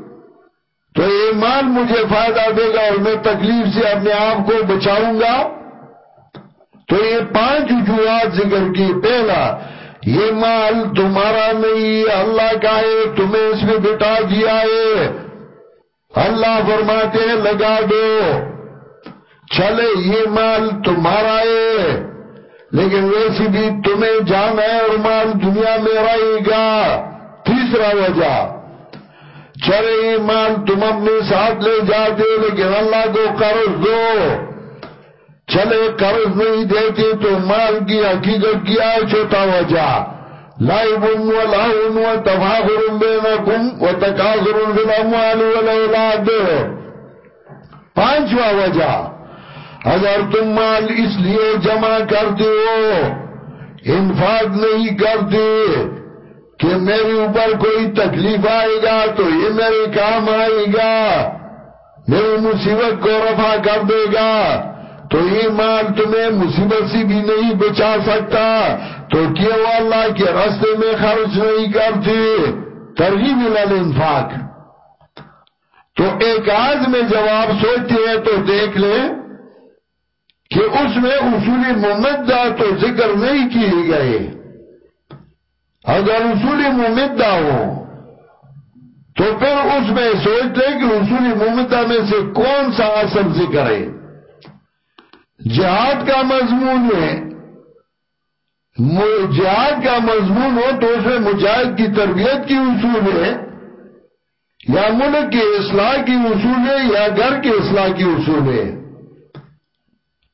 [SPEAKER 1] تو یہ مال مجھے فائدہ دے گا اور میں تکلیف سے اپنے آپ کو بچاؤں گا۔ تو یہ پانچ وجوہات ذکر کی۔ پہلا، یہ مال تمہارا نہیں، اللہ کا ہے، تمہیں اس میں بٹا دیا ہے۔ اللہ فرماتے ہیں، لگا دو۔ چلے، یہ مال تمہارا ہے۔ لیکن ویسی بھی تمہیں جانا ہے اور مال دنیا میں رہے گا تیسرا وجہ۔ چلے یہ مال تم اپنے ساتھ لے جاتے لیکن اللہ کو قرض دو۔ چلے قرض نہیں دیتے تو مال کی حقیقت کیا چھوٹا وجہ۔ لائبن و لہن و تفاخر بینکم و تکاثر فی الاموال والاولاد پانچواں وجہ۔ اگر تم مال اس لیے جمع کرتے ہو، انفاق نہیں کرتے کہ میرے اوپر کوئی تکلیف آئے گا تو یہ میرے کام آئے گا میری مصیبت کو رفع کر دے گا۔ تو یہ مال تمہیں مصیبت سے بھی نہیں بچا سکتا۔ تو کیوں اللہ کے راستے میں خرچ نہیں کرتے؟ ترغیب الانفاق تو ایک آج میں جواب سوچتے ہیں تو دیکھ لیں۔ کہ اس میں اصول ممدہ تو ذکر نہیں کیے گئے۔ اگر اصول ممدہ ہو، تو پھر اس میں سوچتے کہ اصول ممدہ میں سے کون سا اصل ذکر ہے۔ جہاد کا مضمون ہے۔ جہاد کا مضمون ہو تو اس میں مجاہد کی تربیت کی اصول ہے، یا ملک کی اصلاح کی اصول ہے، یا گھر کی اصلاح کی اصول ہے۔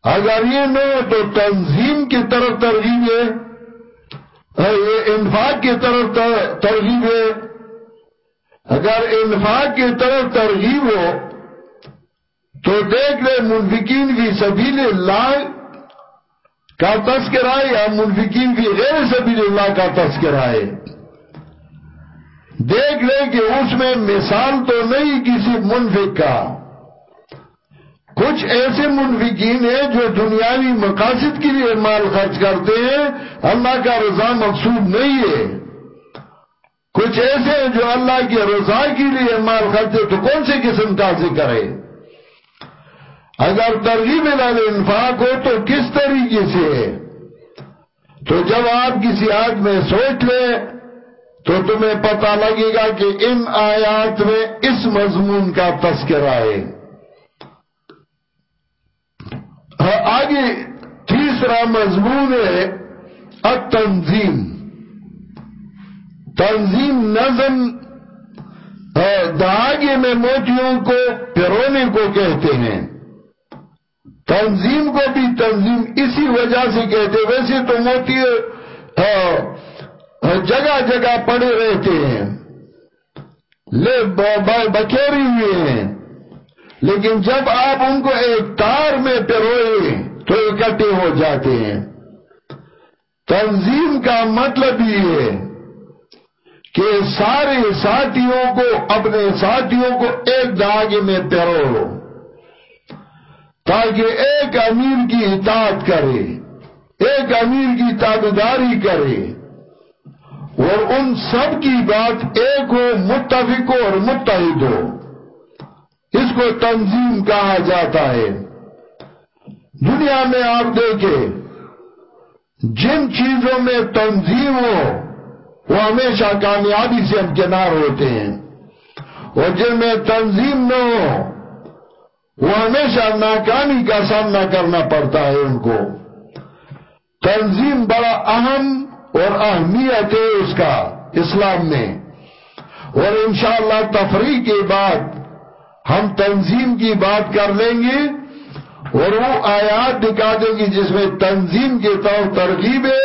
[SPEAKER 1] اگر یہ نہ تو تنظیم کی طرف ترغیب ہے۔ یہ انفاق کی طرف ترغیب ہے۔ اگر انفاق کی طرف ترغیب ہو، تو دیکھ لے منفقین کی سبیل اللہ کا تذکرہ یا منفقین کی غیر سبیل اللہ کا تذکرہ ہے۔ دیکھ لے کہ اس میں مثال تو نہیں کسی منفق کا۔ کچھ ایسے منفقین ہیں جو دنیاوی مقاصد کے لیے مال خرچ کرتے ہیں، اللہ کا رضا مقصود نہیں ہے۔ کچھ ایسے ہیں جو اللہ کی رضا کے لیے مال خرچ تو کون سے قسم کا ذکر ہے اگر ترغیب انفاق ہو تو کس طریقے سے؟ ہے تو جب آپ کسی آیت میں سوچ لیں تو تمہیں پتا لگے گا کہ ان آیات میں اس مضمون کا تذکرہ ہے۔ آگے تیسرا مضمون ہے، التنظیم۔ تنظیم نظم دھاگے میں موتیوں کو، پیرونے کو کہتے ہیں۔ تنظیم کو بھی تنظیم اسی وجہ سے کہتے ویسے تو موتی جگہ جگہ پڑے رہتے ہیں۔ لے بکیری ہوئے ہیں۔ لیکن جب آپ ان کو ایک تار میں پروئے تو اکٹھے ہو جاتے ہیں۔ تنظیم کا مطلب یہ ہے کہ سارے ساتھیوں کو، اپنے ساتھیوں کو ایک داغے میں پرو۔ تاکہ ایک امیر کی اطاعت کرے، ایک امیر کی تابداری کرے۔ اور ان سب کی بات ایک ہو، متفق ہو اور متحد ہو۔ اس کو تنظیم کہا جاتا ہے۔ دنیا میں آپ دیکھیں، جن چیزوں میں تنظیم ہو، وہ ہمیشہ کامیابی سے امکنار ہوتے ہیں۔ اور جن میں تنظیم نہ ہو، وہ ہمیشہ ناکامی کا سامنا کرنا پڑتا ہے ان کو۔ تنظیم بڑا اہم اور اہمیت ہے اس کا، اسلام میں۔ اور انشاءاللہ تفریح کے بعد ہم تنظیم کی بات کر لیں گے اور وہ آیات دکھا دیں گی جس میں تنظیم کے طور ترغیب ہے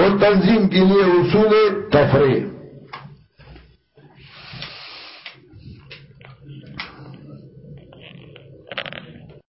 [SPEAKER 1] اور تنظیم کے لیے اصول تفریح۔